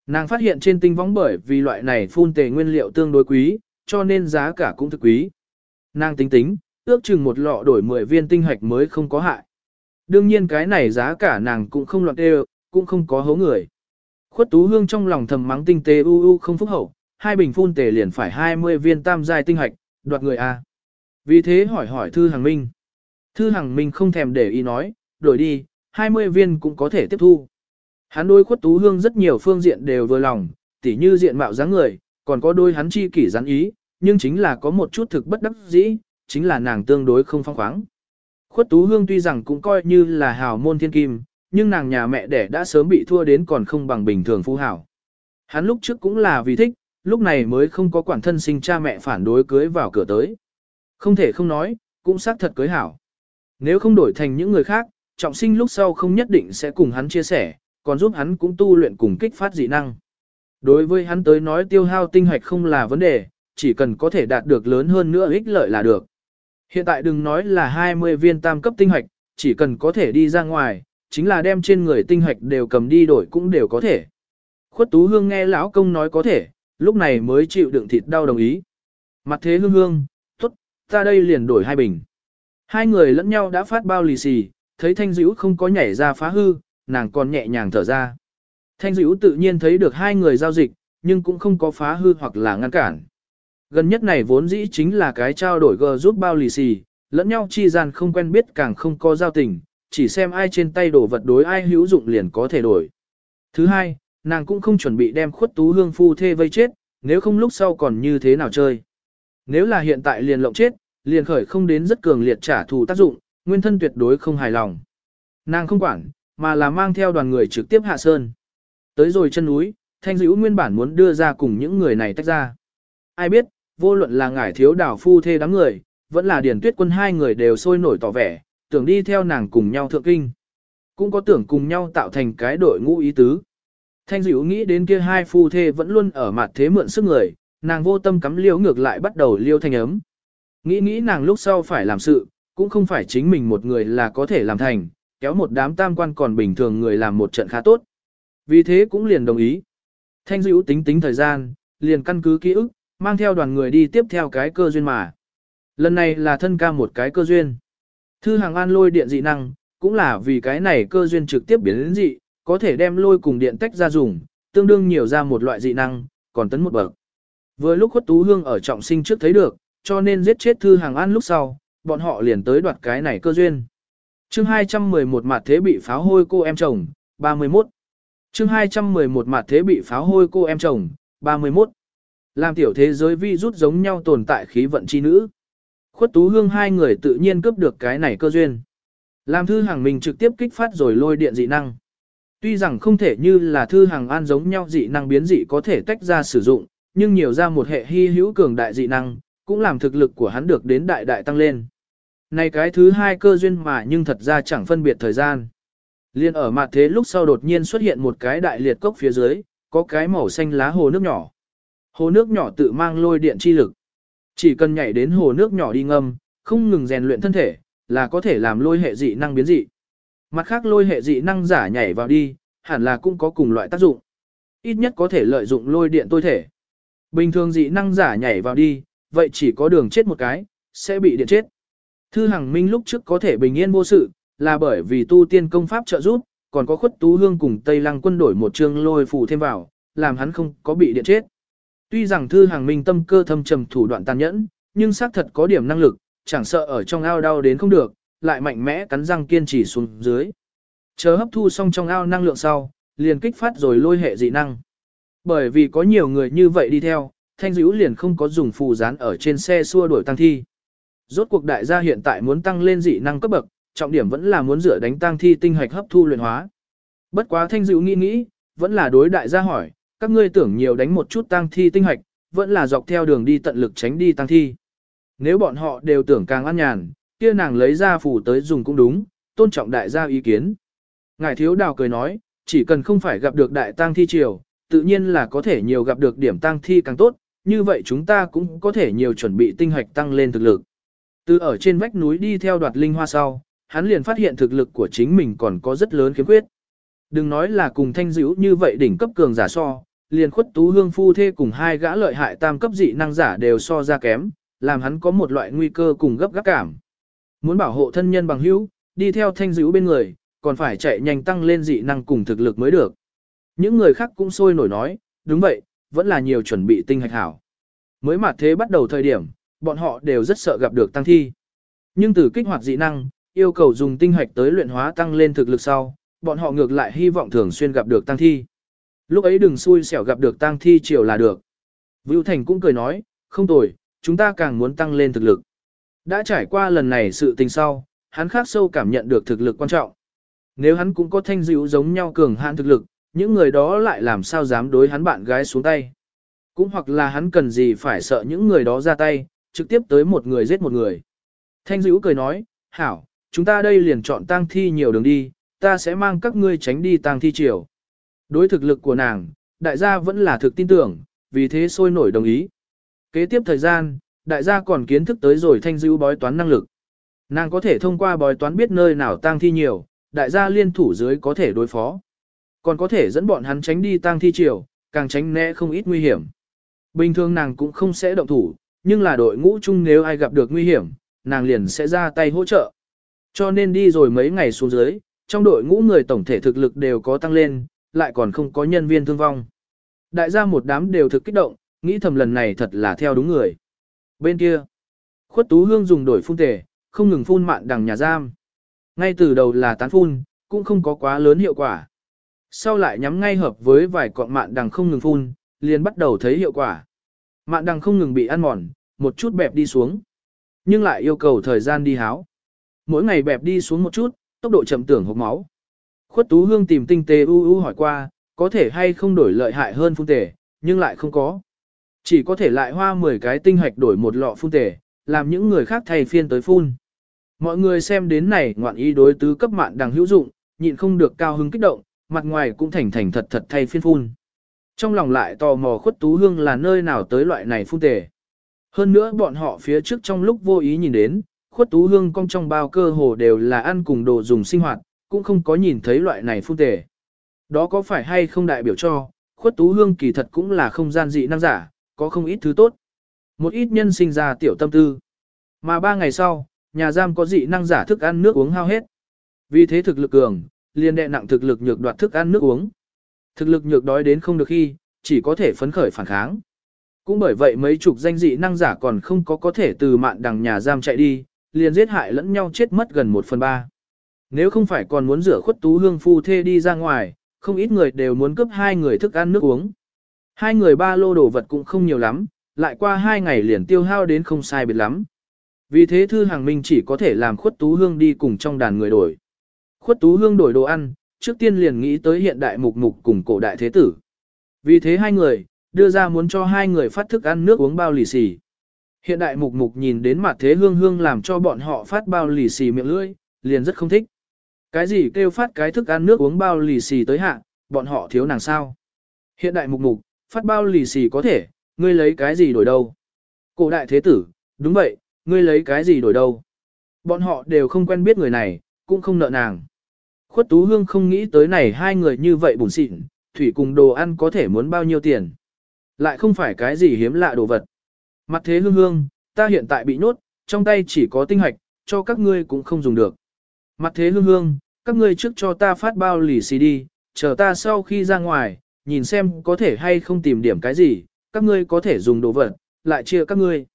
Nàng phát hiện trên tinh võng bởi vì loại này phun tề nguyên liệu tương đối quý, cho nên giá cả cũng thực quý. Nàng tính tính, ước chừng một lọ đổi 10 viên tinh hạch mới không có hại. Đương nhiên cái này giá cả nàng cũng không loạn đều, cũng không có hố người. Khuất Tú Hương trong lòng thầm mắng tinh tế u u không phúc hậu, hai bình phun tề liền phải 20 viên tam giai tinh hạch, đoạt người a. Vì thế hỏi hỏi Thư Hằng Minh. Thư Hằng Minh không thèm để ý nói, đổi đi, 20 viên cũng có thể tiếp thu. Hắn đôi khuất tú hương rất nhiều phương diện đều vừa lòng, tỉ như diện mạo dáng người, còn có đôi hắn chi kỷ rắn ý, nhưng chính là có một chút thực bất đắc dĩ, chính là nàng tương đối không phong khoáng. Khuất tú hương tuy rằng cũng coi như là hào môn thiên kim, nhưng nàng nhà mẹ đẻ đã sớm bị thua đến còn không bằng bình thường phu hảo. Hắn lúc trước cũng là vì thích, lúc này mới không có quản thân sinh cha mẹ phản đối cưới vào cửa tới. Không thể không nói, cũng xác thật cưới hảo. Nếu không đổi thành những người khác, trọng sinh lúc sau không nhất định sẽ cùng hắn chia sẻ, còn giúp hắn cũng tu luyện cùng kích phát dị năng. Đối với hắn tới nói tiêu hao tinh hạch không là vấn đề, chỉ cần có thể đạt được lớn hơn nữa ích lợi là được. Hiện tại đừng nói là 20 viên tam cấp tinh hạch, chỉ cần có thể đi ra ngoài, chính là đem trên người tinh hạch đều cầm đi đổi cũng đều có thể. Khuất Tú Hương nghe lão công nói có thể, lúc này mới chịu đựng thịt đau đồng ý. Mặt thế hương hương, tốt, ta đây liền đổi hai bình. Hai người lẫn nhau đã phát bao lì xì, thấy thanh dữ không có nhảy ra phá hư, nàng còn nhẹ nhàng thở ra. Thanh dữ tự nhiên thấy được hai người giao dịch, nhưng cũng không có phá hư hoặc là ngăn cản. Gần nhất này vốn dĩ chính là cái trao đổi gờ giúp bao lì xì, lẫn nhau chi gian không quen biết càng không có giao tình, chỉ xem ai trên tay đổ vật đối ai hữu dụng liền có thể đổi. Thứ hai, nàng cũng không chuẩn bị đem khuất tú hương phu thê vây chết, nếu không lúc sau còn như thế nào chơi. Nếu là hiện tại liền lộng chết, liền khởi không đến rất cường liệt trả thù tác dụng, nguyên thân tuyệt đối không hài lòng. Nàng không quản, mà là mang theo đoàn người trực tiếp hạ sơn. Tới rồi chân núi, thanh dữ nguyên bản muốn đưa ra cùng những người này tách ra. Ai biết, vô luận là ngải thiếu đảo phu thê đám người, vẫn là điển Tuyết Quân hai người đều sôi nổi tỏ vẻ, tưởng đi theo nàng cùng nhau thượng kinh. Cũng có tưởng cùng nhau tạo thành cái đội ngũ ý tứ. Thanh Dữ nghĩ đến kia hai phu thê vẫn luôn ở mặt thế mượn sức người, nàng vô tâm cắm liêu ngược lại bắt đầu liêu thanh ấm. Nghĩ nghĩ nàng lúc sau phải làm sự, cũng không phải chính mình một người là có thể làm thành, kéo một đám tam quan còn bình thường người làm một trận khá tốt. Vì thế cũng liền đồng ý. Thanh dữ tính tính thời gian, liền căn cứ ký ức, mang theo đoàn người đi tiếp theo cái cơ duyên mà. Lần này là thân ca một cái cơ duyên. Thư hàng an lôi điện dị năng, cũng là vì cái này cơ duyên trực tiếp biến đến dị, có thể đem lôi cùng điện tách ra dùng, tương đương nhiều ra một loại dị năng, còn tấn một bậc. Vừa lúc khuất tú hương ở trọng sinh trước thấy được, cho nên giết chết thư hàng an lúc sau, bọn họ liền tới đoạt cái này cơ duyên. chương 211 mặt thế bị pháo hôi cô em chồng, 31. chương 211 mặt thế bị pháo hôi cô em chồng, 31. Làm tiểu thế giới vi rút giống nhau tồn tại khí vận chi nữ. Khuất tú hương hai người tự nhiên cướp được cái này cơ duyên. Làm thư hàng mình trực tiếp kích phát rồi lôi điện dị năng. Tuy rằng không thể như là thư hàng an giống nhau dị năng biến dị có thể tách ra sử dụng, nhưng nhiều ra một hệ hy hữu cường đại dị năng, cũng làm thực lực của hắn được đến đại đại tăng lên. Này cái thứ hai cơ duyên mà nhưng thật ra chẳng phân biệt thời gian. Liên ở mặt thế lúc sau đột nhiên xuất hiện một cái đại liệt cốc phía dưới, có cái màu xanh lá hồ nước nhỏ. Hồ nước nhỏ tự mang lôi điện chi lực. Chỉ cần nhảy đến hồ nước nhỏ đi ngâm, không ngừng rèn luyện thân thể, là có thể làm lôi hệ dị năng biến dị. Mặt khác lôi hệ dị năng giả nhảy vào đi, hẳn là cũng có cùng loại tác dụng. Ít nhất có thể lợi dụng lôi điện tôi thể. Bình thường dị năng giả nhảy vào đi, vậy chỉ có đường chết một cái, sẽ bị điện chết. Thư Hằng Minh lúc trước có thể bình yên vô sự, là bởi vì tu tiên công pháp trợ giúp, còn có khuất tú hương cùng Tây Lăng quân đổi một chương lôi phù thêm vào, làm hắn không có bị điện chết. Tuy rằng Thư Hằng Minh tâm cơ thâm trầm thủ đoạn tàn nhẫn, nhưng xác thật có điểm năng lực, chẳng sợ ở trong ao đau đến không được, lại mạnh mẽ cắn răng kiên trì xuống dưới. Chờ hấp thu xong trong ao năng lượng sau, liền kích phát rồi lôi hệ dị năng. Bởi vì có nhiều người như vậy đi theo, thanh dữ liền không có dùng phù dán ở trên xe xua đuổi tăng thi. Rốt cuộc đại gia hiện tại muốn tăng lên dị năng cấp bậc, trọng điểm vẫn là muốn rửa đánh tăng thi tinh hạch hấp thu luyện hóa. Bất quá thanh dữ nghĩ nghĩ, vẫn là đối đại gia hỏi, các ngươi tưởng nhiều đánh một chút tăng thi tinh hạch, vẫn là dọc theo đường đi tận lực tránh đi tăng thi. Nếu bọn họ đều tưởng càng an nhàn, kia nàng lấy ra phủ tới dùng cũng đúng, tôn trọng đại gia ý kiến. Ngài thiếu đào cười nói, chỉ cần không phải gặp được đại tăng thi triều, tự nhiên là có thể nhiều gặp được điểm tăng thi càng tốt, như vậy chúng ta cũng có thể nhiều chuẩn bị tinh hoạch tăng lên thực lực. Từ ở trên vách núi đi theo đoạt linh hoa sau, hắn liền phát hiện thực lực của chính mình còn có rất lớn khiếm khuyết. Đừng nói là cùng thanh dữ như vậy đỉnh cấp cường giả so, liền khuất tú hương phu thê cùng hai gã lợi hại tam cấp dị năng giả đều so ra kém, làm hắn có một loại nguy cơ cùng gấp gáp cảm. Muốn bảo hộ thân nhân bằng hữu, đi theo thanh dữ bên người, còn phải chạy nhanh tăng lên dị năng cùng thực lực mới được. Những người khác cũng sôi nổi nói, đúng vậy, vẫn là nhiều chuẩn bị tinh hạch hảo. Mới mặt thế bắt đầu thời điểm, bọn họ đều rất sợ gặp được tăng thi. Nhưng từ kích hoạt dị năng, yêu cầu dùng tinh hạch tới luyện hóa tăng lên thực lực sau, bọn họ ngược lại hy vọng thường xuyên gặp được tăng thi. Lúc ấy đừng xui xẻo gặp được tăng thi chiều là được. Vưu Thành cũng cười nói, không tồi, chúng ta càng muốn tăng lên thực lực. Đã trải qua lần này sự tình sau, hắn khác sâu cảm nhận được thực lực quan trọng. Nếu hắn cũng có thanh dịu giống nhau cường hạn thực lực, những người đó lại làm sao dám đối hắn bạn gái xuống tay. Cũng hoặc là hắn cần gì phải sợ những người đó ra tay, trực tiếp tới một người giết một người. Thanh dữ cười nói, hảo, chúng ta đây liền chọn tang thi nhiều đường đi, ta sẽ mang các ngươi tránh đi tang thi chiều. Đối thực lực của nàng, đại gia vẫn là thực tin tưởng, vì thế sôi nổi đồng ý. Kế tiếp thời gian, đại gia còn kiến thức tới rồi thanh dữ bói toán năng lực. Nàng có thể thông qua bói toán biết nơi nào tang thi nhiều, đại gia liên thủ dưới có thể đối phó. Còn có thể dẫn bọn hắn tránh đi tang thi chiều, càng tránh né không ít nguy hiểm. Bình thường nàng cũng không sẽ động thủ, nhưng là đội ngũ chung nếu ai gặp được nguy hiểm, nàng liền sẽ ra tay hỗ trợ. Cho nên đi rồi mấy ngày xuống dưới, trong đội ngũ người tổng thể thực lực đều có tăng lên, lại còn không có nhân viên thương vong. Đại gia một đám đều thực kích động, nghĩ thầm lần này thật là theo đúng người. Bên kia, khuất tú hương dùng đổi phun tể, không ngừng phun mạn đằng nhà giam. Ngay từ đầu là tán phun, cũng không có quá lớn hiệu quả. Sau lại nhắm ngay hợp với vài cọng mạn đằng không ngừng phun, liền bắt đầu thấy hiệu quả. Mạn đằng không ngừng bị ăn mòn, một chút bẹp đi xuống. Nhưng lại yêu cầu thời gian đi háo. Mỗi ngày bẹp đi xuống một chút, tốc độ chậm tưởng hộp máu. Khuất Tú Hương tìm tinh tế u u hỏi qua, có thể hay không đổi lợi hại hơn phun tể, nhưng lại không có. Chỉ có thể lại hoa 10 cái tinh hạch đổi một lọ phun tể, làm những người khác thay phiên tới phun. Mọi người xem đến này ngoạn ý đối tứ cấp mạn đằng hữu dụng, nhịn không được cao hứng kích động, mặt ngoài cũng thành thành thật thật thay phiên phun. Trong lòng lại tò mò khuất tú hương là nơi nào tới loại này phun tề. Hơn nữa bọn họ phía trước trong lúc vô ý nhìn đến, khuất tú hương cong trong bao cơ hồ đều là ăn cùng đồ dùng sinh hoạt, cũng không có nhìn thấy loại này phun tề. Đó có phải hay không đại biểu cho, khuất tú hương kỳ thật cũng là không gian dị năng giả, có không ít thứ tốt. Một ít nhân sinh ra tiểu tâm tư. Mà ba ngày sau, nhà giam có dị năng giả thức ăn nước uống hao hết. Vì thế thực lực cường, liền đệ nặng thực lực nhược đoạt thức ăn nước uống. Thực lực nhược đói đến không được khi, chỉ có thể phấn khởi phản kháng. Cũng bởi vậy mấy chục danh dị năng giả còn không có có thể từ mạn đằng nhà giam chạy đi, liền giết hại lẫn nhau chết mất gần một phần ba. Nếu không phải còn muốn rửa khuất tú hương phu thê đi ra ngoài, không ít người đều muốn cướp hai người thức ăn nước uống. Hai người ba lô đồ vật cũng không nhiều lắm, lại qua hai ngày liền tiêu hao đến không sai biệt lắm. Vì thế Thư Hàng Minh chỉ có thể làm khuất tú hương đi cùng trong đàn người đổi. Khuất tú hương đổi đồ ăn, trước tiên liền nghĩ tới hiện đại mục mục cùng cổ đại thế tử. Vì thế hai người, đưa ra muốn cho hai người phát thức ăn nước uống bao lì xì. Hiện đại mục mục nhìn đến mặt thế hương hương làm cho bọn họ phát bao lì xì miệng lưỡi, liền rất không thích. Cái gì kêu phát cái thức ăn nước uống bao lì xì tới hạ, bọn họ thiếu nàng sao. Hiện đại mục mục, phát bao lì xì có thể, ngươi lấy cái gì đổi đâu? Cổ đại thế tử, đúng vậy, ngươi lấy cái gì đổi đâu? Bọn họ đều không quen biết người này, cũng không nợ nàng. Khuất Tú Hương không nghĩ tới này hai người như vậy bùn xịn, thủy cùng đồ ăn có thể muốn bao nhiêu tiền. Lại không phải cái gì hiếm lạ đồ vật. Mặt thế hương hương, ta hiện tại bị nhốt, trong tay chỉ có tinh hạch, cho các ngươi cũng không dùng được. Mặt thế hương hương, các ngươi trước cho ta phát bao lì xì đi, chờ ta sau khi ra ngoài, nhìn xem có thể hay không tìm điểm cái gì, các ngươi có thể dùng đồ vật, lại chia các ngươi.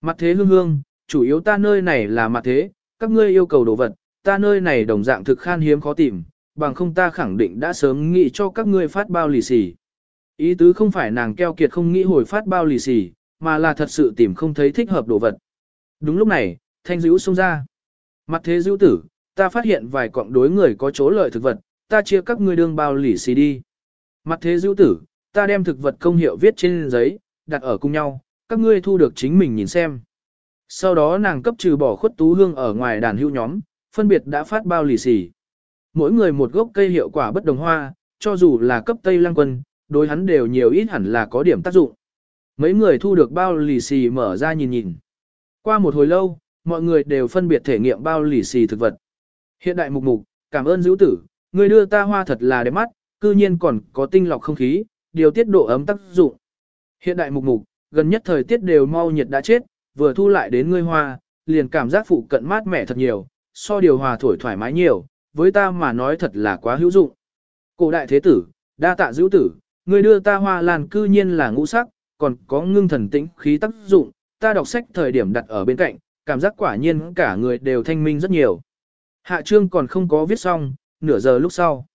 Mặt thế hương hương, chủ yếu ta nơi này là mặt thế, các ngươi yêu cầu đồ vật, ta nơi này đồng dạng thực khan hiếm khó tìm, bằng không ta khẳng định đã sớm nghĩ cho các ngươi phát bao lì xì. Ý tứ không phải nàng keo kiệt không nghĩ hồi phát bao lì xì, mà là thật sự tìm không thấy thích hợp đồ vật. Đúng lúc này, thanh dữ xông ra. Mặt thế dữ tử, ta phát hiện vài cọng đối người có chỗ lợi thực vật, ta chia các ngươi đương bao lì xì đi. Mặt thế dữ tử, ta đem thực vật công hiệu viết trên giấy, đặt ở cùng nhau, các ngươi thu được chính mình nhìn xem. Sau đó nàng cấp trừ bỏ khuất tú hương ở ngoài đàn hưu nhóm, phân biệt đã phát bao lì xì. Mỗi người một gốc cây hiệu quả bất đồng hoa, cho dù là cấp Tây Lăng Quân, đối hắn đều nhiều ít hẳn là có điểm tác dụng. Mấy người thu được bao lì xì mở ra nhìn nhìn. Qua một hồi lâu, mọi người đều phân biệt thể nghiệm bao lì xì thực vật. Hiện đại mục mục, cảm ơn dữ tử, người đưa ta hoa thật là đẹp mắt, cư nhiên còn có tinh lọc không khí, điều tiết độ ấm tác dụng. Hiện đại mục mục, gần nhất thời tiết đều mau nhiệt đã chết, vừa thu lại đến ngươi hoa, liền cảm giác phụ cận mát mẻ thật nhiều, so điều hòa thổi thoải mái nhiều, với ta mà nói thật là quá hữu dụng. Cổ đại thế tử, đa tạ dữ tử, người đưa ta hoa lan cư nhiên là ngũ sắc, còn có ngưng thần tĩnh khí tác dụng, ta đọc sách thời điểm đặt ở bên cạnh, cảm giác quả nhiên cả người đều thanh minh rất nhiều. Hạ chương còn không có viết xong, nửa giờ lúc sau.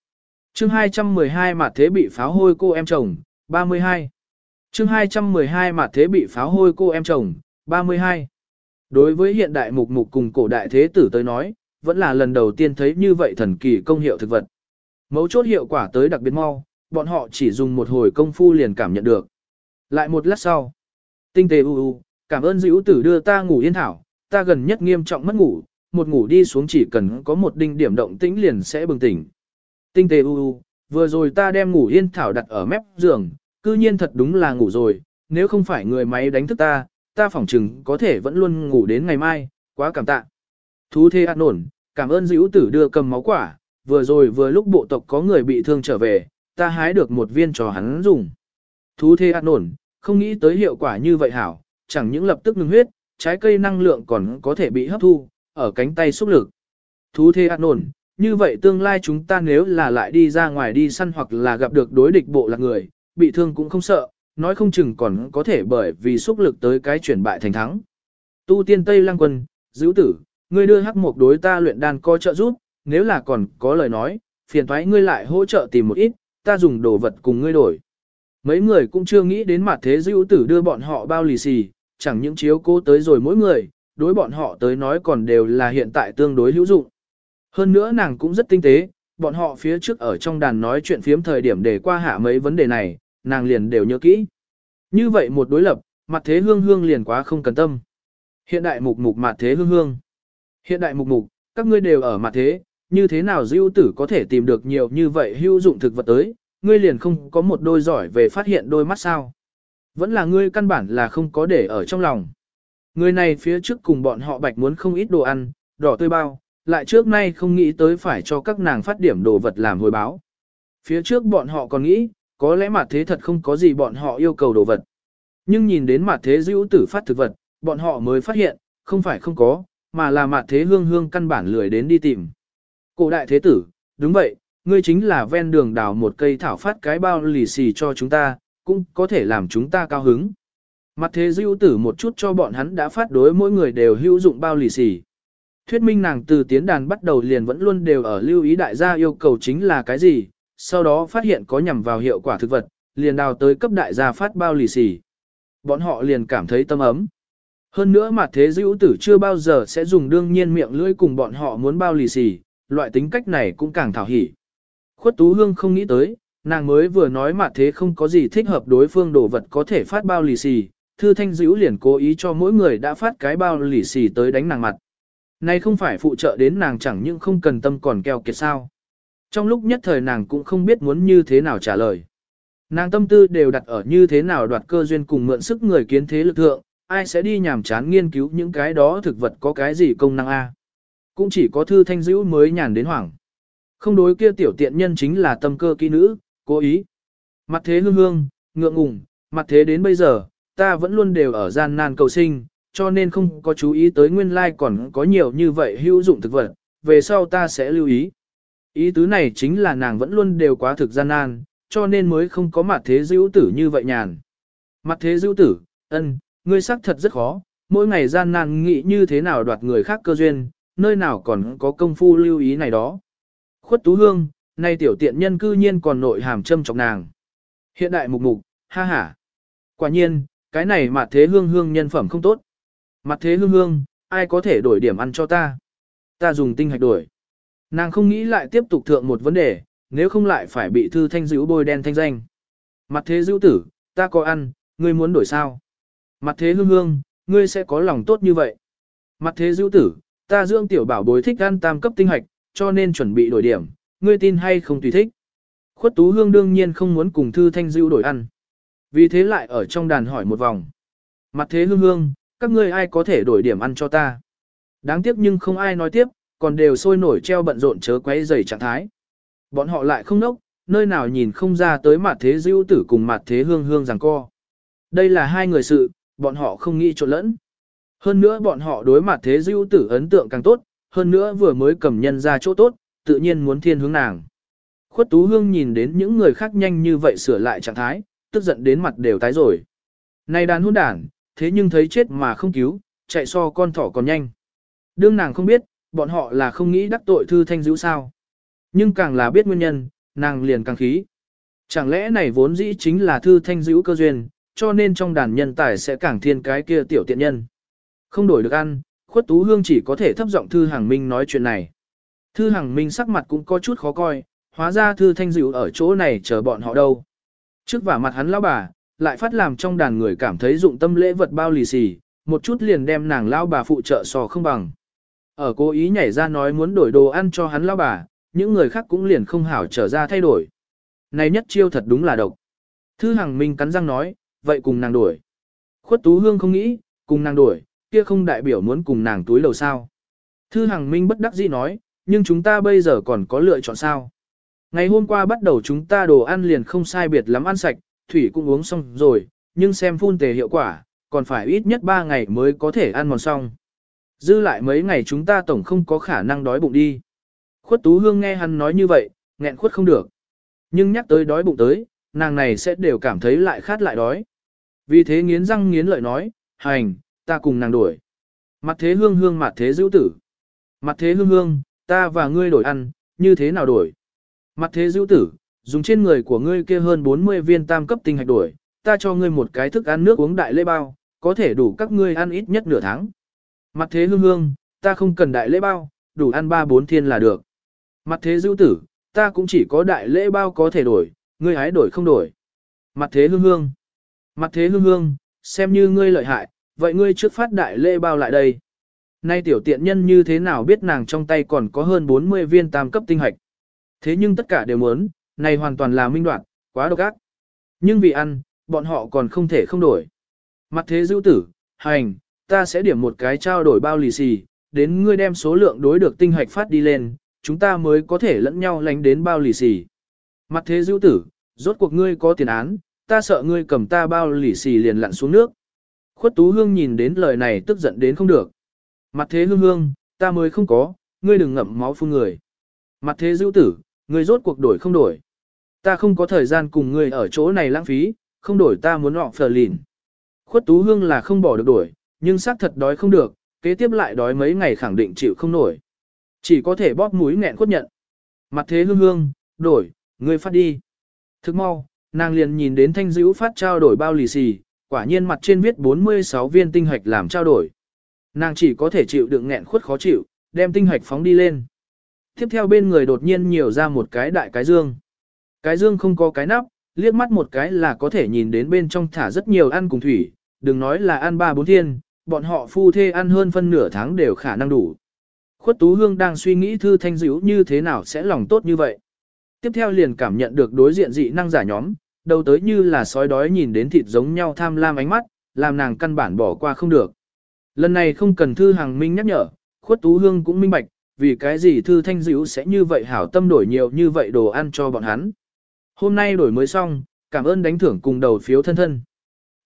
Chương 212 mà thế bị pháo hôi cô em chồng, 32. Chương 212 mà thế bị pháo hôi cô em chồng, 32. Đối với hiện đại mục mục cùng cổ đại thế tử tới nói, vẫn là lần đầu tiên thấy như vậy thần kỳ công hiệu thực vật. Mấu chốt hiệu quả tới đặc biệt mau, bọn họ chỉ dùng một hồi công phu liền cảm nhận được. Lại một lát sau, tinh tế u u, cảm ơn dữ tử đưa ta ngủ yên thảo, ta gần nhất nghiêm trọng mất ngủ, một ngủ đi xuống chỉ cần có một đinh điểm động tĩnh liền sẽ bừng tỉnh. Tinh tế u u, vừa rồi ta đem ngủ yên thảo đặt ở mép giường, cư nhiên thật đúng là ngủ rồi, nếu không phải người máy đánh thức ta, ta phỏng chừng có thể vẫn luôn ngủ đến ngày mai, quá cảm tạ. Thú thê ăn ổn, cảm ơn dữ tử đưa cầm máu quả, vừa rồi vừa lúc bộ tộc có người bị thương trở về, ta hái được một viên cho hắn dùng. Thú thê ăn ổn, không nghĩ tới hiệu quả như vậy hảo, chẳng những lập tức ngừng huyết, trái cây năng lượng còn có thể bị hấp thu, ở cánh tay xúc lực. Thú thê ăn ổn, như vậy tương lai chúng ta nếu là lại đi ra ngoài đi săn hoặc là gặp được đối địch bộ lạc người, bị thương cũng không sợ, nói không chừng còn có thể bởi vì xúc lực tới cái chuyển bại thành thắng. Tu tiên Tây Lăng Quân, giữ tử, ngươi đưa hắc mục đối ta luyện đan co trợ giúp, nếu là còn có lời nói, phiền thoái ngươi lại hỗ trợ tìm một ít, ta dùng đồ vật cùng ngươi đổi. Mấy người cũng chưa nghĩ đến mặt thế dữ tử đưa bọn họ bao lì xì, chẳng những chiếu cố tới rồi mỗi người, đối bọn họ tới nói còn đều là hiện tại tương đối hữu dụng. Hơn nữa nàng cũng rất tinh tế, bọn họ phía trước ở trong đàn nói chuyện phiếm thời điểm để qua hạ mấy vấn đề này, nàng liền đều nhớ kỹ. Như vậy một đối lập, mặt thế hương hương liền quá không cần tâm. Hiện đại mục mục mặt thế hương hương. Hiện đại mục mục, các ngươi đều ở mặt thế, như thế nào dưu tử có thể tìm được nhiều như vậy hữu dụng thực vật tới, ngươi liền không có một đôi giỏi về phát hiện đôi mắt sao. Vẫn là ngươi căn bản là không có để ở trong lòng. Người này phía trước cùng bọn họ bạch muốn không ít đồ ăn, đỏ tươi bao, lại trước nay không nghĩ tới phải cho các nàng phát điểm đồ vật làm hồi báo. Phía trước bọn họ còn nghĩ, có lẽ mặt thế thật không có gì bọn họ yêu cầu đồ vật. Nhưng nhìn đến mặt thế dữ tử phát thực vật, bọn họ mới phát hiện, không phải không có, mà là mặt thế hương hương căn bản lười đến đi tìm. Cổ đại thế tử, đúng vậy, ngươi chính là ven đường đào một cây thảo phát cái bao lì xì cho chúng ta, cũng có thể làm chúng ta cao hứng. Mặt thế dữ tử một chút cho bọn hắn đã phát đối mỗi người đều hữu dụng bao lì xì. Thuyết minh nàng từ tiến đàn bắt đầu liền vẫn luôn đều ở lưu ý đại gia yêu cầu chính là cái gì, sau đó phát hiện có nhằm vào hiệu quả thực vật, liền đào tới cấp đại gia phát bao lì xì. Bọn họ liền cảm thấy tâm ấm. Hơn nữa mặt thế dữ tử chưa bao giờ sẽ dùng đương nhiên miệng lưỡi cùng bọn họ muốn bao lì xì, loại tính cách này cũng càng thảo hỉ. Khuất Tú Hương không nghĩ tới, nàng mới vừa nói mà thế không có gì thích hợp đối phương đồ vật có thể phát bao lì xì, thư thanh dữ liền cố ý cho mỗi người đã phát cái bao lì xì tới đánh nàng mặt. Này không phải phụ trợ đến nàng chẳng những không cần tâm còn keo kiệt sao. Trong lúc nhất thời nàng cũng không biết muốn như thế nào trả lời. Nàng tâm tư đều đặt ở như thế nào đoạt cơ duyên cùng mượn sức người kiến thế lực thượng, ai sẽ đi nhàm chán nghiên cứu những cái đó thực vật có cái gì công năng a? Cũng chỉ có thư thanh dữ mới nhàn đến hoảng. Không đối kia tiểu tiện nhân chính là tâm cơ kỹ nữ, cố ý. Mặt thế hương hương, ngượng ngùng, mặt thế đến bây giờ, ta vẫn luôn đều ở gian nan cầu sinh, cho nên không có chú ý tới nguyên lai like còn có nhiều như vậy hữu dụng thực vật, về sau ta sẽ lưu ý. Ý tứ này chính là nàng vẫn luôn đều quá thực gian nan, cho nên mới không có mặt thế dữ tử như vậy nhàn. Mặt thế dữ tử, ân, ngươi sắc thật rất khó, mỗi ngày gian nan nghĩ như thế nào đoạt người khác cơ duyên, nơi nào còn có công phu lưu ý này đó. Khuất Tú Hương, nay tiểu tiện nhân cư nhiên còn nội hàm châm chọc nàng. Hiện đại mục mục, ha ha. Quả nhiên, cái này mặt thế hương hương nhân phẩm không tốt. Mặt thế hương hương, ai có thể đổi điểm ăn cho ta? Ta dùng tinh hạch đổi. Nàng không nghĩ lại tiếp tục thượng một vấn đề, nếu không lại phải bị thư thanh dữ bôi đen thanh danh. Mặt thế dữ tử, ta có ăn, ngươi muốn đổi sao? Mặt thế hương hương, ngươi sẽ có lòng tốt như vậy. Mặt thế dữ tử, ta dưỡng tiểu bảo bối thích ăn tam cấp tinh hạch, cho nên chuẩn bị đổi điểm, ngươi tin hay không tùy thích. Khuất tú hương đương nhiên không muốn cùng thư thanh dữ đổi ăn. Vì thế lại ở trong đàn hỏi một vòng. Mặt thế hương hương, các ngươi ai có thể đổi điểm ăn cho ta. Đáng tiếc nhưng không ai nói tiếp, còn đều sôi nổi treo bận rộn chớ quấy dày trạng thái. Bọn họ lại không nốc, nơi nào nhìn không ra tới mặt thế dữ tử cùng mặt thế hương hương rằng co. Đây là hai người sự, bọn họ không nghĩ trộn lẫn. Hơn nữa bọn họ đối mặt thế dữ tử ấn tượng càng tốt, hơn nữa vừa mới cầm nhân ra chỗ tốt, tự nhiên muốn thiên hướng nàng. Khuất Tú Hương nhìn đến những người khác nhanh như vậy sửa lại trạng thái, tức giận đến mặt đều tái rồi. Này đàn hôn đàn, thế nhưng thấy chết mà không cứu, chạy so con thỏ còn nhanh. Đương nàng không biết, bọn họ là không nghĩ đắc tội thư thanh dữ sao. Nhưng càng là biết nguyên nhân, nàng liền càng khí. Chẳng lẽ này vốn dĩ chính là thư thanh dữ cơ duyên, cho nên trong đàn nhân tài sẽ càng thiên cái kia tiểu tiện nhân. Không đổi được ăn, khuất tú hương chỉ có thể thấp giọng thư hàng minh nói chuyện này. Thư hàng minh sắc mặt cũng có chút khó coi, hóa ra thư thanh dịu ở chỗ này chờ bọn họ đâu. Trước vả mặt hắn lão bà, lại phát làm trong đàn người cảm thấy dụng tâm lễ vật bao lì xì, một chút liền đem nàng lão bà phụ trợ sò không bằng. Ở cố ý nhảy ra nói muốn đổi đồ ăn cho hắn lão bà, những người khác cũng liền không hảo trở ra thay đổi. Này nhất chiêu thật đúng là độc. Thư Hằng Minh cắn răng nói, vậy cùng nàng đổi. Khuất Tú Hương không nghĩ, cùng nàng đổi, kia không đại biểu muốn cùng nàng túi lầu sao. Thư Hằng Minh bất đắc dĩ nói, nhưng chúng ta bây giờ còn có lựa chọn sao. Ngày hôm qua bắt đầu chúng ta đồ ăn liền không sai biệt lắm ăn sạch, thủy cũng uống xong rồi, nhưng xem phun tề hiệu quả, còn phải ít nhất 3 ngày mới có thể ăn mòn xong. Dư lại mấy ngày chúng ta tổng không có khả năng đói bụng đi. Khuất Tú Hương nghe hắn nói như vậy, nghẹn khuất không được. Nhưng nhắc tới đói bụng tới, nàng này sẽ đều cảm thấy lại khát lại đói. Vì thế nghiến răng nghiến lợi nói, hành, ta cùng nàng đổi. Mặt thế hương hương mặt thế dữ tử. Mặt thế hương hương, ta và ngươi đổi ăn, như thế nào đổi? Mặt thế dữ tử, dùng trên người của ngươi kia hơn 40 viên tam cấp tinh hạch đổi, ta cho ngươi một cái thức ăn nước uống đại lễ bao, có thể đủ các ngươi ăn ít nhất nửa tháng. Mặt thế hương hương, ta không cần đại lễ bao, đủ ăn ba bốn thiên là được. Mặt thế dữ tử, ta cũng chỉ có đại lễ bao có thể đổi, ngươi hái đổi không đổi. Mặt thế hương hương. Mặt thế hương hương, xem như ngươi lợi hại, vậy ngươi trước phát đại lễ bao lại đây. Nay tiểu tiện nhân như thế nào biết nàng trong tay còn có hơn 40 viên tam cấp tinh hạch. Thế nhưng tất cả đều muốn, này hoàn toàn là minh đoạn, quá độc ác. Nhưng vì ăn, bọn họ còn không thể không đổi. Mặt thế dữ tử, hành, ta sẽ điểm một cái trao đổi bao lì xì, đến ngươi đem số lượng đối được tinh hạch phát đi lên, chúng ta mới có thể lẫn nhau lánh đến bao lì xì. Mặt thế dữ tử, rốt cuộc ngươi có tiền án, ta sợ ngươi cầm ta bao lì xì liền lặn xuống nước. Khuất Tú Hương nhìn đến lời này tức giận đến không được. Mặt thế hương hương, ta mới không có, ngươi đừng ngậm máu phun người. Mặt thế dữ tử, ngươi rốt cuộc đổi không đổi. Ta không có thời gian cùng ngươi ở chỗ này lãng phí, không đổi ta muốn họ phờ lìn. Khuất Tú Hương là không bỏ được đổi, nhưng xác thật đói không được, kế tiếp lại đói mấy ngày khẳng định chịu không nổi. Chỉ có thể bóp mũi nghẹn khuất nhận. Mặt thế hương hương, đổi, ngươi phát đi. Thức mau, nàng liền nhìn đến thanh dữ phát trao đổi bao lì xì, quả nhiên mặt trên viết 46 viên tinh hạch làm trao đổi. Nàng chỉ có thể chịu đựng nghẹn khuất khó chịu, đem tinh hạch phóng đi lên. Tiếp theo bên người đột nhiên nhiều ra một cái đại cái dương. Cái dương không có cái nắp, liếc mắt một cái là có thể nhìn đến bên trong thả rất nhiều ăn cùng thủy, đừng nói là ăn ba bốn thiên, bọn họ phu thê ăn hơn phân nửa tháng đều khả năng đủ. Khuất Tú Hương đang suy nghĩ thư thanh dữ như thế nào sẽ lòng tốt như vậy. Tiếp theo liền cảm nhận được đối diện dị năng giả nhóm, đầu tới như là sói đói nhìn đến thịt giống nhau tham lam ánh mắt, làm nàng căn bản bỏ qua không được. Lần này không cần thư hàng minh nhắc nhở, khuất tú hương cũng minh bạch, vì cái gì thư thanh Diễu sẽ như vậy hảo tâm đổi nhiều như vậy đồ ăn cho bọn hắn. Hôm nay đổi mới xong, cảm ơn đánh thưởng cùng đầu phiếu thân thân.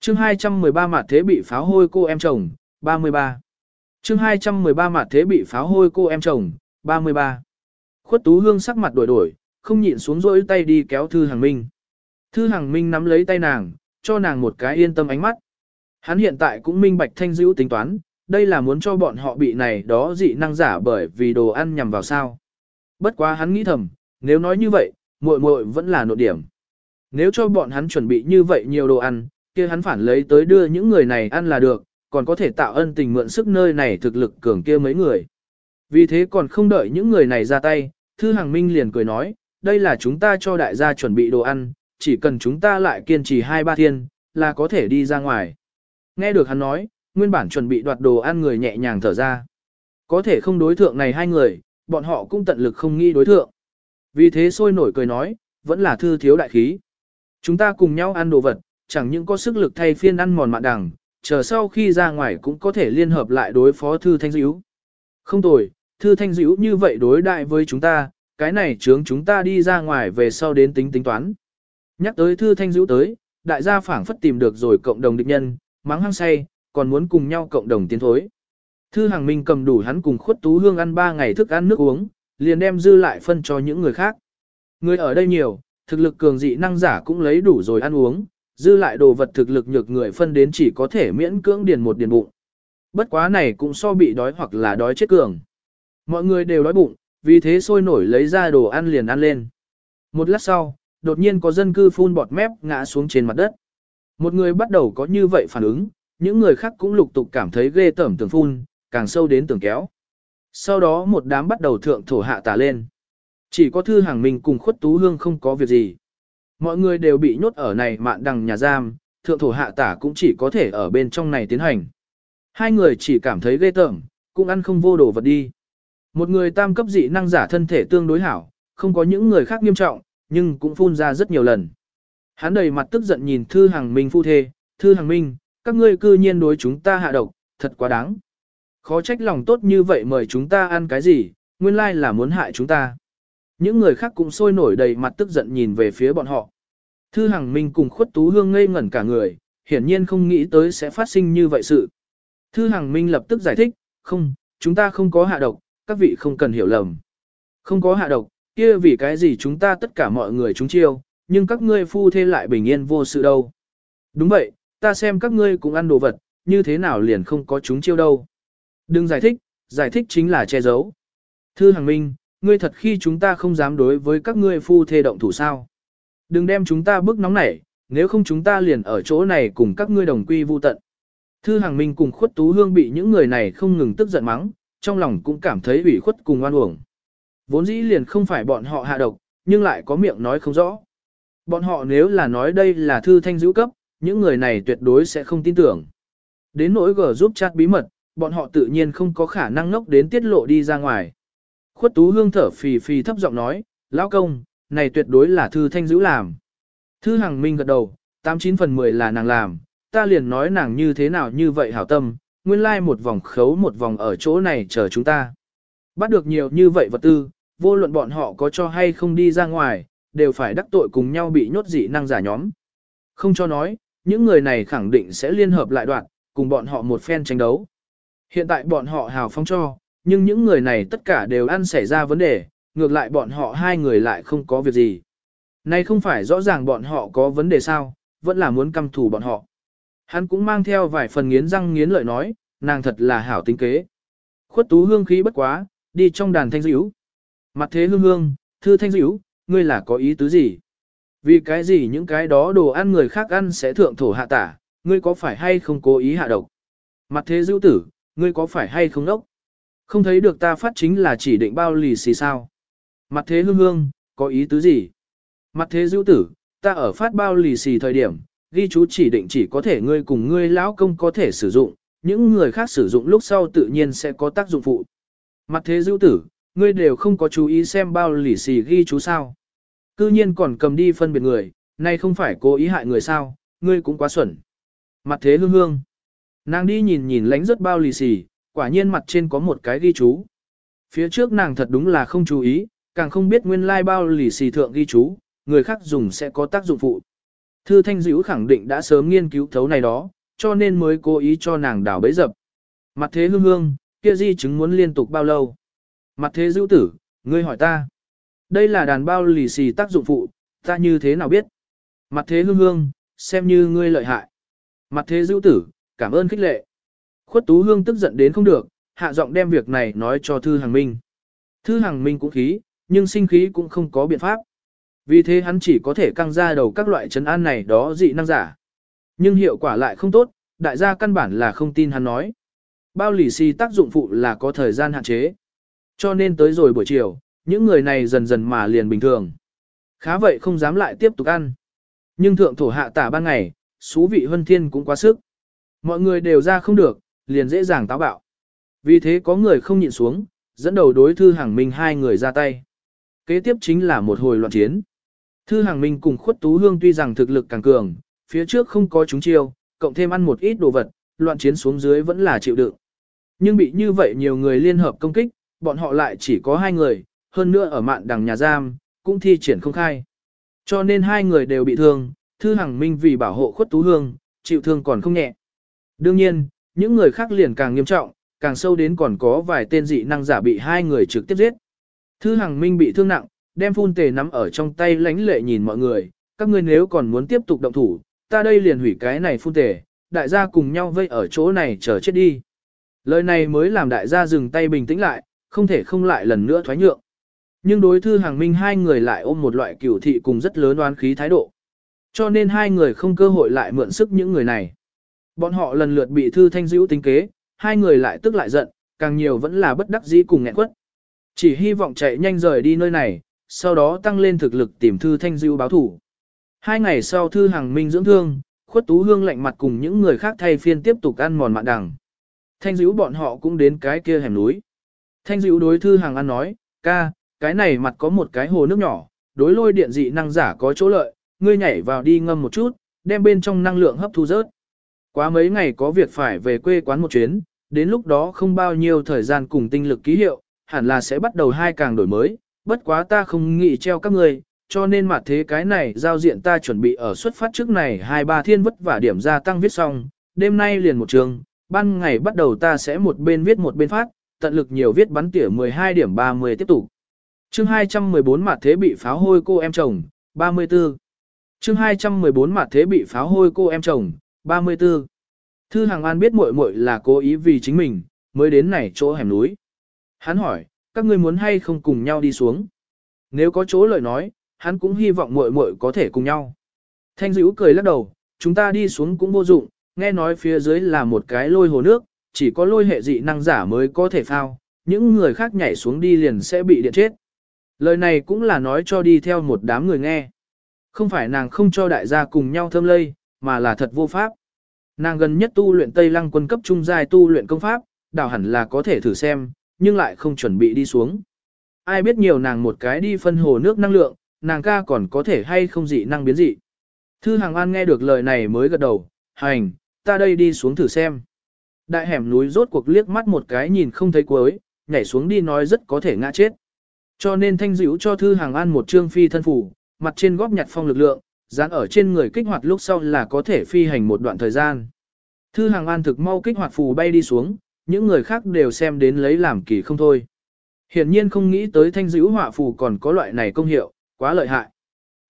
Chương 213 mặt thế bị pháo hôi cô em chồng, 33. Chương 213 mặt thế bị pháo hôi cô em chồng, 33. Khuất tú hương sắc mặt đổi đổi, không nhịn xuống rỗi tay đi kéo thư hàng minh. Thư Hằng minh nắm lấy tay nàng, cho nàng một cái yên tâm ánh mắt. Hắn hiện tại cũng minh bạch thanh dữ tính toán, đây là muốn cho bọn họ bị này đó dị năng giả bởi vì đồ ăn nhằm vào sao. Bất quá hắn nghĩ thầm, nếu nói như vậy, muội muội vẫn là nội điểm. Nếu cho bọn hắn chuẩn bị như vậy nhiều đồ ăn, kia hắn phản lấy tới đưa những người này ăn là được, còn có thể tạo ân tình mượn sức nơi này thực lực cường kia mấy người. Vì thế còn không đợi những người này ra tay, Thư Hàng Minh liền cười nói, đây là chúng ta cho đại gia chuẩn bị đồ ăn, chỉ cần chúng ta lại kiên trì hai ba thiên, là có thể đi ra ngoài. Nghe được hắn nói, nguyên bản chuẩn bị đoạt đồ ăn người nhẹ nhàng thở ra. Có thể không đối thượng này hai người, bọn họ cũng tận lực không nghi đối thượng. Vì thế sôi nổi cười nói, vẫn là thư thiếu đại khí. Chúng ta cùng nhau ăn đồ vật, chẳng những có sức lực thay phiên ăn mòn mạn đằng, chờ sau khi ra ngoài cũng có thể liên hợp lại đối phó thư thanh dữ. Không tồi, thư thanh dữ như vậy đối đại với chúng ta, cái này chướng chúng ta đi ra ngoài về sau đến tính tính toán. Nhắc tới thư thanh dữ tới, đại gia phảng phất tìm được rồi cộng đồng địch nhân, mắng hăng say, còn muốn cùng nhau cộng đồng tiến thối. Thư hàng minh cầm đủ hắn cùng khuất tú hương ăn 3 ngày thức ăn nước uống, liền đem dư lại phân cho những người khác. Người ở đây nhiều, thực lực cường dị năng giả cũng lấy đủ rồi ăn uống, dư lại đồ vật thực lực nhược người phân đến chỉ có thể miễn cưỡng điền một điền bụng. Bất quá này cũng so bị đói hoặc là đói chết cường. Mọi người đều đói bụng, vì thế sôi nổi lấy ra đồ ăn liền ăn lên. Một lát sau, đột nhiên có dân cư phun bọt mép ngã xuống trên mặt đất. Một người bắt đầu có như vậy phản ứng, những người khác cũng lục tục cảm thấy ghê tởm tường phun, càng sâu đến tường kéo. Sau đó một đám bắt đầu thượng thổ hạ tả lên. Chỉ có thư hàng mình cùng khuất tú hương không có việc gì. Mọi người đều bị nhốt ở này mạn đằng nhà giam, thượng thổ hạ tả cũng chỉ có thể ở bên trong này tiến hành. Hai người chỉ cảm thấy ghê tởm, cũng ăn không vô đồ vật đi. Một người tam cấp dị năng giả thân thể tương đối hảo, không có những người khác nghiêm trọng, nhưng cũng phun ra rất nhiều lần. Hắn đầy mặt tức giận nhìn Thư Hằng Minh phu thê, Thư Hằng Minh, các ngươi cư nhiên đối chúng ta hạ độc, thật quá đáng. Khó trách lòng tốt như vậy mời chúng ta ăn cái gì, nguyên lai là muốn hại chúng ta. Những người khác cũng sôi nổi đầy mặt tức giận nhìn về phía bọn họ. Thư Hằng Minh cùng khuất tú hương ngây ngẩn cả người, hiển nhiên không nghĩ tới sẽ phát sinh như vậy sự. Thư Hằng Minh lập tức giải thích, không, chúng ta không có hạ độc, các vị không cần hiểu lầm. Không có hạ độc, kia vì cái gì chúng ta tất cả mọi người chúng chiêu, nhưng các ngươi phu thê lại bình yên vô sự đâu. Đúng vậy, ta xem các ngươi cũng ăn đồ vật, như thế nào liền không có chúng chiêu đâu. Đừng giải thích, giải thích chính là che giấu. Thư Hằng Minh, ngươi thật khi chúng ta không dám đối với các ngươi phu thê động thủ sao. Đừng đem chúng ta bức nóng nảy, nếu không chúng ta liền ở chỗ này cùng các ngươi đồng quy vu tận. Thư Hằng Minh cùng khuất tú hương bị những người này không ngừng tức giận mắng, trong lòng cũng cảm thấy ủy khuất cùng oan uổng. Vốn dĩ liền không phải bọn họ hạ độc, nhưng lại có miệng nói không rõ. Bọn họ nếu là nói đây là thư thanh dữ cấp, những người này tuyệt đối sẽ không tin tưởng. Đến nỗi gờ giúp chat bí mật, bọn họ tự nhiên không có khả năng ngốc đến tiết lộ đi ra ngoài. Khuất Tú Hương thở phì phì thấp giọng nói, lão công, này tuyệt đối là Thư Thanh Dữ làm. Thư Hằng Minh gật đầu, 89 phần 10 là nàng làm, ta liền nói nàng như thế nào như vậy hảo tâm, nguyên lai like một vòng khấu một vòng ở chỗ này chờ chúng ta. Bắt được nhiều như vậy vật tư, vô luận bọn họ có cho hay không đi ra ngoài, đều phải đắc tội cùng nhau bị nhốt dị năng giả nhóm. Không cho nói, những người này khẳng định sẽ liên hợp lại đoạn, cùng bọn họ một phen tranh đấu. Hiện tại bọn họ hào phóng cho, nhưng những người này tất cả đều ăn xảy ra vấn đề, ngược lại bọn họ hai người lại không có việc gì. Này không phải rõ ràng bọn họ có vấn đề sao, vẫn là muốn căm thù bọn họ. Hắn cũng mang theo vài phần nghiến răng nghiến lợi nói, nàng thật là hảo tính kế. Khuất tú hương khí bất quá, đi trong đàn thanh dữ. Mặt thế hương hương, thư thanh dữ, ngươi là có ý tứ gì? Vì cái gì những cái đó đồ ăn người khác ăn sẽ thượng thổ hạ tả, ngươi có phải hay không cố ý hạ độc? Mặt thế dữ tử, ngươi có phải hay không đốc? Không thấy được ta phát chính là chỉ định bao lì xì sao? Mặt thế hương hương, có ý tứ gì? Mặt thế dữ tử, ta ở phát bao lì xì thời điểm, ghi chú chỉ định chỉ có thể ngươi cùng ngươi lão công có thể sử dụng, những người khác sử dụng lúc sau tự nhiên sẽ có tác dụng phụ. Mặt thế dữ tử, ngươi đều không có chú ý xem bao lì xì ghi chú sao. Cư nhiên còn cầm đi phân biệt người, nay không phải cố ý hại người sao, ngươi cũng quá xuẩn. Mặt thế hương hương. Nàng đi nhìn nhìn lánh rất bao lì xì, quả nhiên mặt trên có một cái ghi chú. Phía trước nàng thật đúng là không chú ý, càng không biết nguyên lai like bao lì xì thượng ghi chú, người khác dùng sẽ có tác dụng phụ. Thư Thanh Dữ khẳng định đã sớm nghiên cứu thấu này đó, cho nên mới cố ý cho nàng đảo bấy dập. Mặt thế hương hương, kia di chứng muốn liên tục bao lâu? Mặt thế dữ tử, ngươi hỏi ta. Đây là đàn bao lì xì tác dụng phụ, ta như thế nào biết? Mặt thế hương hương, xem như ngươi lợi hại. Mặt thế dữ tử, cảm ơn khích lệ. Khuất Tú Hương tức giận đến không được, hạ giọng đem việc này nói cho Thư Hằng Minh. Thư Hằng Minh cũng khí, nhưng sinh khí cũng không có biện pháp. Vì thế hắn chỉ có thể căng ra đầu các loại trấn an này đó dị năng giả. Nhưng hiệu quả lại không tốt, đại gia căn bản là không tin hắn nói. Bao lì xì tác dụng phụ là có thời gian hạn chế. Cho nên tới rồi buổi chiều, những người này dần dần mà liền bình thường. Khá vậy không dám lại tiếp tục ăn. Nhưng thượng thổ hạ tả ban ngày, xú vị hân thiên cũng quá sức. Mọi người đều ra không được, liền dễ dàng táo bạo. Vì thế có người không nhịn xuống, dẫn đầu đối thư hàng minh hai người ra tay. Kế tiếp chính là một hồi loạn chiến. Thư hàng minh cùng khuất tú hương tuy rằng thực lực càng cường, phía trước không có chúng chiêu, cộng thêm ăn một ít đồ vật, loạn chiến xuống dưới vẫn là chịu đựng. Nhưng bị như vậy nhiều người liên hợp công kích, bọn họ lại chỉ có hai người, hơn nữa ở mạn đằng nhà giam, cũng thi triển không khai. Cho nên hai người đều bị thương, Thư Hằng Minh vì bảo hộ khuất tú hương, chịu thương còn không nhẹ. Đương nhiên, những người khác liền càng nghiêm trọng, càng sâu đến còn có vài tên dị năng giả bị hai người trực tiếp giết. Thư Hằng Minh bị thương nặng, đem phun tề nắm ở trong tay lánh lệ nhìn mọi người, các ngươi nếu còn muốn tiếp tục động thủ, ta đây liền hủy cái này phun tề, đại gia cùng nhau vây ở chỗ này chờ chết đi. Lời này mới làm đại gia dừng tay bình tĩnh lại, không thể không lại lần nữa thoái nhượng. Nhưng đối thư hàng minh hai người lại ôm một loại cửu thị cùng rất lớn oán khí thái độ. Cho nên hai người không cơ hội lại mượn sức những người này. Bọn họ lần lượt bị thư thanh dữ tính kế, hai người lại tức lại giận, càng nhiều vẫn là bất đắc dĩ cùng nghẹn quất. Chỉ hy vọng chạy nhanh rời đi nơi này, sau đó tăng lên thực lực tìm thư thanh dữ báo thủ. Hai ngày sau thư hàng minh dưỡng thương, khuất tú hương lạnh mặt cùng những người khác thay phiên tiếp tục ăn mòn mạng đằng. Thanh dữ bọn họ cũng đến cái kia hẻm núi. Thanh dữ đối thư hàng ăn nói, ca, cái này mặt có một cái hồ nước nhỏ, đối lôi điện dị năng giả có chỗ lợi, ngươi nhảy vào đi ngâm một chút, đem bên trong năng lượng hấp thu rớt. Quá mấy ngày có việc phải về quê quán một chuyến, đến lúc đó không bao nhiêu thời gian cùng tinh lực ký hiệu, hẳn là sẽ bắt đầu hai càng đổi mới, bất quá ta không nghĩ treo các ngươi, cho nên mặt thế cái này giao diện ta chuẩn bị ở xuất phát trước này hai ba thiên vất vả điểm gia tăng viết xong, đêm nay liền một trường, ban ngày bắt đầu ta sẽ một bên viết một bên phát, tận lực nhiều viết bắn tỉa 12 điểm 30 tiếp tục. Chương 214 mặt thế bị pháo hôi cô em chồng, 34. Chương 214 mặt thế bị pháo hôi cô em chồng, 34. Thư Hàng An biết muội muội là cố ý vì chính mình, mới đến này chỗ hẻm núi. Hắn hỏi, các ngươi muốn hay không cùng nhau đi xuống? Nếu có chỗ lời nói, hắn cũng hy vọng muội muội có thể cùng nhau. Thanh dữ cười lắc đầu, chúng ta đi xuống cũng vô dụng, nghe nói phía dưới là một cái lôi hồ nước, chỉ có lôi hệ dị năng giả mới có thể phao, những người khác nhảy xuống đi liền sẽ bị điện chết. Lời này cũng là nói cho đi theo một đám người nghe. Không phải nàng không cho đại gia cùng nhau thơm lây, mà là thật vô pháp. Nàng gần nhất tu luyện Tây Lăng quân cấp trung giai tu luyện công pháp, đảo hẳn là có thể thử xem, nhưng lại không chuẩn bị đi xuống. Ai biết nhiều nàng một cái đi phân hồ nước năng lượng, nàng ca còn có thể hay không dị năng biến dị. Thư Hàng An nghe được lời này mới gật đầu, hành, ta đây đi xuống thử xem. Đại hẻm núi rốt cuộc liếc mắt một cái nhìn không thấy cuối, nhảy xuống đi nói rất có thể ngã chết. Cho nên thanh dữ cho Thư Hàng An một trương phi thân phủ, mặt trên góp nhặt phong lực lượng, dán ở trên người kích hoạt lúc sau là có thể phi hành một đoạn thời gian. Thư Hàng An thực mau kích hoạt phù bay đi xuống, những người khác đều xem đến lấy làm kỳ không thôi. Hiển nhiên không nghĩ tới thanh dữ họa phù còn có loại này công hiệu, quá lợi hại.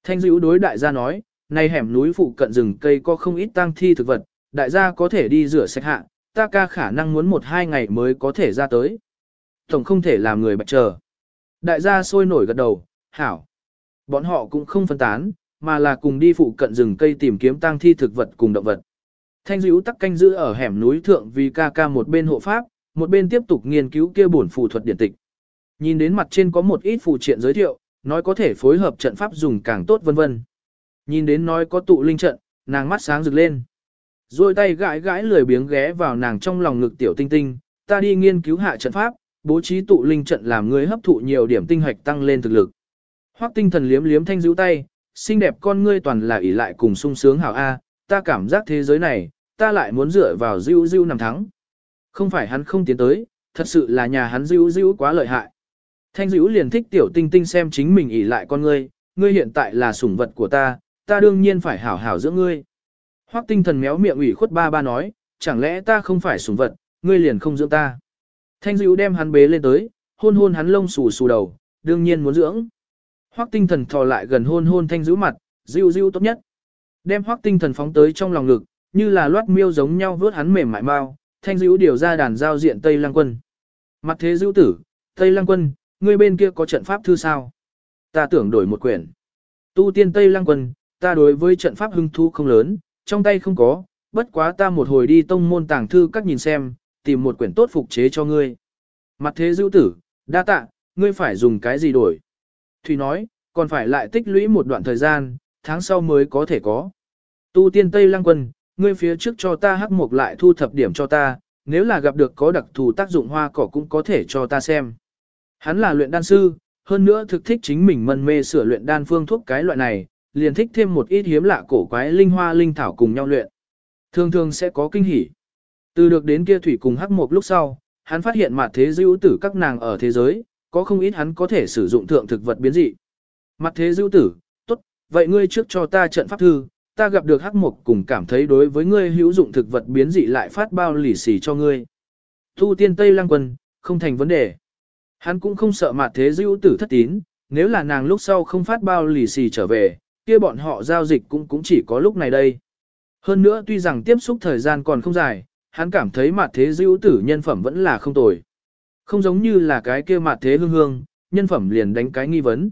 Thanh dữ đối đại gia nói, nay hẻm núi phụ cận rừng cây có không ít tang thi thực vật, đại gia có thể đi rửa sạch hạ, ta ca khả năng muốn một hai ngày mới có thể ra tới. Tổng không thể làm người bạch chờ. Đại gia sôi nổi gật đầu, hảo. Bọn họ cũng không phân tán, mà là cùng đi phụ cận rừng cây tìm kiếm tang thi thực vật cùng động vật. Thanh dữ tắc canh giữ ở hẻm núi thượng vì ca ca một bên hộ pháp, một bên tiếp tục nghiên cứu kia bổn phù thuật điện tịch. Nhìn đến mặt trên có một ít phù triện giới thiệu, nói có thể phối hợp trận pháp dùng càng tốt vân vân. Nhìn đến nói có tụ linh trận, nàng mắt sáng rực lên. Rồi tay gãi gãi lười biếng ghé vào nàng trong lòng ngực tiểu tinh tinh, ta đi nghiên cứu hạ trận pháp, bố trí tụ linh trận làm người hấp thụ nhiều điểm tinh hoạch tăng lên thực lực. Hoắc tinh thần liếm liếm thanh giữ tay, xinh đẹp con ngươi toàn là ỷ lại cùng sung sướng hảo A, ta cảm giác thế giới này, ta lại muốn dựa vào dữ dữ nằm thắng. Không phải hắn không tiến tới, thật sự là nhà hắn dữ dữ quá lợi hại. Thanh diễu liền thích tiểu tinh tinh xem chính mình ỷ lại con ngươi, ngươi hiện tại là sủng vật của ta, ta đương nhiên phải hảo hảo giữa ngươi. Hoắc tinh thần méo miệng ủy khuất ba ba nói, chẳng lẽ ta không phải sủng vật, ngươi liền không dưỡng ta. Thanh dữ đem hắn bế lên tới, hôn hôn hắn lông xù xù đầu, đương nhiên muốn dưỡng. Hoắc tinh thần thò lại gần hôn hôn thanh dữ mặt, dịu dịu tốt nhất. Đem hoắc tinh thần phóng tới trong lòng ngực, như là loát miêu giống nhau vớt hắn mềm mại mau, thanh dữ điều ra đàn giao diện Tây Lăng Quân. Mặt thế dữ tử, Tây Lăng Quân, ngươi bên kia có trận pháp thư sao? Ta tưởng đổi một quyển. Tu tiên Tây Lăng Quân, ta đối với trận pháp hưng thu không lớn, trong tay không có, bất quá ta một hồi đi tông môn tàng thư các nhìn xem, tìm một quyển tốt phục chế cho ngươi. Mặt thế dữ tử, đa tạ, ngươi phải dùng cái gì đổi? thủy nói, còn phải lại tích lũy một đoạn thời gian, tháng sau mới có thể có. Tu tiên Tây Lăng Quân, ngươi phía trước cho ta hắc mục lại thu thập điểm cho ta, nếu là gặp được có đặc thù tác dụng hoa cỏ cũng có thể cho ta xem. Hắn là luyện đan sư, hơn nữa thực thích chính mình mân mê sửa luyện đan phương thuốc cái loại này, liền thích thêm một ít hiếm lạ cổ quái linh hoa linh thảo cùng nhau luyện. Thường thường sẽ có kinh hỉ. Từ được đến kia thủy cùng hắc mục lúc sau, hắn phát hiện mặt thế dữ tử các nàng ở thế giới, có không ít hắn có thể sử dụng thượng thực vật biến dị. Mặt thế dữ tử, tốt, vậy ngươi trước cho ta trận pháp thư, ta gặp được hắc mục cùng cảm thấy đối với ngươi hữu dụng thực vật biến dị lại phát bao lì xì cho ngươi. Thu tiên Tây Lăng Quân, không thành vấn đề. Hắn cũng không sợ mặt thế dữ tử thất tín, nếu là nàng lúc sau không phát bao lì xì trở về, kia bọn họ giao dịch cũng cũng chỉ có lúc này đây. Hơn nữa tuy rằng tiếp xúc thời gian còn không dài, hắn cảm thấy mặt thế dữ tử nhân phẩm vẫn là không tồi. Không giống như là cái kia mặt thế hương hương, nhân phẩm liền đánh cái nghi vấn.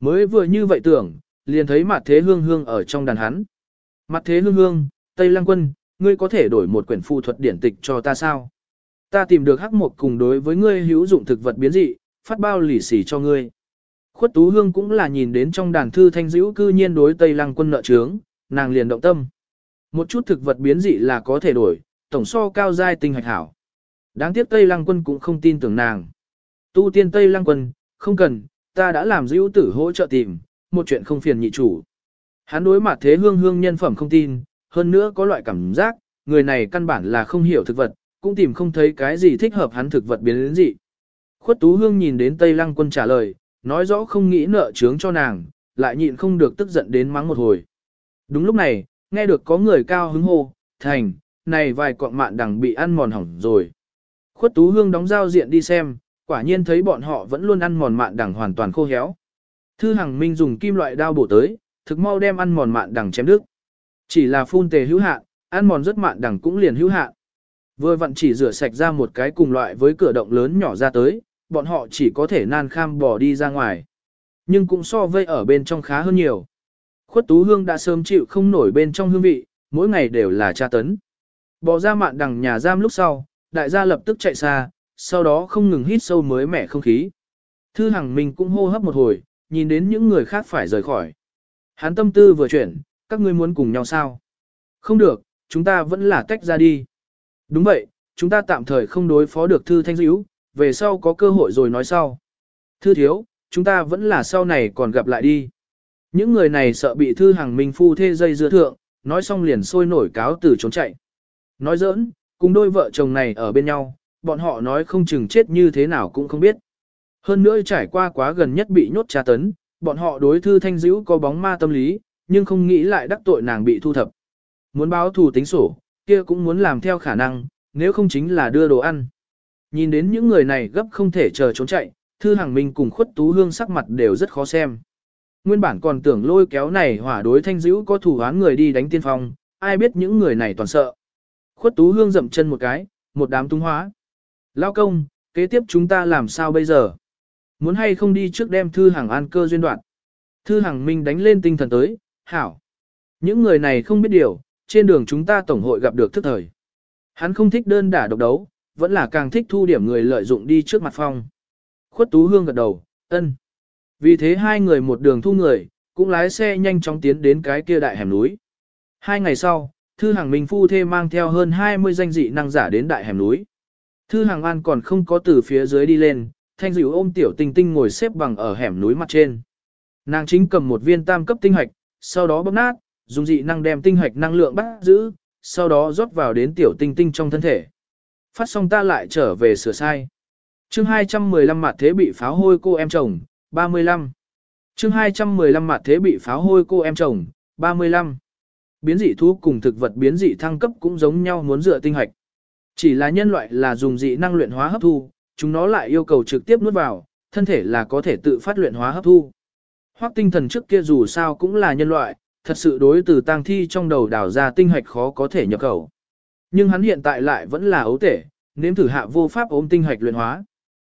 Mới vừa như vậy tưởng, liền thấy mặt thế hương hương ở trong đàn hắn. Mặt thế hương hương, Tây Lăng Quân, ngươi có thể đổi một quyển phù thuật điển tịch cho ta sao? Ta tìm được hắc một cùng đối với ngươi hữu dụng thực vật biến dị, phát bao lì xì cho ngươi. Khuất Tú Hương cũng là nhìn đến trong đàn thư thanh dữ cư nhiên đối Tây Lăng Quân nợ trướng, nàng liền động tâm. Một chút thực vật biến dị là có thể đổi, tổng so cao giai tinh hạch hảo. Đáng tiếc Tây Lăng Quân cũng không tin tưởng nàng. Tu tiên Tây Lăng Quân, không cần, ta đã làm dữ tử hỗ trợ tìm, một chuyện không phiền nhị chủ. Hắn đối mặt thế hương hương nhân phẩm không tin, hơn nữa có loại cảm giác, người này căn bản là không hiểu thực vật, cũng tìm không thấy cái gì thích hợp hắn thực vật biến đến gì. Khuất Tú Hương nhìn đến Tây Lăng Quân trả lời, nói rõ không nghĩ nợ chướng cho nàng, lại nhịn không được tức giận đến mắng một hồi. Đúng lúc này, nghe được có người cao hứng hô, thành, này vài cọng mạn đằng bị ăn mòn hỏng rồi. Khuất Tú Hương đóng giao diện đi xem, quả nhiên thấy bọn họ vẫn luôn ăn mòn mạn đằng hoàn toàn khô héo. Thư Hằng Minh dùng kim loại đao bổ tới, thực mau đem ăn mòn mạn đằng chém đứt. Chỉ là phun tề hữu hạn, ăn mòn rất mạn đằng cũng liền hữu hạn. Vừa vặn chỉ rửa sạch ra một cái cùng loại với cửa động lớn nhỏ ra tới, bọn họ chỉ có thể nan kham bỏ đi ra ngoài. Nhưng cũng so vây ở bên trong khá hơn nhiều. Khuất Tú Hương đã sớm chịu không nổi bên trong hương vị, mỗi ngày đều là tra tấn. Bỏ ra mạn đằng nhà giam lúc sau, đại gia lập tức chạy xa, sau đó không ngừng hít sâu mới mẻ không khí. Thư Hằng mình cũng hô hấp một hồi, nhìn đến những người khác phải rời khỏi. Hắn tâm tư vừa chuyển, các ngươi muốn cùng nhau sao? Không được, chúng ta vẫn là tách ra đi. Đúng vậy, chúng ta tạm thời không đối phó được thư thanh dữ, về sau có cơ hội rồi nói sau. Thư thiếu, chúng ta vẫn là sau này còn gặp lại đi. Những người này sợ bị thư hàng minh phu thê dây dưa thượng, nói xong liền sôi nổi cáo từ trốn chạy. Nói giỡn, cùng đôi vợ chồng này ở bên nhau, bọn họ nói không chừng chết như thế nào cũng không biết. Hơn nữa trải qua quá gần nhất bị nhốt tra tấn, bọn họ đối thư thanh dữ có bóng ma tâm lý, nhưng không nghĩ lại đắc tội nàng bị thu thập. Muốn báo thù tính sổ, kia cũng muốn làm theo khả năng, nếu không chính là đưa đồ ăn. Nhìn đến những người này gấp không thể chờ trốn chạy, thư hàng minh cùng khuất tú hương sắc mặt đều rất khó xem. Nguyên bản còn tưởng lôi kéo này hỏa đối thanh dữ có thủ án người đi đánh tiên phong, ai biết những người này toàn sợ. Khuất tú hương dậm chân một cái, một đám tung hóa. Lao công, kế tiếp chúng ta làm sao bây giờ? Muốn hay không đi trước đem thư hàng an cơ duyên đoạn. Thư hàng minh đánh lên tinh thần tới, hảo. Những người này không biết điều, trên đường chúng ta tổng hội gặp được thức thời. Hắn không thích đơn đả độc đấu, vẫn là càng thích thu điểm người lợi dụng đi trước mặt phong. Khuất Tú Hương gật đầu, ân. Vì thế hai người một đường thu người, cũng lái xe nhanh chóng tiến đến cái kia đại hẻm núi. Hai ngày sau, Thư Hàng Minh Phu Thê mang theo hơn 20 danh dị năng giả đến đại hẻm núi. Thư Hàng An còn không có từ phía dưới đi lên, thanh dịu ôm tiểu tinh tinh ngồi xếp bằng ở hẻm núi mặt trên. Nàng chính cầm một viên tam cấp tinh hạch, sau đó bóp nát, dùng dị năng đem tinh hạch năng lượng bắt giữ, sau đó rót vào đến tiểu tinh tinh trong thân thể. Phát xong ta lại trở về sửa sai. chương 215 mặt thế bị pháo hôi cô em chồng, 35. chương 215 mặt thế bị pháo hôi cô em chồng, 35. Biến dị thú cùng thực vật biến dị thăng cấp cũng giống nhau muốn dựa tinh hạch. Chỉ là nhân loại là dùng dị năng luyện hóa hấp thu, chúng nó lại yêu cầu trực tiếp nuốt vào, thân thể là có thể tự phát luyện hóa hấp thu. Hoắc tinh thần trước kia dù sao cũng là nhân loại, thật sự đối từ tang thi trong đầu đào ra tinh hạch khó có thể nhập khẩu. Nhưng hắn hiện tại lại vẫn là ấu tể, nếm thử hạ vô pháp ôm tinh hạch luyện hóa.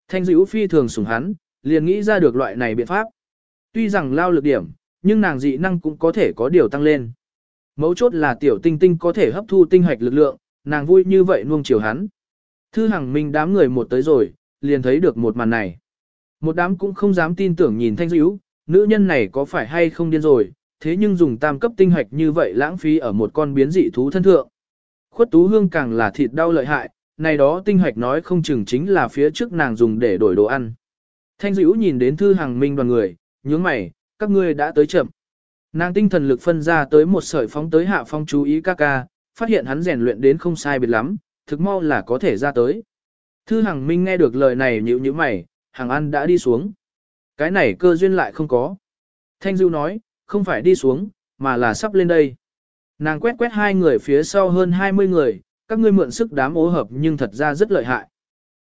Thanh dữ phi thường sủng hắn, liền nghĩ ra được loại này biện pháp. Tuy rằng lao lực điểm, nhưng nàng dị năng cũng có thể có điều tăng lên. Mấu chốt là tiểu tinh tinh có thể hấp thu tinh hạch lực lượng, nàng vui như vậy nuông chiều hắn. Thư Hằng Minh đám người một tới rồi, liền thấy được một màn này. Một đám cũng không dám tin tưởng nhìn thanh dữ, nữ nhân này có phải hay không điên rồi, thế nhưng dùng tam cấp tinh hạch như vậy lãng phí ở một con biến dị thú thân thượng. Khuất tú hương càng là thịt đau lợi hại, này đó tinh hoạch nói không chừng chính là phía trước nàng dùng để đổi đồ ăn. Thanh dữ nhìn đến thư hàng minh đoàn người, nhướng mày, các ngươi đã tới chậm. Nàng tinh thần lực phân ra tới một sợi phóng tới hạ phong chú ý ca ca, phát hiện hắn rèn luyện đến không sai biệt lắm, thực mau là có thể ra tới. Thư hàng minh nghe được lời này nhíu nhíu mày, hàng ăn đã đi xuống. Cái này cơ duyên lại không có. Thanh dữ nói, không phải đi xuống, mà là sắp lên đây. Nàng quét quét hai người phía sau hơn 20 người, các ngươi mượn sức đám ố hợp nhưng thật ra rất lợi hại.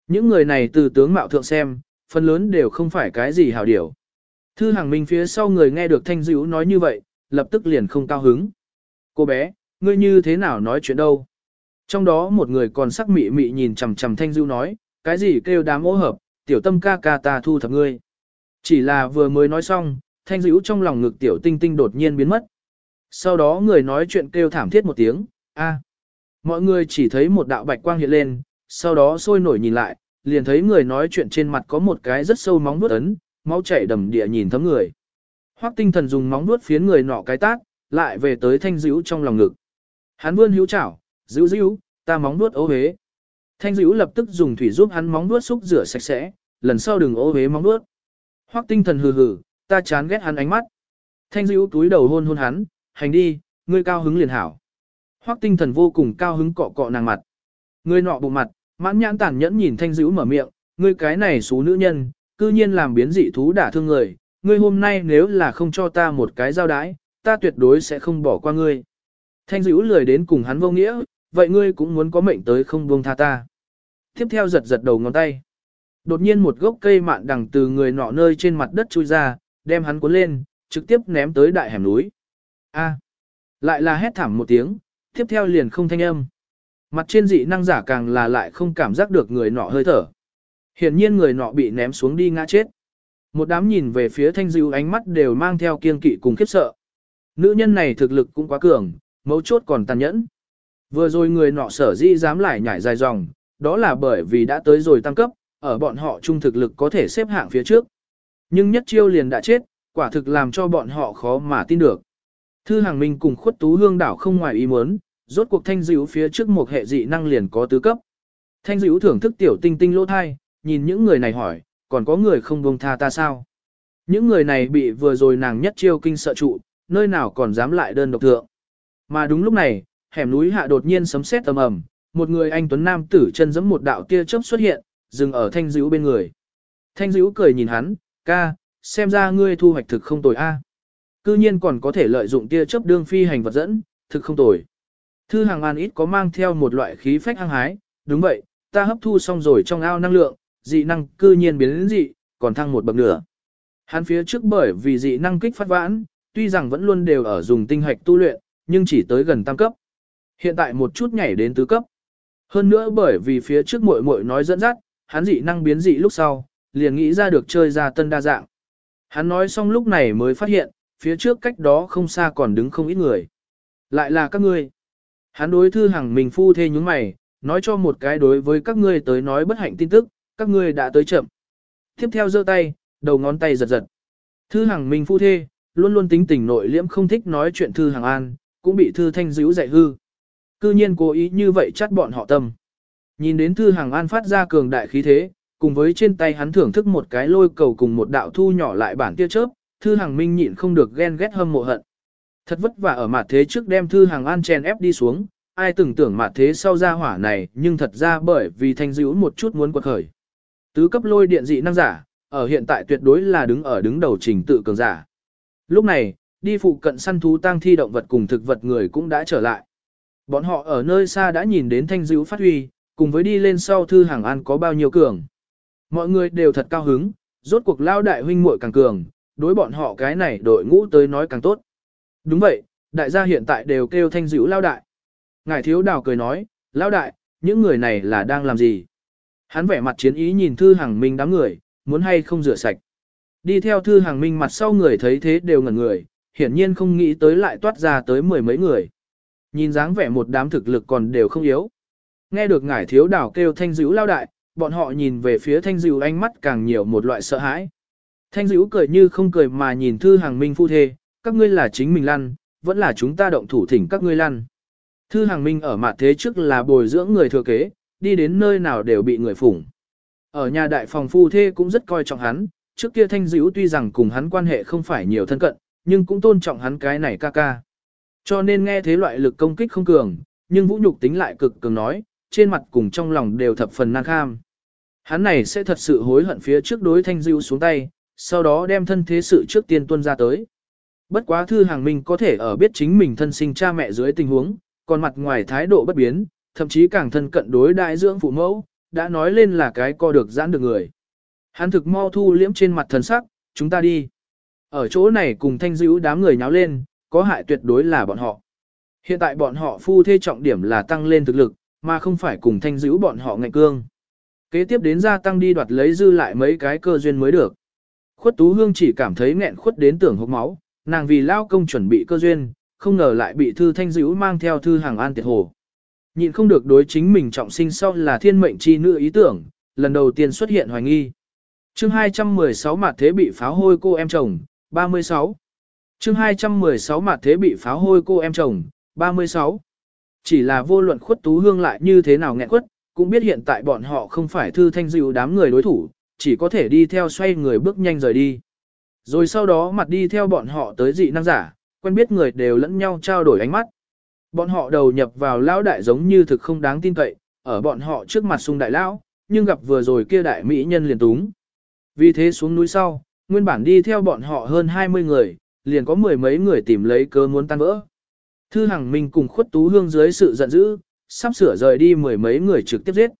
Những người này từ tướng mạo thượng xem, phần lớn đều không phải cái gì hảo điều. Thư hàng minh phía sau người nghe được thanh dữ nói như vậy, lập tức liền không cao hứng. Cô bé, ngươi như thế nào nói chuyện đâu? Trong đó một người còn sắc mị mị nhìn chằm chằm thanh dữ nói, cái gì kêu đám ố hợp, tiểu tâm ca ca ta thu thập ngươi. Chỉ là vừa mới nói xong, thanh dữ trong lòng ngực tiểu tinh tinh đột nhiên biến mất. Sau đó người nói chuyện kêu thảm thiết một tiếng, a. Mọi người chỉ thấy một đạo bạch quang hiện lên, sau đó sôi nổi nhìn lại, liền thấy người nói chuyện trên mặt có một cái rất sâu móng vuốt ấn, máu chảy đầm địa nhìn thấm người. Hoắc tinh thần dùng móng vuốt phiến người nọ cái tác, lại về tới thanh dữ trong lòng ngực. Hắn vươn hữu chảo, dữ dữ, ta móng vuốt ố hế. Thanh dữ lập tức dùng thủy giúp hắn móng vuốt xúc rửa sạch sẽ, lần sau đừng ố hế móng vuốt. Hoắc tinh thần hừ hừ, ta chán ghét hắn ánh mắt. Thanh dữ túi đầu hôn hôn hắn, hành đi, ngươi cao hứng liền hảo. Hoắc tinh thần vô cùng cao hứng cọ cọ nàng mặt. Ngươi nọ bụng mặt, mãn nhãn tàn nhẫn nhìn thanh dữ mở miệng, ngươi cái này xú nữ nhân, cư nhiên làm biến dị thú đả thương người, ngươi hôm nay nếu là không cho ta một cái giao đái, ta tuyệt đối sẽ không bỏ qua ngươi. Thanh dữ lười đến cùng hắn vô nghĩa, vậy ngươi cũng muốn có mệnh tới không buông tha ta. Tiếp theo giật giật đầu ngón tay. Đột nhiên một gốc cây mạn đằng từ người nọ nơi trên mặt đất chui ra, đem hắn cuốn lên, trực tiếp ném tới đại hẻm núi. A. lại là hét thảm một tiếng, tiếp theo liền không thanh âm. Mặt trên dị năng giả càng là lại không cảm giác được người nọ hơi thở. Hiển nhiên người nọ bị ném xuống đi ngã chết. Một đám nhìn về phía thanh dịu ánh mắt đều mang theo kiên kỵ cùng khiếp sợ. Nữ nhân này thực lực cũng quá cường, mấu chốt còn tàn nhẫn. Vừa rồi người nọ sở dĩ dám lại nhảy dài dòng, đó là bởi vì đã tới rồi tăng cấp, ở bọn họ trung thực lực có thể xếp hạng phía trước. Nhưng nhất chiêu liền đã chết, quả thực làm cho bọn họ khó mà tin được. Thư Hàng Minh cùng khuất tú hương đảo không ngoài ý muốn, rốt cuộc thanh dữ phía trước một hệ dị năng liền có tứ cấp. Thanh dữ thưởng thức tiểu tinh tinh lỗ thai, nhìn những người này hỏi, còn có người không buông tha ta sao? Những người này bị vừa rồi nàng nhất chiêu kinh sợ trụ, nơi nào còn dám lại đơn độc thượng. Mà đúng lúc này, hẻm núi hạ đột nhiên sấm sét tầm ầm, một người anh tuấn nam tử chân giẫm một đạo tia chớp xuất hiện, dừng ở thanh dữ bên người. Thanh dữ cười nhìn hắn, ca, xem ra ngươi thu hoạch thực không tồi a. Cư nhiên còn có thể lợi dụng tia chớp đương phi hành vật dẫn, thực không tồi. Thư hàng an ít có mang theo một loại khí phách hăng hái, đúng vậy, ta hấp thu xong rồi trong ao năng lượng, dị năng cư nhiên biến đến dị, còn thăng một bậc nữa. Hắn phía trước bởi vì dị năng kích phát vãn, tuy rằng vẫn luôn đều ở dùng tinh hạch tu luyện, nhưng chỉ tới gần tam cấp. Hiện tại một chút nhảy đến tứ cấp. Hơn nữa bởi vì phía trước muội muội nói dẫn dắt, hắn dị năng biến dị lúc sau, liền nghĩ ra được chơi ra tân đa dạng. Hắn nói xong lúc này mới phát hiện, phía trước cách đó không xa còn đứng không ít người. Lại là các ngươi. Hắn đối thư hàng mình phu thê nhúng mày, nói cho một cái đối với các ngươi tới nói bất hạnh tin tức, các ngươi đã tới chậm. Tiếp theo giơ tay, đầu ngón tay giật giật. Thư hàng mình phu thê, luôn luôn tính tình nội liễm không thích nói chuyện thư hàng an, cũng bị thư thanh dữ dạy hư. Cư nhiên cố ý như vậy chắt bọn họ tâm. Nhìn đến thư hàng an phát ra cường đại khí thế, cùng với trên tay hắn thưởng thức một cái lôi cầu cùng một đạo thu nhỏ lại bản tia chớp, thư hàng minh nhịn không được ghen ghét hâm mộ hận. Thật vất vả ở mặt thế trước đem thư hàng an chen ép đi xuống, ai từng tưởng mặt thế sau ra hỏa này nhưng thật ra bởi vì thanh dữ một chút muốn quật khởi. Tứ cấp lôi điện dị năng giả, ở hiện tại tuyệt đối là đứng ở đứng đầu trình tự cường giả. Lúc này, đi phụ cận săn thú tang thi động vật cùng thực vật người cũng đã trở lại. Bọn họ ở nơi xa đã nhìn đến thanh dữ phát huy, cùng với đi lên sau thư hàng an có bao nhiêu cường. Mọi người đều thật cao hứng, rốt cuộc lao đại huynh muội càng cường, đối bọn họ cái này đội ngũ tới nói càng tốt. Đúng vậy, đại gia hiện tại đều kêu thanh dữ lao đại. Ngài thiếu đào cười nói, lao đại, những người này là đang làm gì? Hắn vẻ mặt chiến ý nhìn thư hàng minh đám người, muốn hay không rửa sạch. Đi theo thư hàng minh mặt sau người thấy thế đều ngẩn người, hiển nhiên không nghĩ tới lại toát ra tới mười mấy người. Nhìn dáng vẻ một đám thực lực còn đều không yếu. Nghe được ngải thiếu đảo kêu thanh dữ lao đại, bọn họ nhìn về phía thanh dữ ánh mắt càng nhiều một loại sợ hãi. Thanh dữ cười như không cười mà nhìn thư hàng minh phu thê, các ngươi là chính mình lăn, vẫn là chúng ta động thủ thỉnh các ngươi lăn. Thư hàng minh ở mặt thế trước là bồi dưỡng người thừa kế, đi đến nơi nào đều bị người phủng. Ở nhà đại phòng phu thê cũng rất coi trọng hắn, trước kia thanh dữ tuy rằng cùng hắn quan hệ không phải nhiều thân cận, nhưng cũng tôn trọng hắn cái này ca ca. Cho nên nghe thế loại lực công kích không cường, nhưng vũ nhục tính lại cực cường nói, trên mặt cùng trong lòng đều thập phần nan kham. Hắn này sẽ thật sự hối hận phía trước đối thanh dữ xuống tay, sau đó đem thân thế sự trước tiên tuân ra tới. Bất quá thư hàng minh có thể ở biết chính mình thân sinh cha mẹ dưới tình huống, còn mặt ngoài thái độ bất biến, thậm chí càng thân cận đối đại dưỡng phụ mẫu, đã nói lên là cái co được giãn được người. Hắn thực mau thu liễm trên mặt thần sắc, chúng ta đi. Ở chỗ này cùng thanh dữ đám người nháo lên, có hại tuyệt đối là bọn họ. Hiện tại bọn họ phu thê trọng điểm là tăng lên thực lực, mà không phải cùng thanh dữ bọn họ ngạnh cương. Kế tiếp đến gia tăng đi đoạt lấy dư lại mấy cái cơ duyên mới được. Khuất Tú Hương chỉ cảm thấy nghẹn khuất đến tưởng hốc máu, nàng vì lao công chuẩn bị cơ duyên, không ngờ lại bị thư thanh dữ mang theo thư hàng an tiệt hồ. Nhịn không được đối chính mình trọng sinh sau là thiên mệnh chi nữ ý tưởng, lần đầu tiên xuất hiện hoài nghi. chương 216 mặt thế bị pháo hôi cô em chồng, 36. chương 216 mặt thế bị pháo hôi cô em chồng, 36. Chỉ là vô luận khuất tú hương lại như thế nào nghẹn khuất, cũng biết hiện tại bọn họ không phải thư thanh dịu đám người đối thủ, chỉ có thể đi theo xoay người bước nhanh rời đi. Rồi sau đó mặt đi theo bọn họ tới dị năng giả, quen biết người đều lẫn nhau trao đổi ánh mắt. Bọn họ đầu nhập vào lão đại giống như thực không đáng tin cậy, ở bọn họ trước mặt sung đại lão, nhưng gặp vừa rồi kia đại mỹ nhân liền túng. Vì thế xuống núi sau, nguyên bản đi theo bọn họ hơn 20 người, liền có mười mấy người tìm lấy cơ muốn tan vỡ. Thư Hằng Minh cùng khuất tú hương dưới sự giận dữ, sắp sửa rời đi mười mấy người trực tiếp giết.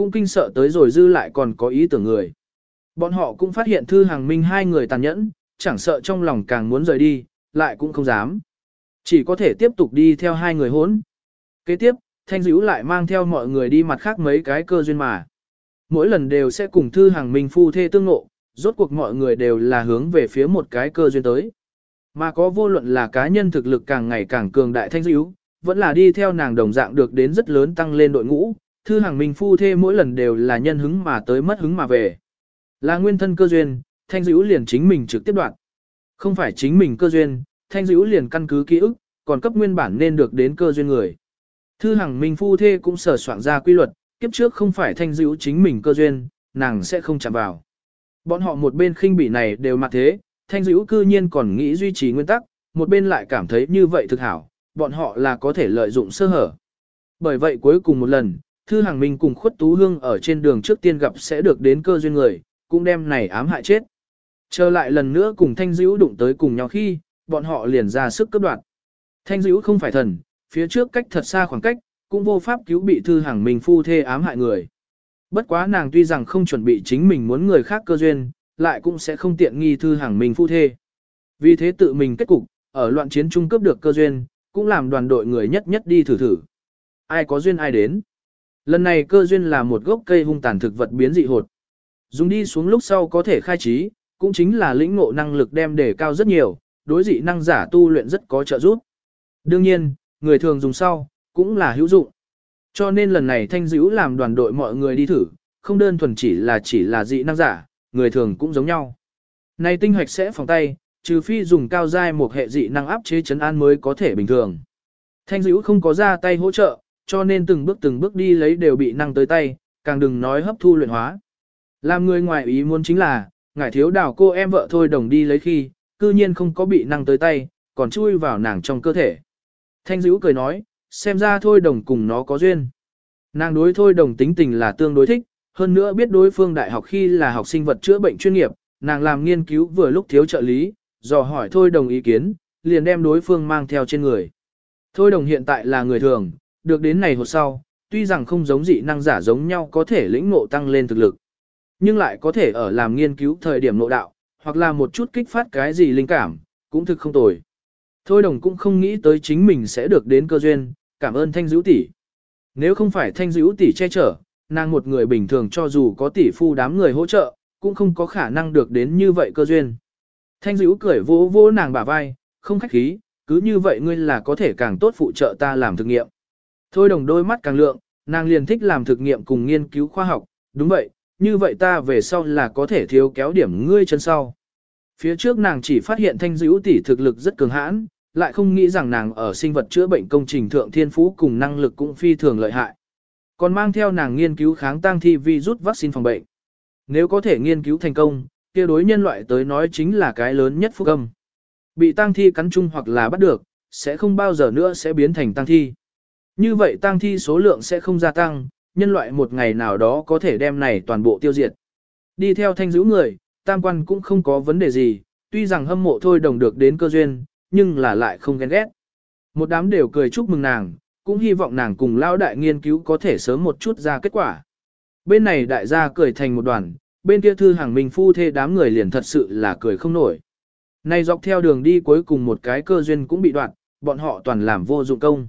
Cũng kinh sợ tới rồi dư lại còn có ý tưởng người. Bọn họ cũng phát hiện Thư hàng Minh hai người tàn nhẫn, chẳng sợ trong lòng càng muốn rời đi, lại cũng không dám. Chỉ có thể tiếp tục đi theo hai người hốn. Kế tiếp, Thanh Dữ lại mang theo mọi người đi mặt khác mấy cái cơ duyên mà. Mỗi lần đều sẽ cùng Thư hàng Minh phu thê tương ngộ, rốt cuộc mọi người đều là hướng về phía một cái cơ duyên tới. Mà có vô luận là cá nhân thực lực càng ngày càng cường đại thanh dữ, vẫn là đi theo nàng đồng dạng được đến rất lớn tăng lên đội ngũ, thư hàng minh phu thê mỗi lần đều là nhân hứng mà tới mất hứng mà về. Là nguyên thân cơ duyên, thanh dữ liền chính mình trực tiếp đoạn. Không phải chính mình cơ duyên, thanh dữ liền căn cứ ký ức, còn cấp nguyên bản nên được đến cơ duyên người. Thư Hằng Minh phu thê cũng sở soạn ra quy luật, kiếp trước không phải thanh dữ chính mình cơ duyên, nàng sẽ không chạm vào. Bọn họ một bên khinh bỉ này đều mặt thế, thanh dữ cư nhiên còn nghĩ duy trì nguyên tắc, một bên lại cảm thấy như vậy thực hảo, bọn họ là có thể lợi dụng sơ hở. Bởi vậy cuối cùng một lần, Thư Hằng Minh cùng khuất tú hương ở trên đường trước tiên gặp sẽ được đến cơ duyên người, cũng đem này ám hại chết. Trở lại lần nữa cùng Thanh Dữ đụng tới cùng nhau khi, bọn họ liền ra sức cấp đoạn. Thanh Dữ không phải thần, phía trước cách thật xa khoảng cách, cũng vô pháp cứu bị Thư Hằng Minh phu thê ám hại người. Bất quá nàng tuy rằng không chuẩn bị chính mình muốn người khác cơ duyên, lại cũng sẽ không tiện nghi Thư Hằng Minh phu thê. Vì thế tự mình kết cục, ở loạn chiến trung cấp được cơ duyên, cũng làm đoàn đội người nhất nhất đi thử thử. Ai có duyên ai đến. Lần này cơ duyên là một gốc cây hung tàn thực vật biến dị hột. Dùng đi xuống lúc sau có thể khai trí, cũng chính là lĩnh ngộ năng lực đem đề cao rất nhiều, đối dị năng giả tu luyện rất có trợ giúp. Đương nhiên, người thường dùng sau, cũng là hữu dụng. Cho nên lần này thanh dữ làm đoàn đội mọi người đi thử, không đơn thuần chỉ là chỉ là dị năng giả, người thường cũng giống nhau. Này tinh hoạch sẽ phòng tay, trừ phi dùng cao giai một hệ dị năng áp chế chấn an mới có thể bình thường. Thanh dữ không có ra tay hỗ trợ, cho nên từng bước từng bước đi lấy đều bị năng tới tay, càng đừng nói hấp thu luyện hóa. Làm người ngoài ý muốn chính là, ngải thiếu đào cô em vợ thôi đồng đi lấy khi, cư nhiên không có bị năng tới tay, còn chui vào nàng trong cơ thể. Thanh dữ cười nói, xem ra thôi đồng cùng nó có duyên. Nàng đối thôi đồng tính tình là tương đối thích, hơn nữa biết đối phương đại học khi là học sinh vật chữa bệnh chuyên nghiệp, nàng làm nghiên cứu vừa lúc thiếu trợ lý, dò hỏi thôi đồng ý kiến, liền đem đối phương mang theo trên người. Thôi đồng hiện tại là người thường, được đến này hột sau, tuy rằng không giống dị năng giả giống nhau có thể lĩnh ngộ tăng lên thực lực, nhưng lại có thể ở làm nghiên cứu thời điểm nội đạo, hoặc là một chút kích phát cái gì linh cảm, cũng thực không tồi. Thôi đồng cũng không nghĩ tới chính mình sẽ được đến cơ duyên, cảm ơn thanh dữ tỷ. Nếu không phải thanh dữ tỷ che chở, nàng một người bình thường cho dù có tỷ phu đám người hỗ trợ, cũng không có khả năng được đến như vậy cơ duyên. Thanh dữ cười vỗ vỗ nàng bả vai, không khách khí, cứ như vậy ngươi là có thể càng tốt phụ trợ ta làm thực nghiệm. Thôi đồng đôi mắt càng lượng, nàng liền thích làm thực nghiệm cùng nghiên cứu khoa học, đúng vậy, như vậy ta về sau là có thể thiếu kéo điểm ngươi chân sau. Phía trước nàng chỉ phát hiện thanh dữ tỷ thực lực rất cường hãn, lại không nghĩ rằng nàng ở sinh vật chữa bệnh công trình thượng thiên phú cùng năng lực cũng phi thường lợi hại. Còn mang theo nàng nghiên cứu kháng tăng thi virus vaccine phòng bệnh. Nếu có thể nghiên cứu thành công, kia đối nhân loại tới nói chính là cái lớn nhất phúc âm. Bị tăng thi cắn chung hoặc là bắt được, sẽ không bao giờ nữa sẽ biến thành tăng thi. Như vậy tăng thi số lượng sẽ không gia tăng, nhân loại một ngày nào đó có thể đem này toàn bộ tiêu diệt. Đi theo thanh giữ người, tam quan cũng không có vấn đề gì, tuy rằng hâm mộ thôi đồng được đến cơ duyên, nhưng là lại không ghen ghét. Một đám đều cười chúc mừng nàng, cũng hy vọng nàng cùng lao đại nghiên cứu có thể sớm một chút ra kết quả. Bên này đại gia cười thành một đoàn, bên kia thư hàng minh phu thê đám người liền thật sự là cười không nổi. Này dọc theo đường đi cuối cùng một cái cơ duyên cũng bị đoạn, bọn họ toàn làm vô dụng công.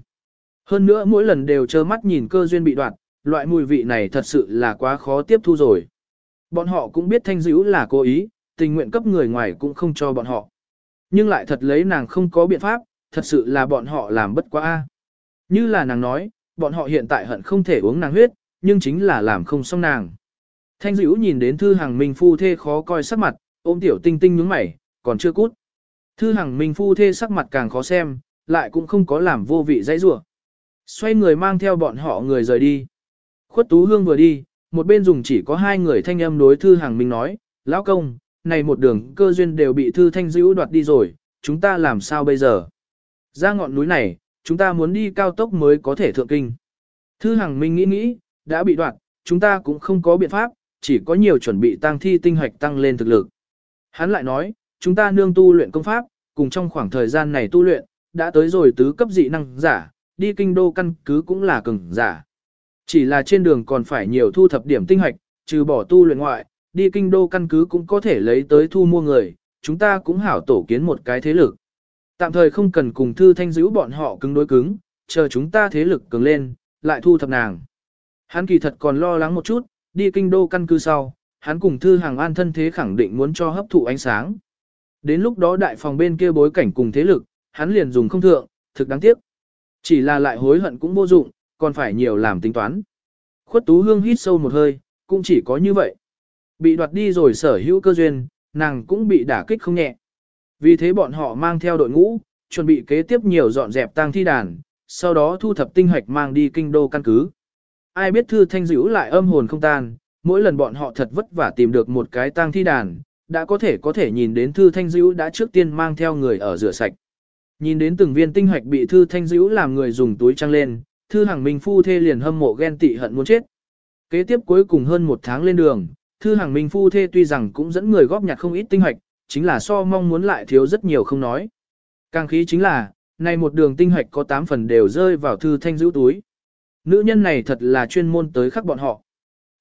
Hơn nữa mỗi lần đều trơ mắt nhìn cơ duyên bị đoạn, loại mùi vị này thật sự là quá khó tiếp thu rồi. Bọn họ cũng biết thanh dữ là cố ý, tình nguyện cấp người ngoài cũng không cho bọn họ. Nhưng lại thật lấy nàng không có biện pháp, thật sự là bọn họ làm bất quá. a. Như là nàng nói, bọn họ hiện tại hận không thể uống nàng huyết, nhưng chính là làm không xong nàng. Thanh dữ nhìn đến thư hàng minh phu thê khó coi sắc mặt, ôm tiểu tinh tinh nhướng mày, còn chưa cút. Thư hàng minh phu thê sắc mặt càng khó xem, lại cũng không có làm vô vị dãy rủa. Xoay người mang theo bọn họ người rời đi. Khuất Tú Hương vừa đi, một bên dùng chỉ có hai người thanh âm đối thư hàng minh nói, lão công, này một đường cơ duyên đều bị thư thanh dữ đoạt đi rồi, chúng ta làm sao bây giờ? Ra ngọn núi này, chúng ta muốn đi cao tốc mới có thể thượng kinh. Thư hàng minh nghĩ nghĩ, đã bị đoạt, chúng ta cũng không có biện pháp, chỉ có nhiều chuẩn bị tăng thi tinh hoạch tăng lên thực lực. Hắn lại nói, chúng ta nương tu luyện công pháp, cùng trong khoảng thời gian này tu luyện, đã tới rồi tứ cấp dị năng giả, đi kinh đô căn cứ cũng là cường giả. Chỉ là trên đường còn phải nhiều thu thập điểm tinh hoạch, trừ bỏ tu luyện ngoại, đi kinh đô căn cứ cũng có thể lấy tới thu mua người, chúng ta cũng hảo tổ kiến một cái thế lực. Tạm thời không cần cùng thư thanh giữ bọn họ cứng đối cứng, chờ chúng ta thế lực cứng lên, lại thu thập nàng. Hắn kỳ thật còn lo lắng một chút, đi kinh đô căn cứ sau, hắn cùng thư hàng an thân thế khẳng định muốn cho hấp thụ ánh sáng. Đến lúc đó đại phòng bên kia bối cảnh cùng thế lực, hắn liền dùng không thượng, thực đáng tiếc. Chỉ là lại hối hận cũng vô dụng, còn phải nhiều làm tính toán. Khuất Tú Hương hít sâu một hơi, cũng chỉ có như vậy. Bị đoạt đi rồi sở hữu cơ duyên, nàng cũng bị đả kích không nhẹ. Vì thế bọn họ mang theo đội ngũ, chuẩn bị kế tiếp nhiều dọn dẹp tang thi đàn, sau đó thu thập tinh hoạch mang đi kinh đô căn cứ. Ai biết thư thanh dữ lại âm hồn không tan, mỗi lần bọn họ thật vất vả tìm được một cái tang thi đàn, đã có thể có thể nhìn đến thư thanh dữ đã trước tiên mang theo người ở rửa sạch. Nhìn đến từng viên tinh hoạch bị thư thanh dữ làm người dùng túi trăng lên, thư Hằng minh phu thê liền hâm mộ ghen tị hận muốn chết. Kế tiếp cuối cùng hơn một tháng lên đường, thư Hằng minh phu thê tuy rằng cũng dẫn người góp nhặt không ít tinh hoạch, chính là so mong muốn lại thiếu rất nhiều không nói. Càng khí chính là, này một đường tinh hoạch có 8 phần đều rơi vào thư thanh dữ túi. Nữ nhân này thật là chuyên môn tới khắc bọn họ.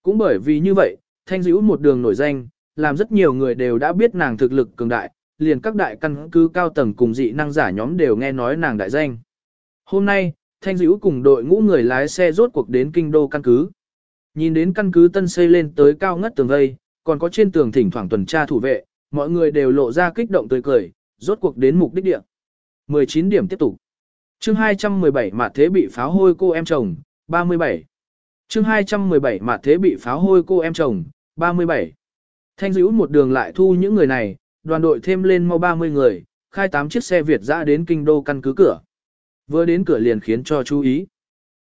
Cũng bởi vì như vậy, thanh dữ một đường nổi danh, làm rất nhiều người đều đã biết nàng thực lực cường đại, liền các đại căn cứ cao tầng cùng dị năng giả nhóm đều nghe nói nàng đại danh. Hôm nay, thanh dữ cùng đội ngũ người lái xe rốt cuộc đến kinh đô căn cứ. Nhìn đến căn cứ tân xây lên tới cao ngất tường vây, còn có trên tường thỉnh thoảng tuần tra thủ vệ, mọi người đều lộ ra kích động tươi cười, rốt cuộc đến mục đích địa. 19 điểm tiếp tục. Chương 217 mạt thế bị pháo hôi cô em chồng, 37. Chương 217 mạt thế bị pháo hôi cô em chồng, 37. Thanh dữ một đường lại thu những người này, đoàn đội thêm lên mau 30 người, khai 8 chiếc xe Việt ra đến kinh đô căn cứ cửa. Vừa đến cửa liền khiến cho chú ý.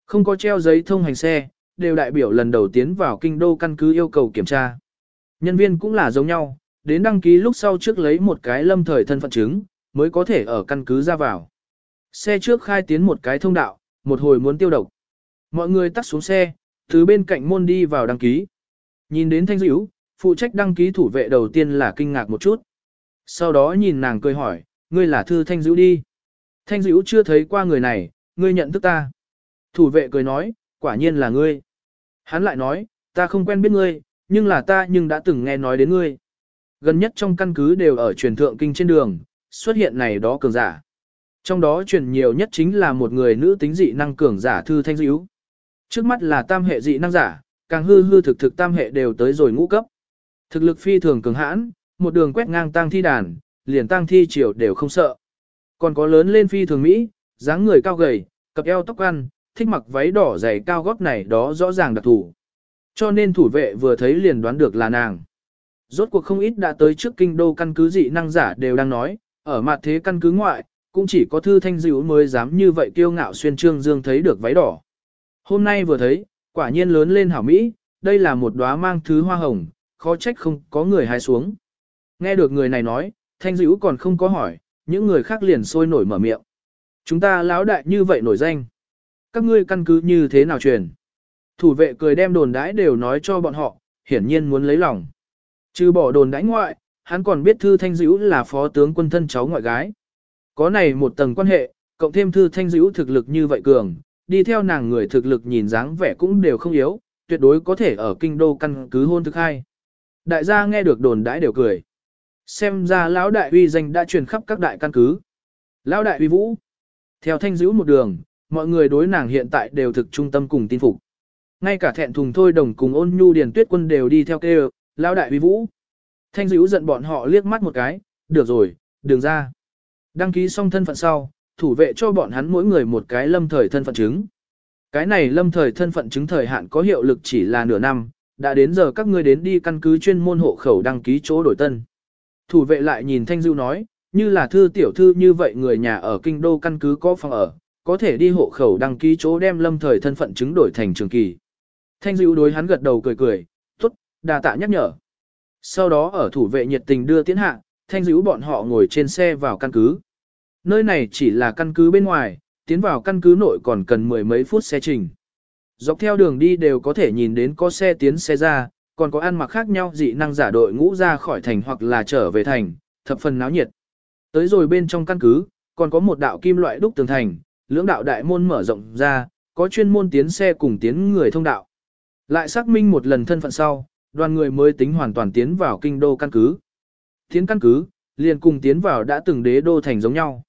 Không có treo giấy thông hành xe, đều đại biểu lần đầu tiến vào kinh đô căn cứ yêu cầu kiểm tra. Nhân viên cũng là giống nhau, đến đăng ký lúc sau trước lấy một cái lâm thời thân phận chứng, mới có thể ở căn cứ ra vào. Xe trước khai tiến một cái thông đạo, một hồi muốn tiêu độc. Mọi người tắt xuống xe, từ bên cạnh môn đi vào đăng ký. Nhìn đến thanh dữ, phụ trách đăng ký thủ vệ đầu tiên là kinh ngạc một chút. Sau đó nhìn nàng cười hỏi, ngươi là thư thanh dữ đi. Thanh dữ chưa thấy qua người này, ngươi nhận thức ta. Thủ vệ cười nói, quả nhiên là ngươi. Hắn lại nói, ta không quen biết ngươi, nhưng là ta nhưng đã từng nghe nói đến ngươi. Gần nhất trong căn cứ đều ở truyền thượng kinh trên đường, xuất hiện này đó cường giả. Trong đó truyền nhiều nhất chính là một người nữ tính dị năng cường giả thư thanh dữ. Trước mắt là tam hệ dị năng giả, càng hư hư thực thực tam hệ đều tới rồi ngũ cấp. Thực lực phi thường cường hãn, một đường quét ngang tang thi đàn, liền tang thi chiều đều không sợ. Còn có lớn lên phi thường Mỹ, dáng người cao gầy, cặp eo tóc ăn, thích mặc váy đỏ dày cao gót này đó rõ ràng đặc thủ. Cho nên thủ vệ vừa thấy liền đoán được là nàng. Rốt cuộc không ít đã tới trước kinh đô căn cứ dị năng giả đều đang nói, ở mặt thế căn cứ ngoại, cũng chỉ có thư thanh dữ mới dám như vậy kiêu ngạo xuyên trương dương thấy được váy đỏ. Hôm nay vừa thấy, quả nhiên lớn lên hảo Mỹ, đây là một đóa mang thứ hoa hồng, khó trách không có người hái xuống. Nghe được người này nói, thanh dữ còn không có hỏi, những người khác liền sôi nổi mở miệng. Chúng ta lão đại như vậy nổi danh. Các ngươi căn cứ như thế nào truyền? Thủ vệ cười đem đồn đãi đều nói cho bọn họ, hiển nhiên muốn lấy lòng. Trừ bỏ đồn đãi ngoại, hắn còn biết Thư Thanh Dữ là phó tướng quân thân cháu ngoại gái. Có này một tầng quan hệ, cộng thêm Thư Thanh Dữ thực lực như vậy cường, đi theo nàng người thực lực nhìn dáng vẻ cũng đều không yếu, tuyệt đối có thể ở kinh đô căn cứ hôn thực hai. Đại gia nghe được đồn đãi đều cười. Xem ra lão đại uy danh đã truyền khắp các đại căn cứ. Lão đại uy vũ. Theo Thanh Dữ một đường, mọi người đối nàng hiện tại đều thực trung tâm cùng tin phục. Ngay cả thẹn thùng thôi đồng cùng ôn nhu điền tuyết quân đều đi theo kêu, lão đại uy vũ. Thanh dữ giận bọn họ liếc mắt một cái, được rồi, đường ra. Đăng ký xong thân phận sau, thủ vệ cho bọn hắn mỗi người một cái lâm thời thân phận chứng. Cái này lâm thời thân phận chứng thời hạn có hiệu lực chỉ là nửa năm, đã đến giờ các ngươi đến đi căn cứ chuyên môn hộ khẩu đăng ký chỗ đổi tân. Thủ vệ lại nhìn Thanh Dữ nói, như là thư tiểu thư như vậy người nhà ở kinh đô căn cứ có phòng ở, có thể đi hộ khẩu đăng ký chỗ đem lâm thời thân phận chứng đổi thành trường kỳ. Thanh Dữ đối hắn gật đầu cười cười, tốt, đà tạ nhắc nhở. Sau đó ở thủ vệ nhiệt tình đưa tiến hạ, Thanh Dữ bọn họ ngồi trên xe vào căn cứ. Nơi này chỉ là căn cứ bên ngoài, tiến vào căn cứ nội còn cần mười mấy phút xe trình. Dọc theo đường đi đều có thể nhìn đến có xe tiến xe ra, còn có ăn mặc khác nhau dị năng giả đội ngũ ra khỏi thành hoặc là trở về thành, thập phần náo nhiệt. Tới rồi bên trong căn cứ, còn có một đạo kim loại đúc tường thành, lưỡng đạo đại môn mở rộng ra, có chuyên môn tiến xe cùng tiến người thông đạo. Lại xác minh một lần thân phận sau, đoàn người mới tính hoàn toàn tiến vào kinh đô căn cứ. Tiến căn cứ, liền cùng tiến vào đã từng đế đô thành giống nhau.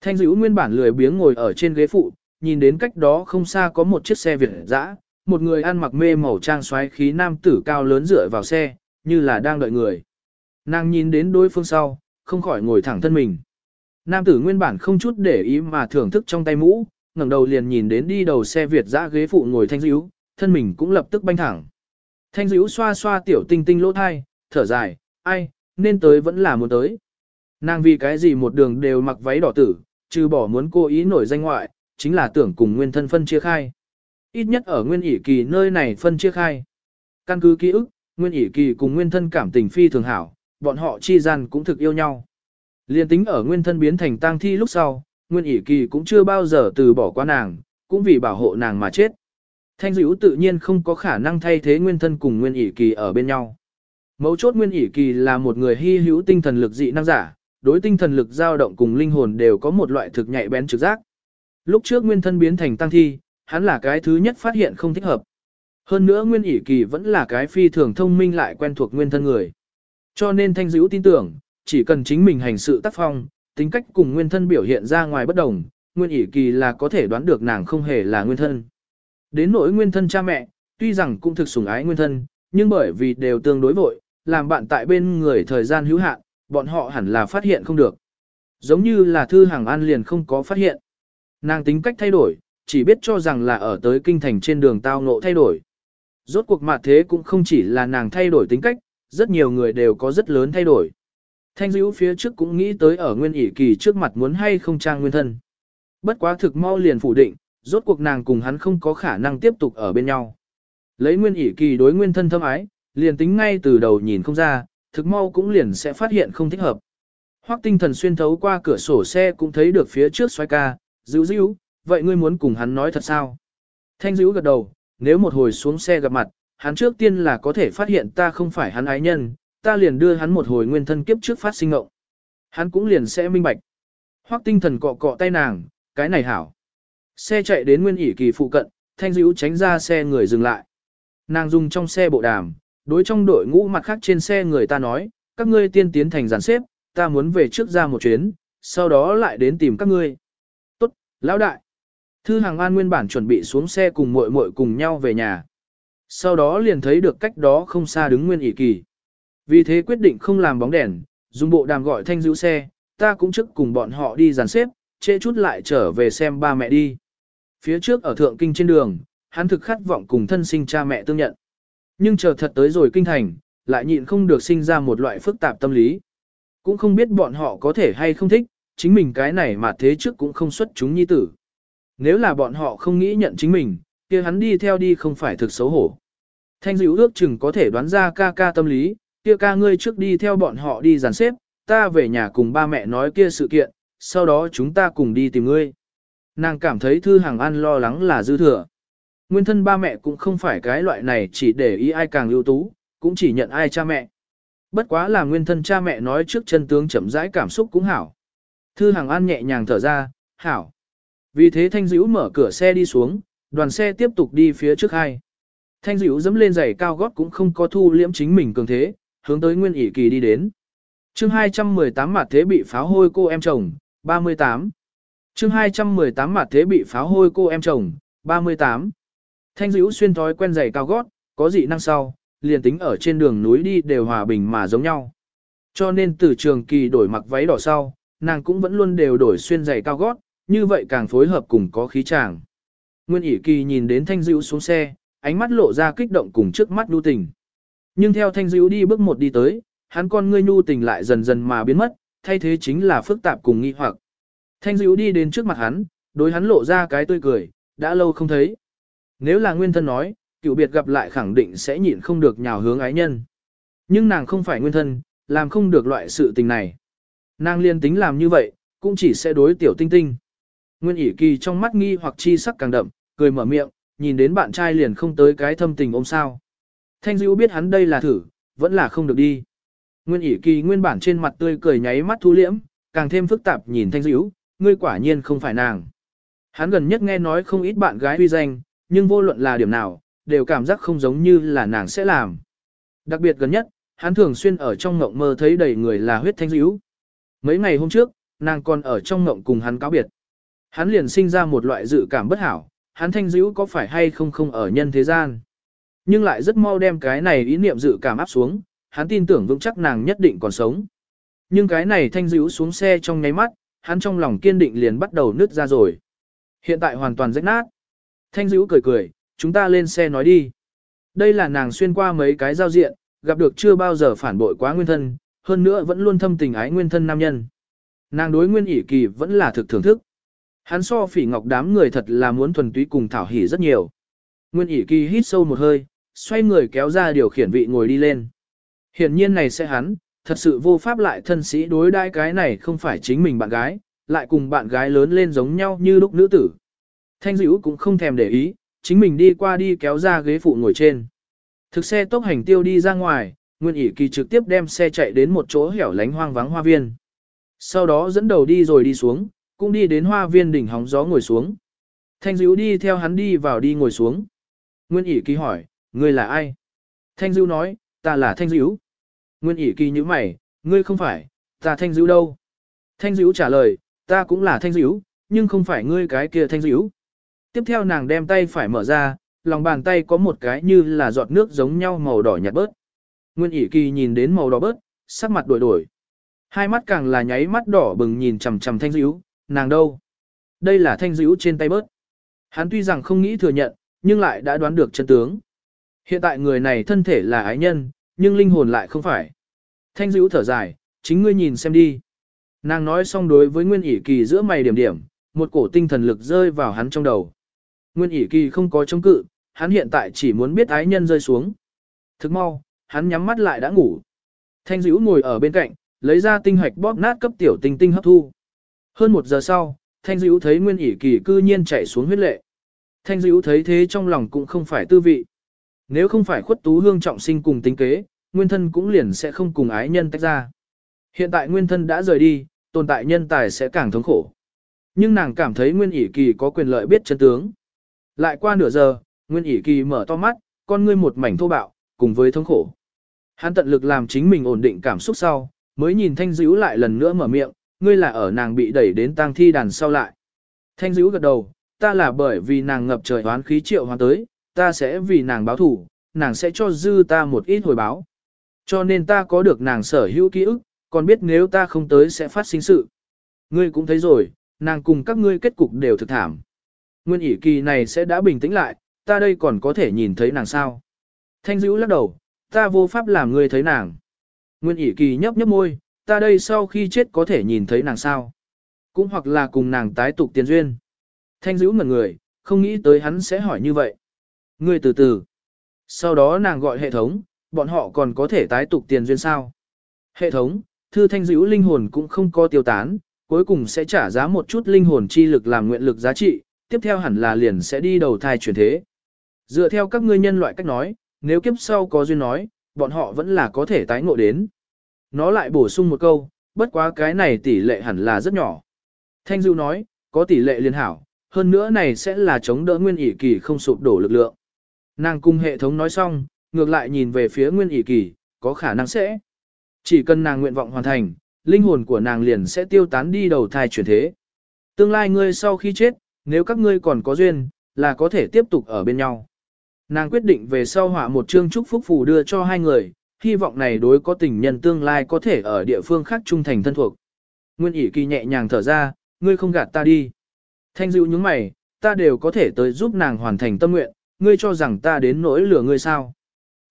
Thanh dữ nguyên bản lười biếng ngồi ở trên ghế phụ, nhìn đến cách đó không xa có một chiếc xe Việt dã, một người ăn mặc mê màu trang xoáy khí nam tử cao lớn dựa vào xe, như là đang đợi người. Nàng nhìn đến đối phương sau, không khỏi ngồi thẳng thân mình. Nam tử nguyên bản không chút để ý mà thưởng thức trong tay mũ, ngẩng đầu liền nhìn đến đi đầu xe Việt dã ghế phụ ngồi thanh dữ, thân mình cũng lập tức banh thẳng. Thanh dữ xoa xoa tiểu tinh tinh lỗ thai, thở dài, ai, nên tới vẫn là muốn tới. Nàng vì cái gì một đường đều mặc váy đỏ tử, trừ bỏ muốn cô ý nổi danh ngoại, chính là tưởng cùng nguyên thân phân chia khai. Ít nhất ở nguyên ỷ kỳ nơi này phân chia khai. Căn cứ ký ức, nguyên ỷ kỳ cùng nguyên thân cảm tình phi thường hảo, bọn họ chi gian cũng thực yêu nhau. Liên tính ở nguyên thân biến thành tang thi lúc sau, nguyên ỷ kỳ cũng chưa bao giờ từ bỏ qua nàng, cũng vì bảo hộ nàng mà chết. Thanh dữ tự nhiên không có khả năng thay thế nguyên thân cùng nguyên ỷ kỳ ở bên nhau. Mấu chốt nguyên ỷ kỳ là một người hy hữu tinh thần lực dị năng giả, đối tinh thần lực dao động cùng linh hồn đều có một loại thực nhạy bén trực giác. Lúc trước nguyên thân biến thành tăng thi, hắn là cái thứ nhất phát hiện không thích hợp. Hơn nữa nguyên ỉ kỳ vẫn là cái phi thường thông minh lại quen thuộc nguyên thân người. Cho nên thanh dữ tin tưởng, chỉ cần chính mình hành sự tác phong, tính cách cùng nguyên thân biểu hiện ra ngoài bất đồng, nguyên ỉ kỳ là có thể đoán được nàng không hề là nguyên thân. Đến nỗi nguyên thân cha mẹ, tuy rằng cũng thực sủng ái nguyên thân, nhưng bởi vì đều tương đối vội, làm bạn tại bên người thời gian hữu hạn, bọn họ hẳn là phát hiện không được. Giống như là thư hàng an liền không có phát hiện. Nàng tính cách thay đổi, chỉ biết cho rằng là ở tới kinh thành trên đường tao ngộ thay đổi. Rốt cuộc mặt thế cũng không chỉ là nàng thay đổi tính cách, rất nhiều người đều có rất lớn thay đổi. Thanh dữ phía trước cũng nghĩ tới ở nguyên ỷ kỳ trước mặt muốn hay không trang nguyên thân. Bất quá thực mau liền phủ định, rốt cuộc nàng cùng hắn không có khả năng tiếp tục ở bên nhau. Lấy nguyên ỷ kỳ đối nguyên thân thâm ái, liền tính ngay từ đầu nhìn không ra, thực mau cũng liền sẽ phát hiện không thích hợp. Hoắc tinh thần xuyên thấu qua cửa sổ xe cũng thấy được phía trước xoay ca, dữ dữ, vậy ngươi muốn cùng hắn nói thật sao? Thanh dữ gật đầu, nếu một hồi xuống xe gặp mặt, hắn trước tiên là có thể phát hiện ta không phải hắn ái nhân, ta liền đưa hắn một hồi nguyên thân kiếp trước phát sinh ngộng. Hắn cũng liền sẽ minh bạch. Hoắc tinh thần cọ cọ tay nàng, cái này hảo. Xe chạy đến nguyên ỉ kỳ phụ cận, thanh dữ tránh ra xe người dừng lại. Nàng dùng trong xe bộ đàm, đối trong đội ngũ mặt khác trên xe người ta nói, các ngươi tiên tiến thành giàn xếp, ta muốn về trước ra một chuyến, sau đó lại đến tìm các ngươi. Tốt, lão đại. Thư hàng an nguyên bản chuẩn bị xuống xe cùng muội muội cùng nhau về nhà. Sau đó liền thấy được cách đó không xa đứng nguyên ỉ kỳ. Vì thế quyết định không làm bóng đèn, dùng bộ đàm gọi thanh giữ xe, ta cũng trước cùng bọn họ đi dàn xếp, trễ chút lại trở về xem ba mẹ đi. Phía trước ở thượng kinh trên đường, hắn thực khát vọng cùng thân sinh cha mẹ tương nhận. Nhưng chờ thật tới rồi kinh thành, lại nhịn không được sinh ra một loại phức tạp tâm lý. Cũng không biết bọn họ có thể hay không thích, chính mình cái này mà thế trước cũng không xuất chúng nhi tử. Nếu là bọn họ không nghĩ nhận chính mình, kia hắn đi theo đi không phải thực xấu hổ. Thanh dữ ước chừng có thể đoán ra ca ca tâm lý, kia ca ngươi trước đi theo bọn họ đi dàn xếp, ta về nhà cùng ba mẹ nói kia sự kiện, sau đó chúng ta cùng đi tìm ngươi. Nàng cảm thấy thư hàng ăn lo lắng là dư thừa. Nguyên thân ba mẹ cũng không phải cái loại này chỉ để ý ai càng ưu tú, cũng chỉ nhận ai cha mẹ. Bất quá là nguyên thân cha mẹ nói trước chân tướng chậm rãi cảm xúc cũng hảo. Thư hàng an nhẹ nhàng thở ra, hảo. Vì thế Thanh Dữ mở cửa xe đi xuống, đoàn xe tiếp tục đi phía trước hai. Thanh Dữ dẫm lên giày cao gót cũng không có thu liễm chính mình cường thế, hướng tới Nguyên ỉ kỳ đi đến. chương 218 mặt thế bị pháo hôi cô em chồng, 38. chương 218 mặt thế bị pháo hôi cô em chồng, 38. Thanh dữ xuyên thói quen giày cao gót, có dị năng sau, liền tính ở trên đường núi đi đều hòa bình mà giống nhau. Cho nên từ trường kỳ đổi mặc váy đỏ sau, nàng cũng vẫn luôn đều đổi xuyên giày cao gót, như vậy càng phối hợp cùng có khí chàng. Nguyên ỉ kỳ nhìn đến thanh dữ xuống xe, ánh mắt lộ ra kích động cùng trước mắt nhu tình. Nhưng theo thanh dữ đi bước một đi tới, hắn con ngươi nhu tình lại dần dần mà biến mất, thay thế chính là phức tạp cùng nghi hoặc. Thanh dữ đi đến trước mặt hắn, đối hắn lộ ra cái tươi cười, đã lâu không thấy. Nếu là nguyên thân nói, cựu biệt gặp lại khẳng định sẽ nhịn không được nhào hướng ái nhân. Nhưng nàng không phải nguyên thân, làm không được loại sự tình này. Nàng liên tính làm như vậy, cũng chỉ sẽ đối tiểu tinh tinh. Nguyên ỉ kỳ trong mắt nghi hoặc chi sắc càng đậm, cười mở miệng, nhìn đến bạn trai liền không tới cái thâm tình ôm sao. Thanh dữ biết hắn đây là thử, vẫn là không được đi. Nguyên ỉ kỳ nguyên bản trên mặt tươi cười nháy mắt thu liễm, càng thêm phức tạp nhìn thanh dữ, ngươi quả nhiên không phải nàng. Hắn gần nhất nghe nói không ít bạn gái uy danh, nhưng vô luận là điểm nào, đều cảm giác không giống như là nàng sẽ làm. Đặc biệt gần nhất, hắn thường xuyên ở trong ngộng mơ thấy đầy người là huyết thanh dữ. Mấy ngày hôm trước, nàng còn ở trong ngộng cùng hắn cáo biệt. Hắn liền sinh ra một loại dự cảm bất hảo, hắn thanh dữ có phải hay không không ở nhân thế gian. Nhưng lại rất mau đem cái này ý niệm dự cảm áp xuống, hắn tin tưởng vững chắc nàng nhất định còn sống. Nhưng cái này thanh dữ xuống xe trong nháy mắt, hắn trong lòng kiên định liền bắt đầu nứt ra rồi. Hiện tại hoàn toàn rách nát. Thanh dữ cười cười, chúng ta lên xe nói đi. Đây là nàng xuyên qua mấy cái giao diện, gặp được chưa bao giờ phản bội quá nguyên thân, hơn nữa vẫn luôn thâm tình ái nguyên thân nam nhân. Nàng đối nguyên ỷ kỳ vẫn là thực thưởng thức. Hắn so phỉ ngọc đám người thật là muốn thuần túy cùng thảo hỉ rất nhiều. Nguyên ỉ kỳ hít sâu một hơi, xoay người kéo ra điều khiển vị ngồi đi lên. Hiển nhiên này sẽ hắn, thật sự vô pháp lại thân sĩ đối đãi cái này không phải chính mình bạn gái, lại cùng bạn gái lớn lên giống nhau như lúc nữ tử. Thanh dữ cũng không thèm để ý, chính mình đi qua đi kéo ra ghế phụ ngồi trên. Thực xe tốc hành tiêu đi ra ngoài, Nguyên ỉ kỳ trực tiếp đem xe chạy đến một chỗ hẻo lánh hoang vắng hoa viên. Sau đó dẫn đầu đi rồi đi xuống, cũng đi đến hoa viên đỉnh hóng gió ngồi xuống. Thanh dữ đi theo hắn đi vào đi ngồi xuống. Nguyên ỉ kỳ hỏi, ngươi là ai? Thanh dữ nói, ta là Thanh dữ. Nguyên ỉ kỳ như mày, ngươi không phải, ta Thanh dữ đâu? Thanh dữ trả lời, ta cũng là Thanh dữ, nhưng không phải ngươi cái kia Thanh dữ. Tiếp theo nàng đem tay phải mở ra, lòng bàn tay có một cái như là giọt nước giống nhau màu đỏ nhạt bớt. Nguyên ỉ kỳ nhìn đến màu đỏ bớt, sắc mặt đổi đổi. Hai mắt càng là nháy mắt đỏ bừng nhìn chằm chằm thanh dữ, nàng đâu? Đây là thanh dữ trên tay bớt. Hắn tuy rằng không nghĩ thừa nhận, nhưng lại đã đoán được chân tướng. Hiện tại người này thân thể là ái nhân, nhưng linh hồn lại không phải. Thanh dữ thở dài, chính ngươi nhìn xem đi. Nàng nói xong đối với Nguyên ỉ kỳ giữa mày điểm điểm, một cổ tinh thần lực rơi vào hắn trong đầu. Nguyên ỉ kỳ không có chống cự, hắn hiện tại chỉ muốn biết ái nhân rơi xuống. Thức mau, hắn nhắm mắt lại đã ngủ. Thanh dữ ngồi ở bên cạnh, lấy ra tinh hoạch bóp nát cấp tiểu tinh tinh hấp thu. Hơn một giờ sau, Thanh dữ thấy Nguyên ỉ kỳ cư nhiên chạy xuống huyết lệ. Thanh dữ thấy thế trong lòng cũng không phải tư vị. Nếu không phải khuất tú hương trọng sinh cùng tính kế, nguyên thân cũng liền sẽ không cùng ái nhân tách ra. Hiện tại nguyên thân đã rời đi, tồn tại nhân tài sẽ càng thống khổ. Nhưng nàng cảm thấy Nguyên ỉ kỳ có quyền lợi biết chân tướng. Lại qua nửa giờ, Nguyên ỉ kỳ mở to mắt, con ngươi một mảnh thô bạo, cùng với thống khổ. Hắn tận lực làm chính mình ổn định cảm xúc sau, mới nhìn Thanh Dữ lại lần nữa mở miệng, ngươi là ở nàng bị đẩy đến tang thi đàn sau lại. Thanh Dữ gật đầu, ta là bởi vì nàng ngập trời oán khí triệu hoán tới, ta sẽ vì nàng báo thủ, nàng sẽ cho dư ta một ít hồi báo. Cho nên ta có được nàng sở hữu ký ức, còn biết nếu ta không tới sẽ phát sinh sự. Ngươi cũng thấy rồi, nàng cùng các ngươi kết cục đều thực thảm. Nguyên ỷ kỳ này sẽ đã bình tĩnh lại, ta đây còn có thể nhìn thấy nàng sao. Thanh dữ lắc đầu, ta vô pháp làm ngươi thấy nàng. Nguyên ỷ kỳ nhấp nhấp môi, ta đây sau khi chết có thể nhìn thấy nàng sao. Cũng hoặc là cùng nàng tái tục tiền duyên. Thanh dữ ngẩn người, không nghĩ tới hắn sẽ hỏi như vậy. Ngươi từ từ. Sau đó nàng gọi hệ thống, bọn họ còn có thể tái tục tiền duyên sao. Hệ thống, thư thanh dữ linh hồn cũng không có tiêu tán, cuối cùng sẽ trả giá một chút linh hồn chi lực làm nguyện lực giá trị, tiếp theo hẳn là liền sẽ đi đầu thai chuyển thế. Dựa theo các ngươi nhân loại cách nói, nếu kiếp sau có duyên nói, bọn họ vẫn là có thể tái ngộ đến. Nó lại bổ sung một câu, bất quá cái này tỷ lệ hẳn là rất nhỏ. Thanh Dưu nói, có tỷ lệ liên hảo, hơn nữa này sẽ là chống đỡ nguyên ỷ kỳ không sụp đổ lực lượng. Nàng cung hệ thống nói xong, ngược lại nhìn về phía nguyên ỷ kỳ, có khả năng sẽ. Chỉ cần nàng nguyện vọng hoàn thành, linh hồn của nàng liền sẽ tiêu tán đi đầu thai chuyển thế. Tương lai ngươi sau khi chết, nếu các ngươi còn có duyên, là có thể tiếp tục ở bên nhau. Nàng quyết định về sau họa một chương chúc phúc phù đưa cho hai người, hy vọng này đối có tình nhân tương lai có thể ở địa phương khác trung thành thân thuộc. Nguyên ỉ kỳ nhẹ nhàng thở ra, ngươi không gạt ta đi. Thanh dịu những mày, ta đều có thể tới giúp nàng hoàn thành tâm nguyện, ngươi cho rằng ta đến nỗi lửa ngươi sao.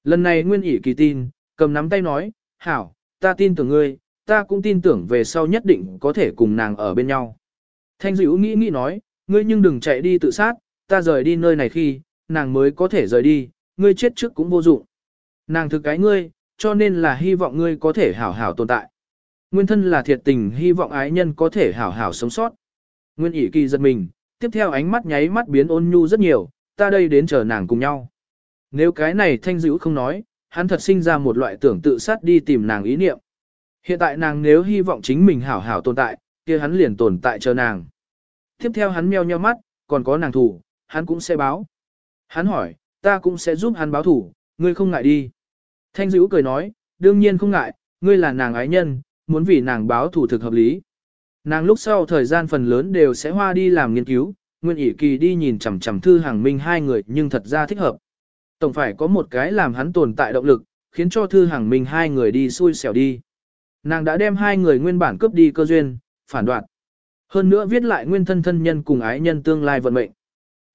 Lần này Nguyên ỉ kỳ tin, cầm nắm tay nói, hảo, ta tin tưởng ngươi, ta cũng tin tưởng về sau nhất định có thể cùng nàng ở bên nhau. Thanh dịu nghĩ nghĩ nói, ngươi nhưng đừng chạy đi tự sát, ta rời đi nơi này khi, nàng mới có thể rời đi, ngươi chết trước cũng vô dụng. Nàng thực cái ngươi, cho nên là hy vọng ngươi có thể hảo hảo tồn tại. Nguyên thân là thiệt tình hy vọng ái nhân có thể hảo hảo sống sót. Nguyên ỉ kỳ giật mình, tiếp theo ánh mắt nháy mắt biến ôn nhu rất nhiều, ta đây đến chờ nàng cùng nhau. Nếu cái này thanh dữ không nói, hắn thật sinh ra một loại tưởng tự sát đi tìm nàng ý niệm. Hiện tại nàng nếu hy vọng chính mình hảo hảo tồn tại, kia hắn liền tồn tại chờ nàng. Tiếp theo hắn meo nheo mắt, còn có nàng thủ, hắn cũng sẽ báo. Hắn hỏi, ta cũng sẽ giúp hắn báo thủ, ngươi không ngại đi. Thanh dữ cười nói, đương nhiên không ngại, ngươi là nàng ái nhân, muốn vì nàng báo thủ thực hợp lý. Nàng lúc sau thời gian phần lớn đều sẽ hoa đi làm nghiên cứu, Nguyên ỉ kỳ đi nhìn chằm chằm thư hàng minh hai người nhưng thật ra thích hợp. Tổng phải có một cái làm hắn tồn tại động lực, khiến cho thư hàng minh hai người đi xui xẻo đi. Nàng đã đem hai người nguyên bản cướp đi cơ duyên, phản đoạn. Hơn nữa viết lại nguyên thân thân nhân cùng ái nhân tương lai vận mệnh.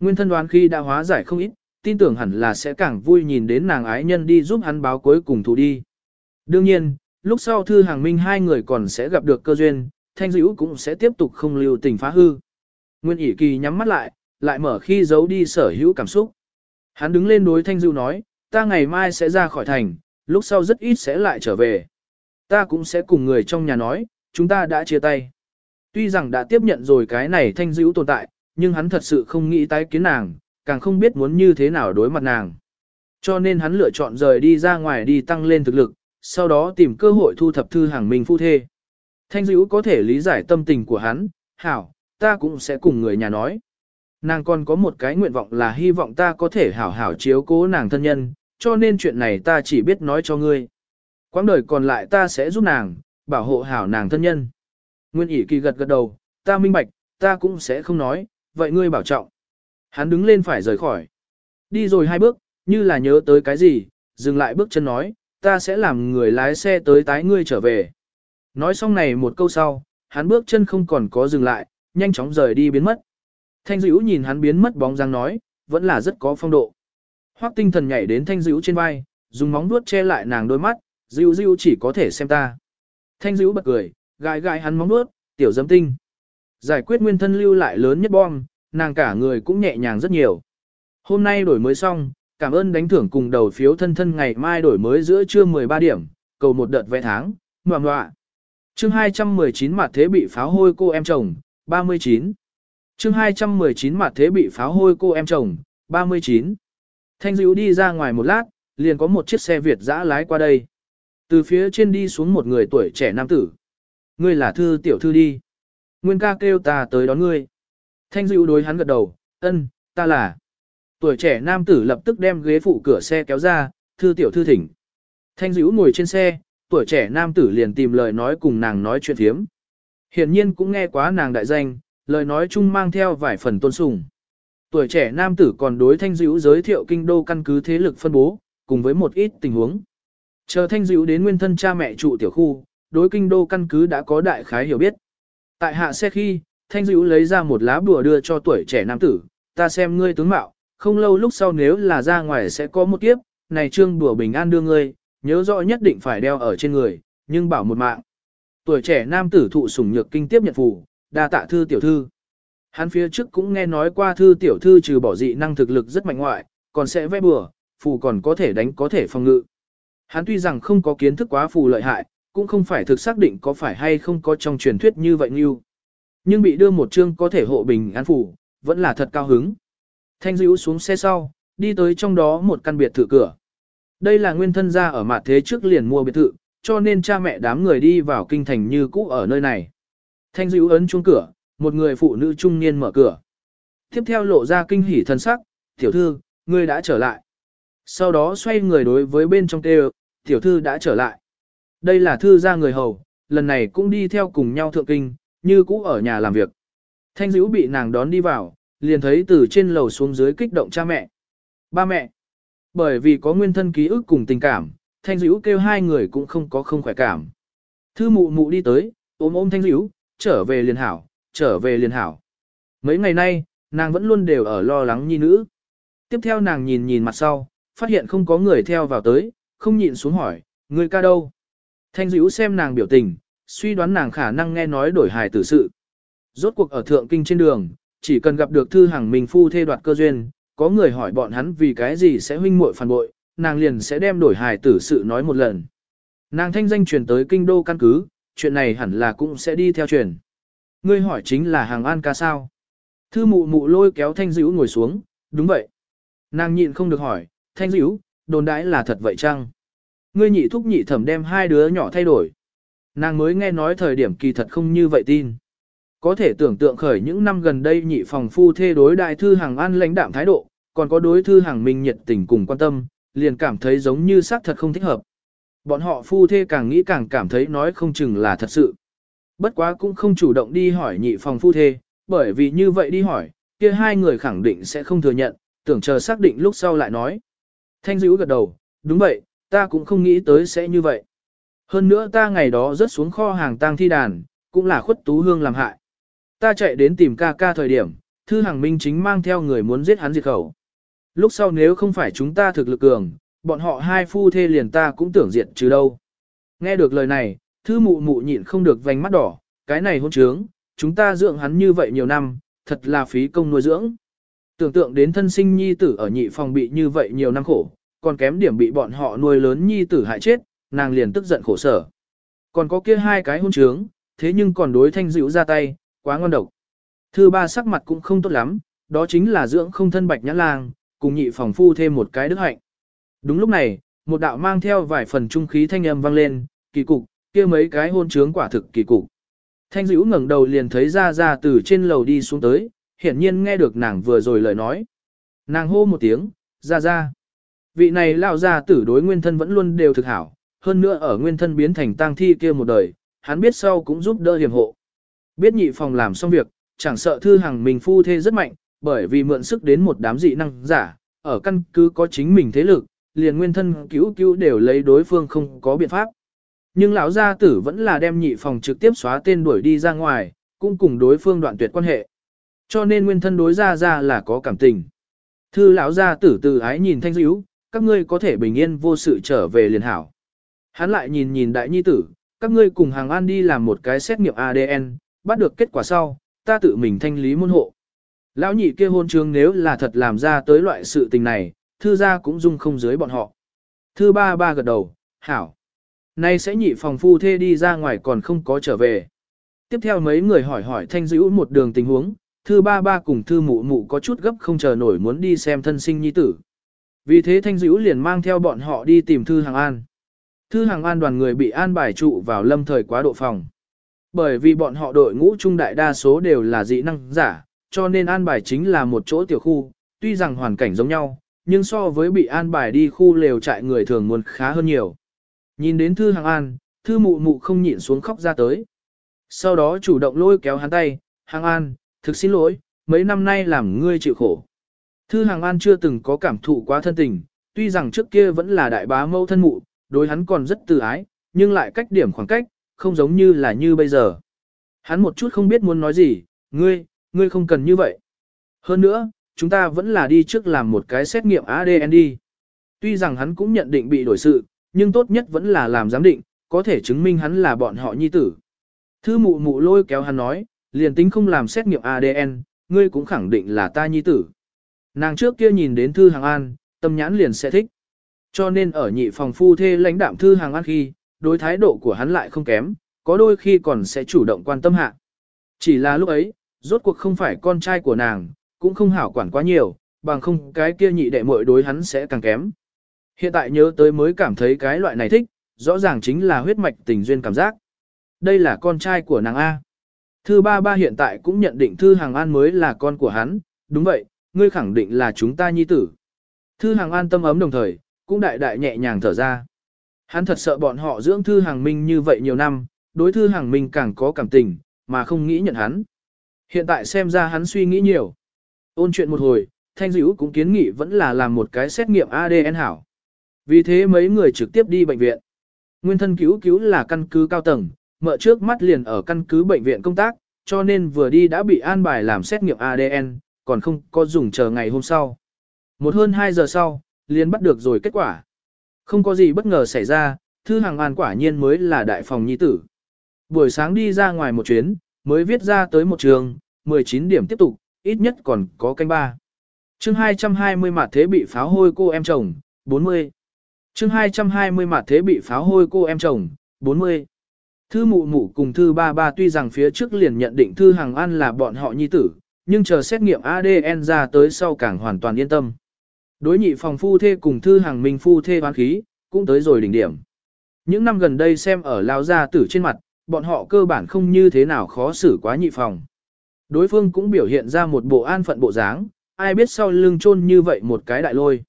Nguyên thân đoán khi đã hóa giải không ít, tin tưởng hẳn là sẽ càng vui nhìn đến nàng ái nhân đi giúp hắn báo cuối cùng thủ đi. Đương nhiên, lúc sau thư hàng minh hai người còn sẽ gặp được cơ duyên, thanh dữ cũng sẽ tiếp tục không lưu tình phá hư. Nguyên ỉ kỳ nhắm mắt lại, lại mở khi giấu đi sở hữu cảm xúc. Hắn đứng lên đối thanh dữ nói, ta ngày mai sẽ ra khỏi thành, lúc sau rất ít sẽ lại trở về. Ta cũng sẽ cùng người trong nhà nói, chúng ta đã chia tay. Tuy rằng đã tiếp nhận rồi cái này thanh dữ tồn tại, nhưng hắn thật sự không nghĩ tái kiến nàng, càng không biết muốn như thế nào đối mặt nàng. Cho nên hắn lựa chọn rời đi ra ngoài đi tăng lên thực lực, sau đó tìm cơ hội thu thập thư hàng mình phu thê. Thanh dữ có thể lý giải tâm tình của hắn, hảo, ta cũng sẽ cùng người nhà nói. Nàng còn có một cái nguyện vọng là hy vọng ta có thể hảo hảo chiếu cố nàng thân nhân, cho nên chuyện này ta chỉ biết nói cho ngươi. Quãng đời còn lại ta sẽ giúp nàng, bảo hộ hảo nàng thân nhân. Nguyên ỉ kỳ gật gật đầu, ta minh bạch, ta cũng sẽ không nói, vậy ngươi bảo trọng. Hắn đứng lên phải rời khỏi. Đi rồi hai bước, như là nhớ tới cái gì, dừng lại bước chân nói, ta sẽ làm người lái xe tới tái ngươi trở về. Nói xong này một câu sau, hắn bước chân không còn có dừng lại, nhanh chóng rời đi biến mất. Thanh dữ nhìn hắn biến mất bóng dáng nói, vẫn là rất có phong độ. Hoắc tinh thần nhảy đến thanh dữ trên vai, dùng móng vuốt che lại nàng đôi mắt, dữ dữ chỉ có thể xem ta. Thanh dữ bật cười, gãi gãi hắn móng vuốt, tiểu dâm tinh. Giải quyết nguyên thân lưu lại lớn nhất bom, nàng cả người cũng nhẹ nhàng rất nhiều. Hôm nay đổi mới xong, cảm ơn đánh thưởng cùng đầu phiếu thân thân ngày mai đổi mới giữa trưa 13 điểm, cầu một đợt vé tháng, ngoạm ngoạ. Chương 219 mặt thế bị pháo hôi cô em chồng, 39. Chương 219 mặt thế bị pháo hôi cô em chồng, 39. Thanh dữ đi ra ngoài một lát, liền có một chiếc xe Việt dã lái qua đây. Từ phía trên đi xuống một người tuổi trẻ nam tử. Ngươi là thư tiểu thư đi. Nguyên ca kêu ta tới đón ngươi. Thanh dịu đối hắn gật đầu, ân, ta là. Tuổi trẻ nam tử lập tức đem ghế phụ cửa xe kéo ra, thư tiểu thư thỉnh. Thanh dịu ngồi trên xe, tuổi trẻ nam tử liền tìm lời nói cùng nàng nói chuyện thiếm. Hiển nhiên cũng nghe quá nàng đại danh, lời nói chung mang theo vài phần tôn sùng. Tuổi trẻ nam tử còn đối thanh dữ giới thiệu kinh đô căn cứ thế lực phân bố, cùng với một ít tình huống. Chờ thanh dữ đến nguyên thân cha mẹ trụ tiểu khu, đối kinh đô căn cứ đã có đại khái hiểu biết. Tại hạ xe khi, thanh dữ lấy ra một lá bùa đưa cho tuổi trẻ nam tử, ta xem ngươi tướng mạo, không lâu lúc sau nếu là ra ngoài sẽ có một kiếp, này trương bùa bình an đưa ngươi, nhớ rõ nhất định phải đeo ở trên người, nhưng bảo một mạng. Tuổi trẻ nam tử thụ sủng nhược kinh tiếp nhận phù, đa tạ thư tiểu thư. Hắn phía trước cũng nghe nói qua thư tiểu thư trừ bỏ dị năng thực lực rất mạnh ngoại, còn sẽ vẽ bùa, phù còn có thể đánh có thể phòng ngự. Hắn tuy rằng không có kiến thức quá phù lợi hại, cũng không phải thực xác định có phải hay không có trong truyền thuyết như vậy như. Nhưng bị đưa một chương có thể hộ bình an phủ vẫn là thật cao hứng. Thanh dữ xuống xe sau, đi tới trong đó một căn biệt thự cửa. Đây là nguyên thân gia ở mặt thế trước liền mua biệt thự, cho nên cha mẹ đám người đi vào kinh thành như cũ ở nơi này. Thanh dữ ấn chuông cửa, một người phụ nữ trung niên mở cửa. Tiếp theo lộ ra kinh hỉ thân sắc, tiểu thư, ngươi đã trở lại. Sau đó xoay người đối với bên trong kêu, tiểu thư đã trở lại. Đây là thư gia người hầu, lần này cũng đi theo cùng nhau thượng kinh, như cũ ở nhà làm việc. Thanh dữ bị nàng đón đi vào, liền thấy từ trên lầu xuống dưới kích động cha mẹ. Ba mẹ. Bởi vì có nguyên thân ký ức cùng tình cảm, thanh dữ kêu hai người cũng không có không khỏe cảm. Thư mụ mụ đi tới, ôm ôm thanh dữ, trở về liền hảo, trở về liền hảo. Mấy ngày nay, nàng vẫn luôn đều ở lo lắng nhi nữ. Tiếp theo nàng nhìn nhìn mặt sau, phát hiện không có người theo vào tới, không nhịn xuống hỏi, người ca đâu? Thanh dữ xem nàng biểu tình, suy đoán nàng khả năng nghe nói đổi hài tử sự. Rốt cuộc ở thượng kinh trên đường, chỉ cần gặp được thư hàng mình phu thê đoạt cơ duyên, có người hỏi bọn hắn vì cái gì sẽ huynh muội phản bội, nàng liền sẽ đem đổi hài tử sự nói một lần. Nàng thanh danh truyền tới kinh đô căn cứ, chuyện này hẳn là cũng sẽ đi theo truyền. Ngươi hỏi chính là hàng an ca sao? Thư mụ mụ lôi kéo thanh dữ ngồi xuống, đúng vậy. Nàng nhịn không được hỏi, thanh dữ, đồn đãi là thật vậy chăng? Ngươi nhị thúc nhị thẩm đem hai đứa nhỏ thay đổi. Nàng mới nghe nói thời điểm kỳ thật không như vậy tin. Có thể tưởng tượng khởi những năm gần đây nhị phòng phu thê đối đại thư hàng an lãnh đạm thái độ, còn có đối thư hàng minh nhiệt tình cùng quan tâm, liền cảm thấy giống như xác thật không thích hợp. Bọn họ phu thê càng nghĩ càng cảm thấy nói không chừng là thật sự. Bất quá cũng không chủ động đi hỏi nhị phòng phu thê, bởi vì như vậy đi hỏi, kia hai người khẳng định sẽ không thừa nhận, tưởng chờ xác định lúc sau lại nói. Thanh dữ gật đầu, đúng vậy, ta cũng không nghĩ tới sẽ như vậy. Hơn nữa ta ngày đó rớt xuống kho hàng tang thi đàn, cũng là khuất tú hương làm hại. Ta chạy đến tìm ca ca thời điểm, thư hàng minh chính mang theo người muốn giết hắn diệt khẩu. Lúc sau nếu không phải chúng ta thực lực cường, bọn họ hai phu thê liền ta cũng tưởng diệt chứ đâu. Nghe được lời này, thư mụ mụ nhịn không được vành mắt đỏ, cái này hôn trướng, chúng ta dưỡng hắn như vậy nhiều năm, thật là phí công nuôi dưỡng. Tưởng tượng đến thân sinh nhi tử ở nhị phòng bị như vậy nhiều năm khổ, còn kém điểm bị bọn họ nuôi lớn nhi tử hại chết, nàng liền tức giận khổ sở. Còn có kia hai cái hôn trướng, thế nhưng còn đối thanh dịu ra tay, quá ngon độc. Thư ba sắc mặt cũng không tốt lắm, đó chính là dưỡng không thân bạch nhã lang, cùng nhị phòng phu thêm một cái đức hạnh. Đúng lúc này, một đạo mang theo vài phần trung khí thanh âm vang lên, kỳ cục, kia mấy cái hôn trướng quả thực kỳ cục. Thanh dữ ngẩng đầu liền thấy ra ra từ trên lầu đi xuống tới, hiển nhiên nghe được nàng vừa rồi lời nói. Nàng hô một tiếng, ra ra. Vị này lao ra tử đối nguyên thân vẫn luôn đều thực hảo, hơn nữa ở nguyên thân biến thành tang thi kia một đời, hắn biết sau cũng giúp đỡ hiểm hộ. Biết nhị phòng làm xong việc, chẳng sợ thư hàng mình phu thê rất mạnh, bởi vì mượn sức đến một đám dị năng giả, ở căn cứ có chính mình thế lực, liền nguyên thân cứu cứu đều lấy đối phương không có biện pháp. Nhưng lão gia tử vẫn là đem nhị phòng trực tiếp xóa tên đuổi đi ra ngoài, cũng cùng đối phương đoạn tuyệt quan hệ. Cho nên nguyên thân đối ra ra là có cảm tình. Thư lão gia tử từ ái nhìn thanh dữ, các ngươi có thể bình yên vô sự trở về liền hảo. Hắn lại nhìn nhìn đại nhi tử, các ngươi cùng hàng an đi làm một cái xét nghiệm ADN, bắt được kết quả sau, ta tự mình thanh lý môn hộ. Lão nhị kia hôn trường nếu là thật làm ra tới loại sự tình này, thư gia cũng dung không dưới bọn họ. Thư ba ba gật đầu, hảo. Nay sẽ nhị phòng phu thê đi ra ngoài còn không có trở về. Tiếp theo mấy người hỏi hỏi thanh dữ một đường tình huống, thư ba ba cùng thư mụ mụ có chút gấp không chờ nổi muốn đi xem thân sinh nhi tử. Vì thế thanh dữ liền mang theo bọn họ đi tìm thư hàng an. Thư hàng an đoàn người bị an bài trụ vào lâm thời quá độ phòng. Bởi vì bọn họ đội ngũ trung đại đa số đều là dị năng giả, cho nên an bài chính là một chỗ tiểu khu, tuy rằng hoàn cảnh giống nhau, nhưng so với bị an bài đi khu lều trại người thường muốn khá hơn nhiều. Nhìn đến thư hàng an, thư mụ mụ không nhịn xuống khóc ra tới. Sau đó chủ động lôi kéo hắn tay, hàng an, thực xin lỗi, mấy năm nay làm ngươi chịu khổ. Thư hàng an chưa từng có cảm thụ quá thân tình, tuy rằng trước kia vẫn là đại bá mâu thân mụ, đối hắn còn rất từ ái, nhưng lại cách điểm khoảng cách, không giống như là như bây giờ. Hắn một chút không biết muốn nói gì, ngươi, ngươi không cần như vậy. Hơn nữa, chúng ta vẫn là đi trước làm một cái xét nghiệm ADN đi. Tuy rằng hắn cũng nhận định bị đổi sự, nhưng tốt nhất vẫn là làm giám định, có thể chứng minh hắn là bọn họ nhi tử. Thư mụ mụ lôi kéo hắn nói, liền tính không làm xét nghiệm ADN, ngươi cũng khẳng định là ta nhi tử. Nàng trước kia nhìn đến thư hàng an, tâm nhãn liền sẽ thích. Cho nên ở nhị phòng phu thê lãnh đạm thư hàng an khi, đối thái độ của hắn lại không kém, có đôi khi còn sẽ chủ động quan tâm hạ. Chỉ là lúc ấy, rốt cuộc không phải con trai của nàng, cũng không hảo quản quá nhiều, bằng không cái kia nhị đệ muội đối hắn sẽ càng kém. Hiện tại nhớ tới mới cảm thấy cái loại này thích, rõ ràng chính là huyết mạch tình duyên cảm giác. Đây là con trai của nàng A. Thư ba ba hiện tại cũng nhận định Thư Hàng An mới là con của hắn, đúng vậy, ngươi khẳng định là chúng ta nhi tử. Thư Hàng An tâm ấm đồng thời, cũng đại đại nhẹ nhàng thở ra. Hắn thật sợ bọn họ dưỡng Thư Hàng Minh như vậy nhiều năm, đối Thư Hàng Minh càng có cảm tình, mà không nghĩ nhận hắn. Hiện tại xem ra hắn suy nghĩ nhiều. Ôn chuyện một hồi, Thanh Dữ cũng kiến nghị vẫn là làm một cái xét nghiệm ADN hảo. Vì thế mấy người trực tiếp đi bệnh viện. Nguyên thân cứu cứu là căn cứ cao tầng, mợ trước mắt liền ở căn cứ bệnh viện công tác, cho nên vừa đi đã bị an bài làm xét nghiệm ADN, còn không có dùng chờ ngày hôm sau. Một hơn 2 giờ sau, liền bắt được rồi kết quả. Không có gì bất ngờ xảy ra, thư hàng an quả nhiên mới là đại phòng nhi tử. Buổi sáng đi ra ngoài một chuyến, mới viết ra tới một trường, 19 điểm tiếp tục, ít nhất còn có canh ba. chương 220 mặt thế bị pháo hôi cô em chồng, 40. chương 220 mặt thế bị pháo hôi cô em chồng, 40. Thư mụ mụ cùng thư ba ba tuy rằng phía trước liền nhận định thư hàng an là bọn họ nhi tử, nhưng chờ xét nghiệm ADN ra tới sau càng hoàn toàn yên tâm. Đối nhị phòng phu thê cùng thư hàng minh phu thê bán khí, cũng tới rồi đỉnh điểm. Những năm gần đây xem ở lao gia tử trên mặt, bọn họ cơ bản không như thế nào khó xử quá nhị phòng. Đối phương cũng biểu hiện ra một bộ an phận bộ dáng, ai biết sau lưng chôn như vậy một cái đại lôi.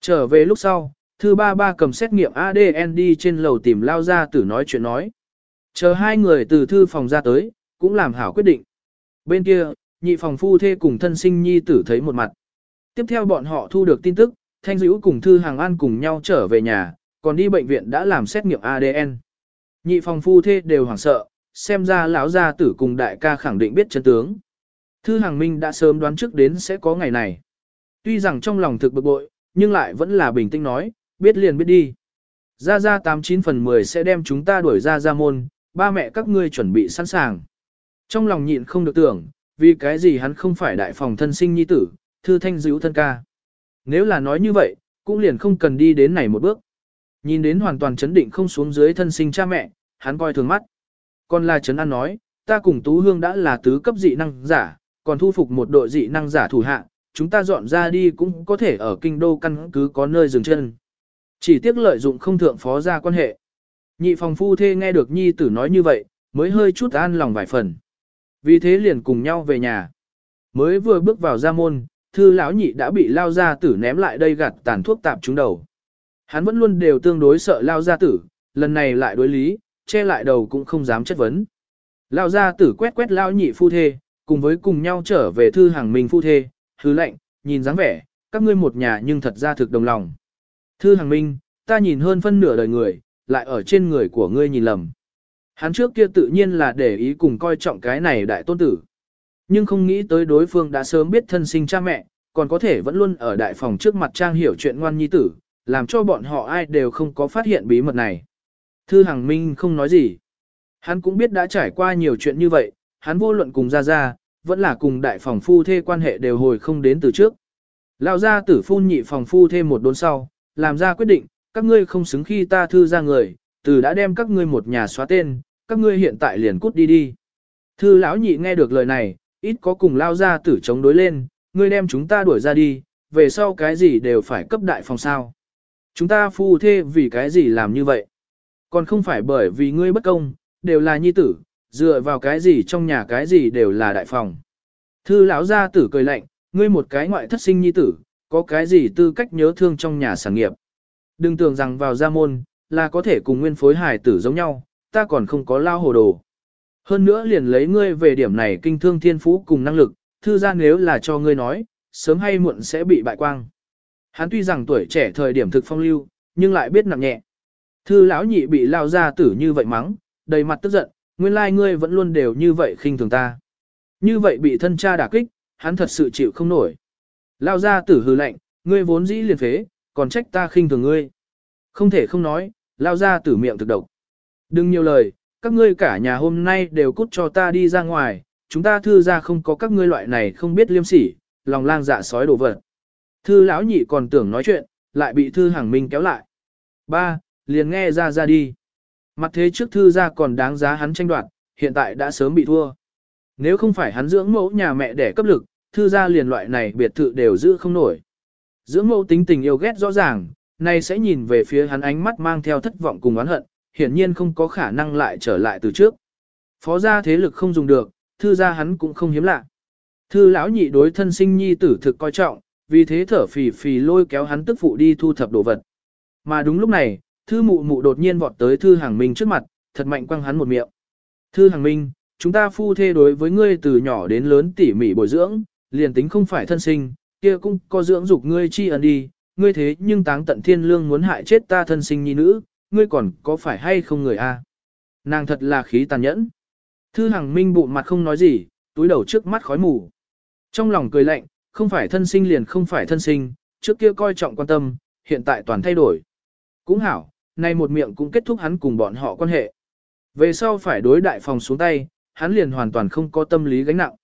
Trở về lúc sau, thư ba ba cầm xét nghiệm ADN đi trên lầu tìm lao gia tử nói chuyện nói. Chờ hai người từ thư phòng ra tới, cũng làm hảo quyết định. Bên kia, nhị phòng phu thê cùng thân sinh nhi tử thấy một mặt. Tiếp theo bọn họ thu được tin tức, Thanh Dữ cùng Thư Hàng An cùng nhau trở về nhà, còn đi bệnh viện đã làm xét nghiệm ADN. Nhị phòng phu thê đều hoảng sợ, xem ra lão gia tử cùng đại ca khẳng định biết chân tướng. Thư Hàng Minh đã sớm đoán trước đến sẽ có ngày này. Tuy rằng trong lòng thực bực bội, nhưng lại vẫn là bình tĩnh nói, biết liền biết đi. Ra ra 89 phần 10 sẽ đem chúng ta đuổi ra ra môn, ba mẹ các ngươi chuẩn bị sẵn sàng. Trong lòng nhịn không được tưởng, Vì cái gì hắn không phải đại phòng thân sinh nhi tử, thư thanh dữ thân ca. Nếu là nói như vậy, cũng liền không cần đi đến này một bước. Nhìn đến hoàn toàn chấn định không xuống dưới thân sinh cha mẹ, hắn coi thường mắt. Còn là Trấn An nói, ta cùng Tú Hương đã là tứ cấp dị năng giả, còn thu phục một đội dị năng giả thủ hạ, chúng ta dọn ra đi cũng có thể ở kinh đô căn cứ có nơi dừng chân. Chỉ tiếc lợi dụng không thượng phó ra quan hệ. Nhị phòng phu thê nghe được nhi tử nói như vậy, mới hơi chút an lòng vài phần. Vì thế liền cùng nhau về nhà. Mới vừa bước vào gia môn, thư lão nhị đã bị lao gia tử ném lại đây gạt tàn thuốc tạp trúng đầu. Hắn vẫn luôn đều tương đối sợ lao gia tử, lần này lại đối lý, che lại đầu cũng không dám chất vấn. Lao gia tử quét quét lao nhị phu thê, cùng với cùng nhau trở về thư hàng mình phu thê, hứ lệnh, nhìn dáng vẻ, các ngươi một nhà nhưng thật ra thực đồng lòng. Thư hàng minh, ta nhìn hơn phân nửa đời người, lại ở trên người của ngươi nhìn lầm. Hắn trước kia tự nhiên là để ý cùng coi trọng cái này đại tôn tử. Nhưng không nghĩ tới đối phương đã sớm biết thân sinh cha mẹ, còn có thể vẫn luôn ở đại phòng trước mặt trang hiểu chuyện ngoan nhi tử, làm cho bọn họ ai đều không có phát hiện bí mật này. Thư Hằng Minh không nói gì. Hắn cũng biết đã trải qua nhiều chuyện như vậy, hắn vô luận cùng Gia Gia, vẫn là cùng đại phòng phu thê quan hệ đều hồi không đến từ trước. Lão gia tử phun nhị phòng phu thêm một đốn sau, làm ra quyết định, các ngươi không xứng khi ta thư ra người, từ đã đem các ngươi một nhà xóa tên, các ngươi hiện tại liền cút đi đi. Thư lão nhị nghe được lời này, ít có cùng lao ra tử chống đối lên, ngươi đem chúng ta đuổi ra đi, về sau cái gì đều phải cấp đại phòng sao. Chúng ta phu thê vì cái gì làm như vậy? Còn không phải bởi vì ngươi bất công, đều là nhi tử, dựa vào cái gì trong nhà cái gì đều là đại phòng. Thư lão gia tử cười lạnh, ngươi một cái ngoại thất sinh nhi tử, có cái gì tư cách nhớ thương trong nhà sản nghiệp. Đừng tưởng rằng vào gia môn, là có thể cùng nguyên phối hài tử giống nhau, ta còn không có lao hồ đồ. Hơn nữa liền lấy ngươi về điểm này kinh thương thiên phú cùng năng lực, thư gia nếu là cho ngươi nói, sớm hay muộn sẽ bị bại quang. Hắn tuy rằng tuổi trẻ thời điểm thực phong lưu, nhưng lại biết nặng nhẹ. Thư lão nhị bị lao ra tử như vậy mắng, đầy mặt tức giận, nguyên lai ngươi vẫn luôn đều như vậy khinh thường ta. Như vậy bị thân cha đả kích, hắn thật sự chịu không nổi. Lao ra tử hư lạnh, ngươi vốn dĩ liền phế, còn trách ta khinh thường ngươi. Không thể không nói, lao ra tử miệng thực độc. Đừng nhiều lời, các ngươi cả nhà hôm nay đều cút cho ta đi ra ngoài, chúng ta thư ra không có các ngươi loại này không biết liêm sỉ, lòng lang dạ sói đổ vật. Thư lão nhị còn tưởng nói chuyện, lại bị thư hàng minh kéo lại. Ba, liền nghe ra ra đi. Mặt thế trước thư ra còn đáng giá hắn tranh đoạt, hiện tại đã sớm bị thua. Nếu không phải hắn dưỡng mẫu nhà mẹ để cấp lực, thư ra liền loại này biệt thự đều giữ không nổi. Dưỡng mẫu tính tình yêu ghét rõ ràng, nay sẽ nhìn về phía hắn ánh mắt mang theo thất vọng cùng oán hận, hiển nhiên không có khả năng lại trở lại từ trước. Phó gia thế lực không dùng được, thư gia hắn cũng không hiếm lạ. Thư lão nhị đối thân sinh nhi tử thực coi trọng, vì thế thở phì phì lôi kéo hắn tức phụ đi thu thập đồ vật. Mà đúng lúc này, thư mụ mụ đột nhiên vọt tới thư hàng minh trước mặt, thật mạnh quăng hắn một miệng. Thư hàng minh, chúng ta phu thê đối với ngươi từ nhỏ đến lớn tỉ mỉ bồi dưỡng, liền tính không phải thân sinh, kia cũng có dưỡng dục ngươi chi ẩn đi, ngươi thế nhưng táng tận thiên lương muốn hại chết ta thân sinh nhi nữ, ngươi còn có phải hay không người a? Nàng thật là khí tàn nhẫn. Thư Hằng Minh bụng mặt không nói gì, túi đầu trước mắt khói mù. Trong lòng cười lạnh, không phải thân sinh liền không phải thân sinh, trước kia coi trọng quan tâm, hiện tại toàn thay đổi. Cũng hảo, nay một miệng cũng kết thúc hắn cùng bọn họ quan hệ. Về sau phải đối đại phòng xuống tay, hắn liền hoàn toàn không có tâm lý gánh nặng.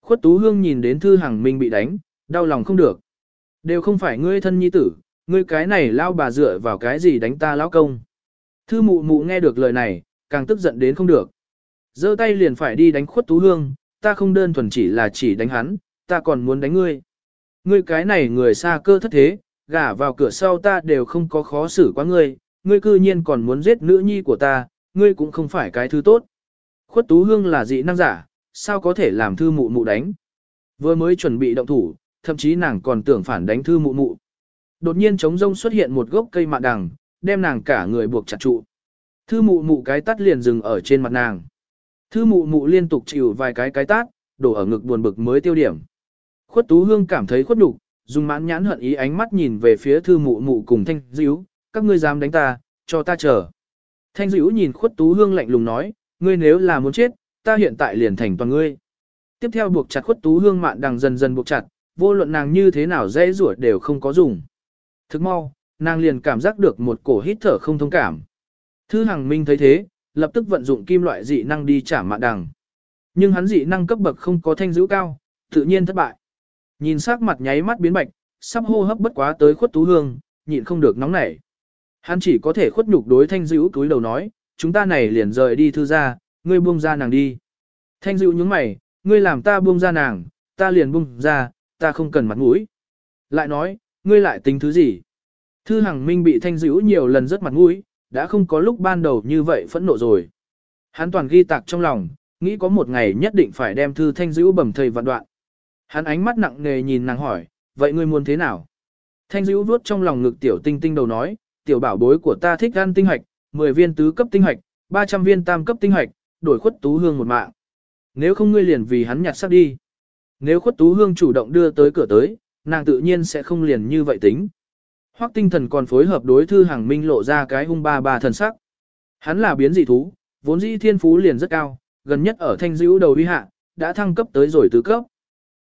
Khuất Tú Hương nhìn đến Thư Hằng Minh bị đánh, đau lòng không được. Đều không phải ngươi thân nhi tử, ngươi cái này lao bà dựa vào cái gì đánh ta lão công. Thư mụ mụ nghe được lời này, càng tức giận đến không được. giơ tay liền phải đi đánh khuất tú hương, ta không đơn thuần chỉ là chỉ đánh hắn, ta còn muốn đánh ngươi. Ngươi cái này người xa cơ thất thế, gả vào cửa sau ta đều không có khó xử quá ngươi, ngươi cư nhiên còn muốn giết nữ nhi của ta, ngươi cũng không phải cái thứ tốt. Khuất tú hương là dị năng giả, sao có thể làm thư mụ mụ đánh. Vừa mới chuẩn bị động thủ, thậm chí nàng còn tưởng phản đánh thư mụ mụ. Đột nhiên trống rông xuất hiện một gốc cây mạ đằng, đem nàng cả người buộc chặt trụ. Thư mụ mụ cái tắt liền dừng ở trên mặt nàng. Thư mụ mụ liên tục chịu vài cái cái tát, đổ ở ngực buồn bực mới tiêu điểm. Khuất Tú Hương cảm thấy khuất nhục, dùng mãn nhãn hận ý ánh mắt nhìn về phía thư mụ mụ cùng Thanh Dữ, các ngươi dám đánh ta, cho ta chờ. Thanh Dữ nhìn Khuất Tú Hương lạnh lùng nói, ngươi nếu là muốn chết, ta hiện tại liền thành toàn ngươi. Tiếp theo buộc chặt Khuất Tú Hương mạn đằng dần dần buộc chặt, vô luận nàng như thế nào dễ rủa đều không có dùng. Thức mau, nàng liền cảm giác được một cổ hít thở không thông cảm. Thư Hằng Minh thấy thế, lập tức vận dụng kim loại dị năng đi trả mạn đằng. Nhưng hắn dị năng cấp bậc không có thanh dữ cao, tự nhiên thất bại. Nhìn sắc mặt nháy mắt biến bạch, sắp hô hấp bất quá tới khuất tú hương, nhịn không được nóng nảy. Hắn chỉ có thể khuất nhục đối thanh dữ túi đầu nói, chúng ta này liền rời đi thư ra, ngươi buông ra nàng đi. Thanh dữ nhướng mày, ngươi làm ta buông ra nàng, ta liền buông ra, ta không cần mặt mũi. Lại nói, ngươi lại tính thứ gì? Thư Hằng Minh bị thanh dữ nhiều lần rất mặt mũi, đã không có lúc ban đầu như vậy phẫn nộ rồi. Hắn toàn ghi tạc trong lòng, nghĩ có một ngày nhất định phải đem thư thanh dữ bẩm thầy vạn đoạn. Hắn ánh mắt nặng nề nhìn nàng hỏi, vậy ngươi muốn thế nào? Thanh dữ vuốt trong lòng ngực tiểu tinh tinh đầu nói, tiểu bảo bối của ta thích ăn tinh hạch, 10 viên tứ cấp tinh hạch, 300 viên tam cấp tinh hạch, đổi khuất tú hương một mạng. Nếu không ngươi liền vì hắn nhặt xác đi. Nếu khuất tú hương chủ động đưa tới cửa tới, nàng tự nhiên sẽ không liền như vậy tính. Hoắc tinh thần còn phối hợp đối thư hàng minh lộ ra cái hung ba ba thần sắc. Hắn là biến dị thú, vốn dĩ thiên phú liền rất cao, gần nhất ở thanh dữ đầu uy hạ, đã thăng cấp tới rồi tứ cấp.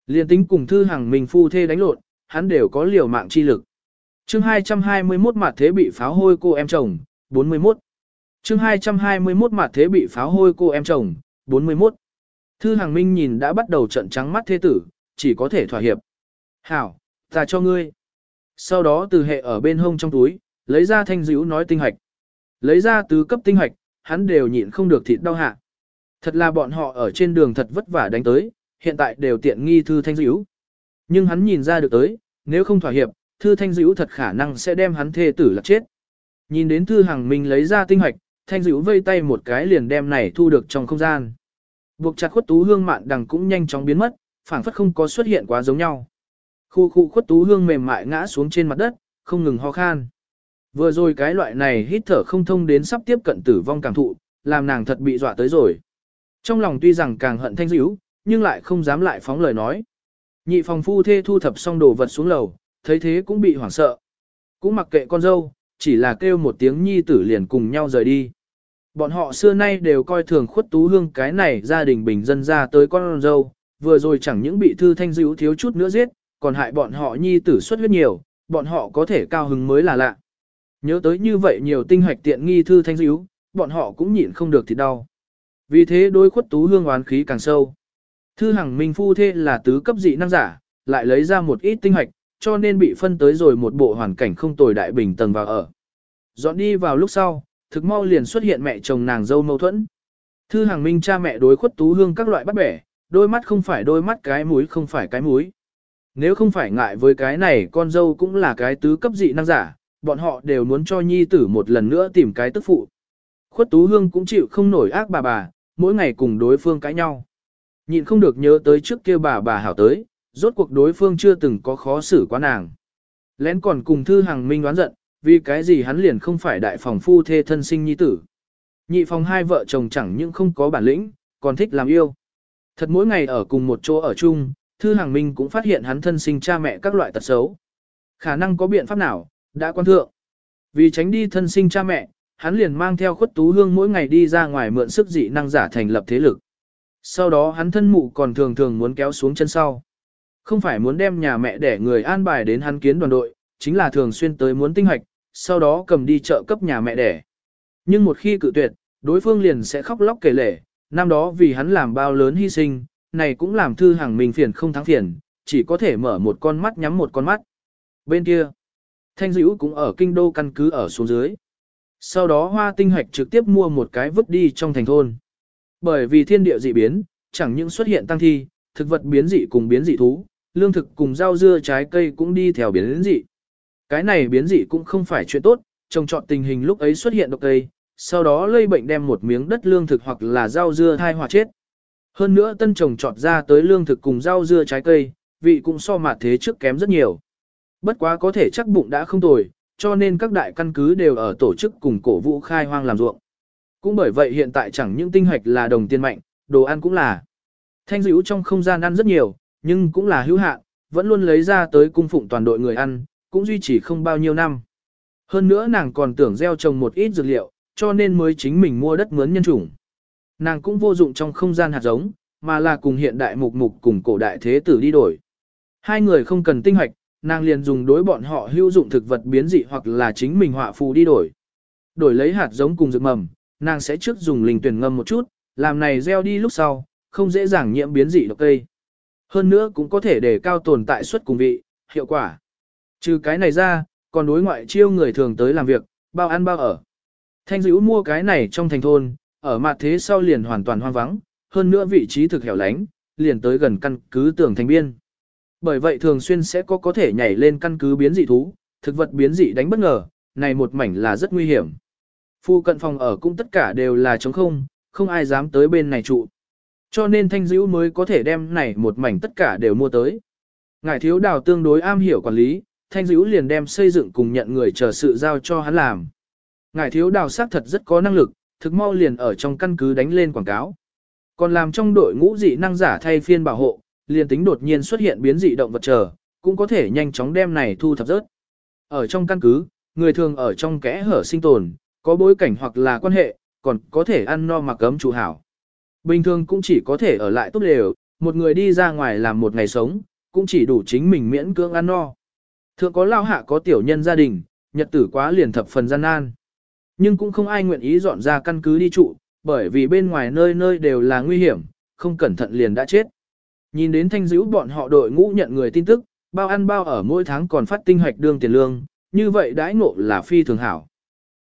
Liên tính cùng thư hàng minh phu thê đánh lộn, hắn đều có liều mạng chi lực. chương 221 mặt thế bị pháo hôi cô em chồng, 41. chương 221 mặt thế bị pháo hôi cô em chồng, 41. Thư hàng minh nhìn đã bắt đầu trận trắng mắt thế tử, chỉ có thể thỏa hiệp. Hảo, ta cho ngươi. Sau đó từ hệ ở bên hông trong túi, lấy ra thanh dữ nói tinh hạch. Lấy ra tứ cấp tinh hạch, hắn đều nhịn không được thịt đau hạ. Thật là bọn họ ở trên đường thật vất vả đánh tới, hiện tại đều tiện nghi thư thanh dữ. Nhưng hắn nhìn ra được tới, nếu không thỏa hiệp, thư thanh dữ thật khả năng sẽ đem hắn thê tử lạc chết. Nhìn đến thư hàng mình lấy ra tinh hạch, thanh dữ vây tay một cái liền đem này thu được trong không gian. Buộc chặt khuất tú hương mạn đằng cũng nhanh chóng biến mất, phảng phất không có xuất hiện quá giống nhau. Khu khu khuất tú hương mềm mại ngã xuống trên mặt đất, không ngừng ho khan. Vừa rồi cái loại này hít thở không thông đến sắp tiếp cận tử vong cảm thụ, làm nàng thật bị dọa tới rồi. Trong lòng tuy rằng càng hận thanh dữ, nhưng lại không dám lại phóng lời nói. Nhị phòng phu thê thu thập xong đồ vật xuống lầu, thấy thế cũng bị hoảng sợ. Cũng mặc kệ con dâu, chỉ là kêu một tiếng nhi tử liền cùng nhau rời đi. Bọn họ xưa nay đều coi thường khuất tú hương cái này gia đình bình dân ra tới con dâu, vừa rồi chẳng những bị thư thanh dữ thiếu chút nữa giết, còn hại bọn họ nhi tử xuất huyết nhiều, bọn họ có thể cao hứng mới là lạ. Nhớ tới như vậy nhiều tinh hoạch tiện nghi thư thanh dữ, bọn họ cũng nhịn không được thì đau. Vì thế đôi khuất tú hương oán khí càng sâu. Thư hằng minh phu thê là tứ cấp dị năng giả, lại lấy ra một ít tinh hoạch, cho nên bị phân tới rồi một bộ hoàn cảnh không tồi đại bình tầng vào ở. Dọn đi vào lúc sau, thực mau liền xuất hiện mẹ chồng nàng dâu mâu thuẫn. Thư hằng minh cha mẹ đối khuất tú hương các loại bắt bẻ, đôi mắt không phải đôi mắt cái mũi không phải cái mũi. Nếu không phải ngại với cái này con dâu cũng là cái tứ cấp dị năng giả, bọn họ đều muốn cho nhi tử một lần nữa tìm cái tức phụ. Khuất Tú Hương cũng chịu không nổi ác bà bà, mỗi ngày cùng đối phương cãi nhau. Nhịn không được nhớ tới trước kia bà bà hảo tới, rốt cuộc đối phương chưa từng có khó xử quá nàng. Lén còn cùng Thư Hằng Minh đoán giận, vì cái gì hắn liền không phải đại phòng phu thê thân sinh nhi tử. Nhị phòng hai vợ chồng chẳng những không có bản lĩnh, còn thích làm yêu. Thật mỗi ngày ở cùng một chỗ ở chung, Thư hàng Minh cũng phát hiện hắn thân sinh cha mẹ các loại tật xấu. Khả năng có biện pháp nào, đã quan thượng. Vì tránh đi thân sinh cha mẹ, hắn liền mang theo khuất tú hương mỗi ngày đi ra ngoài mượn sức dị năng giả thành lập thế lực. Sau đó hắn thân mụ còn thường thường muốn kéo xuống chân sau. Không phải muốn đem nhà mẹ để người an bài đến hắn kiến đoàn đội, chính là thường xuyên tới muốn tinh hoạch, sau đó cầm đi chợ cấp nhà mẹ đẻ. Nhưng một khi cự tuyệt, đối phương liền sẽ khóc lóc kể lể, năm đó vì hắn làm bao lớn hy sinh, này cũng làm thư hàng mình phiền không thắng phiền, chỉ có thể mở một con mắt nhắm một con mắt. Bên kia, Thanh Dữ cũng ở kinh đô căn cứ ở xuống dưới. Sau đó hoa tinh hoạch trực tiếp mua một cái vứt đi trong thành thôn. Bởi vì thiên địa dị biến, chẳng những xuất hiện tăng thi, thực vật biến dị cùng biến dị thú, lương thực cùng rau dưa trái cây cũng đi theo biến dị. Cái này biến dị cũng không phải chuyện tốt, trồng trọt tình hình lúc ấy xuất hiện độc cây, sau đó lây bệnh đem một miếng đất lương thực hoặc là rau dưa thai hòa chết. Hơn nữa tân trồng trọt ra tới lương thực cùng rau dưa trái cây, vị cũng so mặt thế trước kém rất nhiều. Bất quá có thể chắc bụng đã không tồi, cho nên các đại căn cứ đều ở tổ chức cùng cổ vũ khai hoang làm ruộng. Cũng bởi vậy hiện tại chẳng những tinh hoạch là đồng tiền mạnh, đồ ăn cũng là. Thanh dữ trong không gian ăn rất nhiều, nhưng cũng là hữu hạn, vẫn luôn lấy ra tới cung phụng toàn đội người ăn, cũng duy trì không bao nhiêu năm. Hơn nữa nàng còn tưởng gieo trồng một ít dược liệu, cho nên mới chính mình mua đất mướn nhân chủng. Nàng cũng vô dụng trong không gian hạt giống, mà là cùng hiện đại mục mục cùng cổ đại thế tử đi đổi. Hai người không cần tinh hoạch, nàng liền dùng đối bọn họ hữu dụng thực vật biến dị hoặc là chính mình họa phù đi đổi. Đổi lấy hạt giống cùng dược mầm, nàng sẽ trước dùng linh tuyển ngâm một chút, làm này gieo đi lúc sau, không dễ dàng nhiễm biến dị độc cây. Hơn nữa cũng có thể để cao tồn tại suất cùng vị, hiệu quả. Trừ cái này ra, còn đối ngoại chiêu người thường tới làm việc, bao ăn bao ở. Thanh dữ mua cái này trong thành thôn, ở mặt thế sau liền hoàn toàn hoang vắng, hơn nữa vị trí thực hẻo lánh, liền tới gần căn cứ tường thành biên. Bởi vậy thường xuyên sẽ có có thể nhảy lên căn cứ biến dị thú, thực vật biến dị đánh bất ngờ, này một mảnh là rất nguy hiểm. Phu cận phòng ở cũng tất cả đều là trống không, không ai dám tới bên này trụ. Cho nên thanh dữ mới có thể đem này một mảnh tất cả đều mua tới. Ngài thiếu đào tương đối am hiểu quản lý, thanh dữ liền đem xây dựng cùng nhận người chờ sự giao cho hắn làm. Ngài thiếu đào xác thật rất có năng lực, thực mau liền ở trong căn cứ đánh lên quảng cáo. Còn làm trong đội ngũ dị năng giả thay phiên bảo hộ, liền tính đột nhiên xuất hiện biến dị động vật chờ, cũng có thể nhanh chóng đem này thu thập rớt. Ở trong căn cứ, người thường ở trong kẽ hở sinh tồn, có bối cảnh hoặc là quan hệ, còn có thể ăn no mặc ấm chủ hảo. Bình thường cũng chỉ có thể ở lại tốt đều, một người đi ra ngoài làm một ngày sống, cũng chỉ đủ chính mình miễn cưỡng ăn no. Thượng có lao hạ có tiểu nhân gia đình, nhật tử quá liền thập phần gian nan. Nhưng cũng không ai nguyện ý dọn ra căn cứ đi trụ, bởi vì bên ngoài nơi nơi đều là nguy hiểm, không cẩn thận liền đã chết. Nhìn đến thanh dữ bọn họ đội ngũ nhận người tin tức, bao ăn bao ở mỗi tháng còn phát tinh hoạch đương tiền lương, như vậy đãi ngộ là phi thường hảo.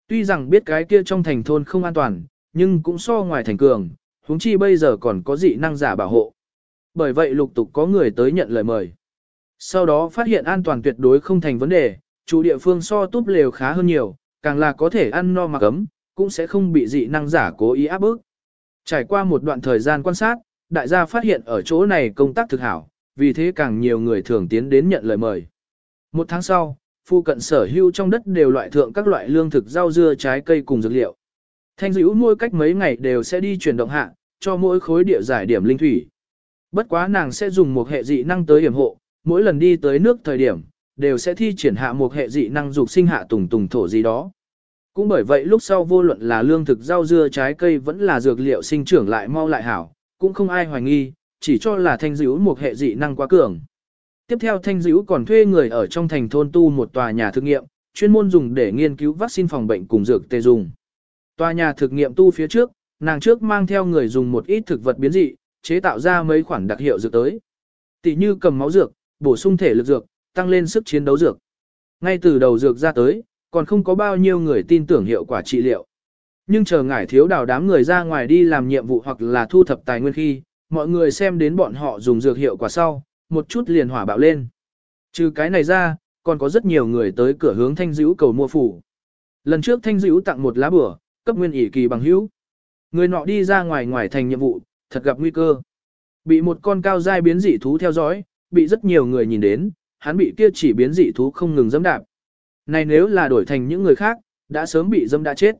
Tuy rằng biết cái kia trong thành thôn không an toàn, nhưng cũng so ngoài thành cường, huống chi bây giờ còn có dị năng giả bảo hộ. Bởi vậy lục tục có người tới nhận lời mời. Sau đó phát hiện an toàn tuyệt đối không thành vấn đề, chủ địa phương so túp lều khá hơn nhiều, càng là có thể ăn no mặc ấm, cũng sẽ không bị dị năng giả cố ý áp bức. Trải qua một đoạn thời gian quan sát, đại gia phát hiện ở chỗ này công tác thực hảo, vì thế càng nhiều người thường tiến đến nhận lời mời. Một tháng sau, phu cận sở hữu trong đất đều loại thượng các loại lương thực rau dưa trái cây cùng dược liệu. Thanh dữ nuôi cách mấy ngày đều sẽ đi chuyển động hạ, cho mỗi khối địa giải điểm linh thủy. Bất quá nàng sẽ dùng một hệ dị năng tới hiểm hộ, mỗi lần đi tới nước thời điểm, đều sẽ thi triển hạ một hệ dị năng dục sinh hạ tùng tùng thổ gì đó. Cũng bởi vậy lúc sau vô luận là lương thực rau dưa trái cây vẫn là dược liệu sinh trưởng lại mau lại hảo, cũng không ai hoài nghi, chỉ cho là thanh dữ một hệ dị năng quá cường. Tiếp theo thanh dữ còn thuê người ở trong thành thôn tu một tòa nhà thực nghiệm, chuyên môn dùng để nghiên cứu vaccine phòng bệnh cùng dược tê dùng. Tòa nhà thực nghiệm tu phía trước, nàng trước mang theo người dùng một ít thực vật biến dị, chế tạo ra mấy khoản đặc hiệu dược tới. Tỷ như cầm máu dược, bổ sung thể lực dược, tăng lên sức chiến đấu dược. Ngay từ đầu dược ra tới, còn không có bao nhiêu người tin tưởng hiệu quả trị liệu. Nhưng chờ ngải thiếu đào đám người ra ngoài đi làm nhiệm vụ hoặc là thu thập tài nguyên khi, mọi người xem đến bọn họ dùng dược hiệu quả sau, một chút liền hỏa bạo lên. Trừ cái này ra, còn có rất nhiều người tới cửa hướng thanh dữ cầu mua phủ. Lần trước thanh dữ tặng một lá bửa, cấp nguyên ỷ kỳ bằng hữu. Người nọ đi ra ngoài ngoài thành nhiệm vụ, thật gặp nguy cơ. Bị một con cao dai biến dị thú theo dõi, bị rất nhiều người nhìn đến, hắn bị kia chỉ biến dị thú không ngừng dẫm đạp. Này nếu là đổi thành những người khác, đã sớm bị dâm đã chết.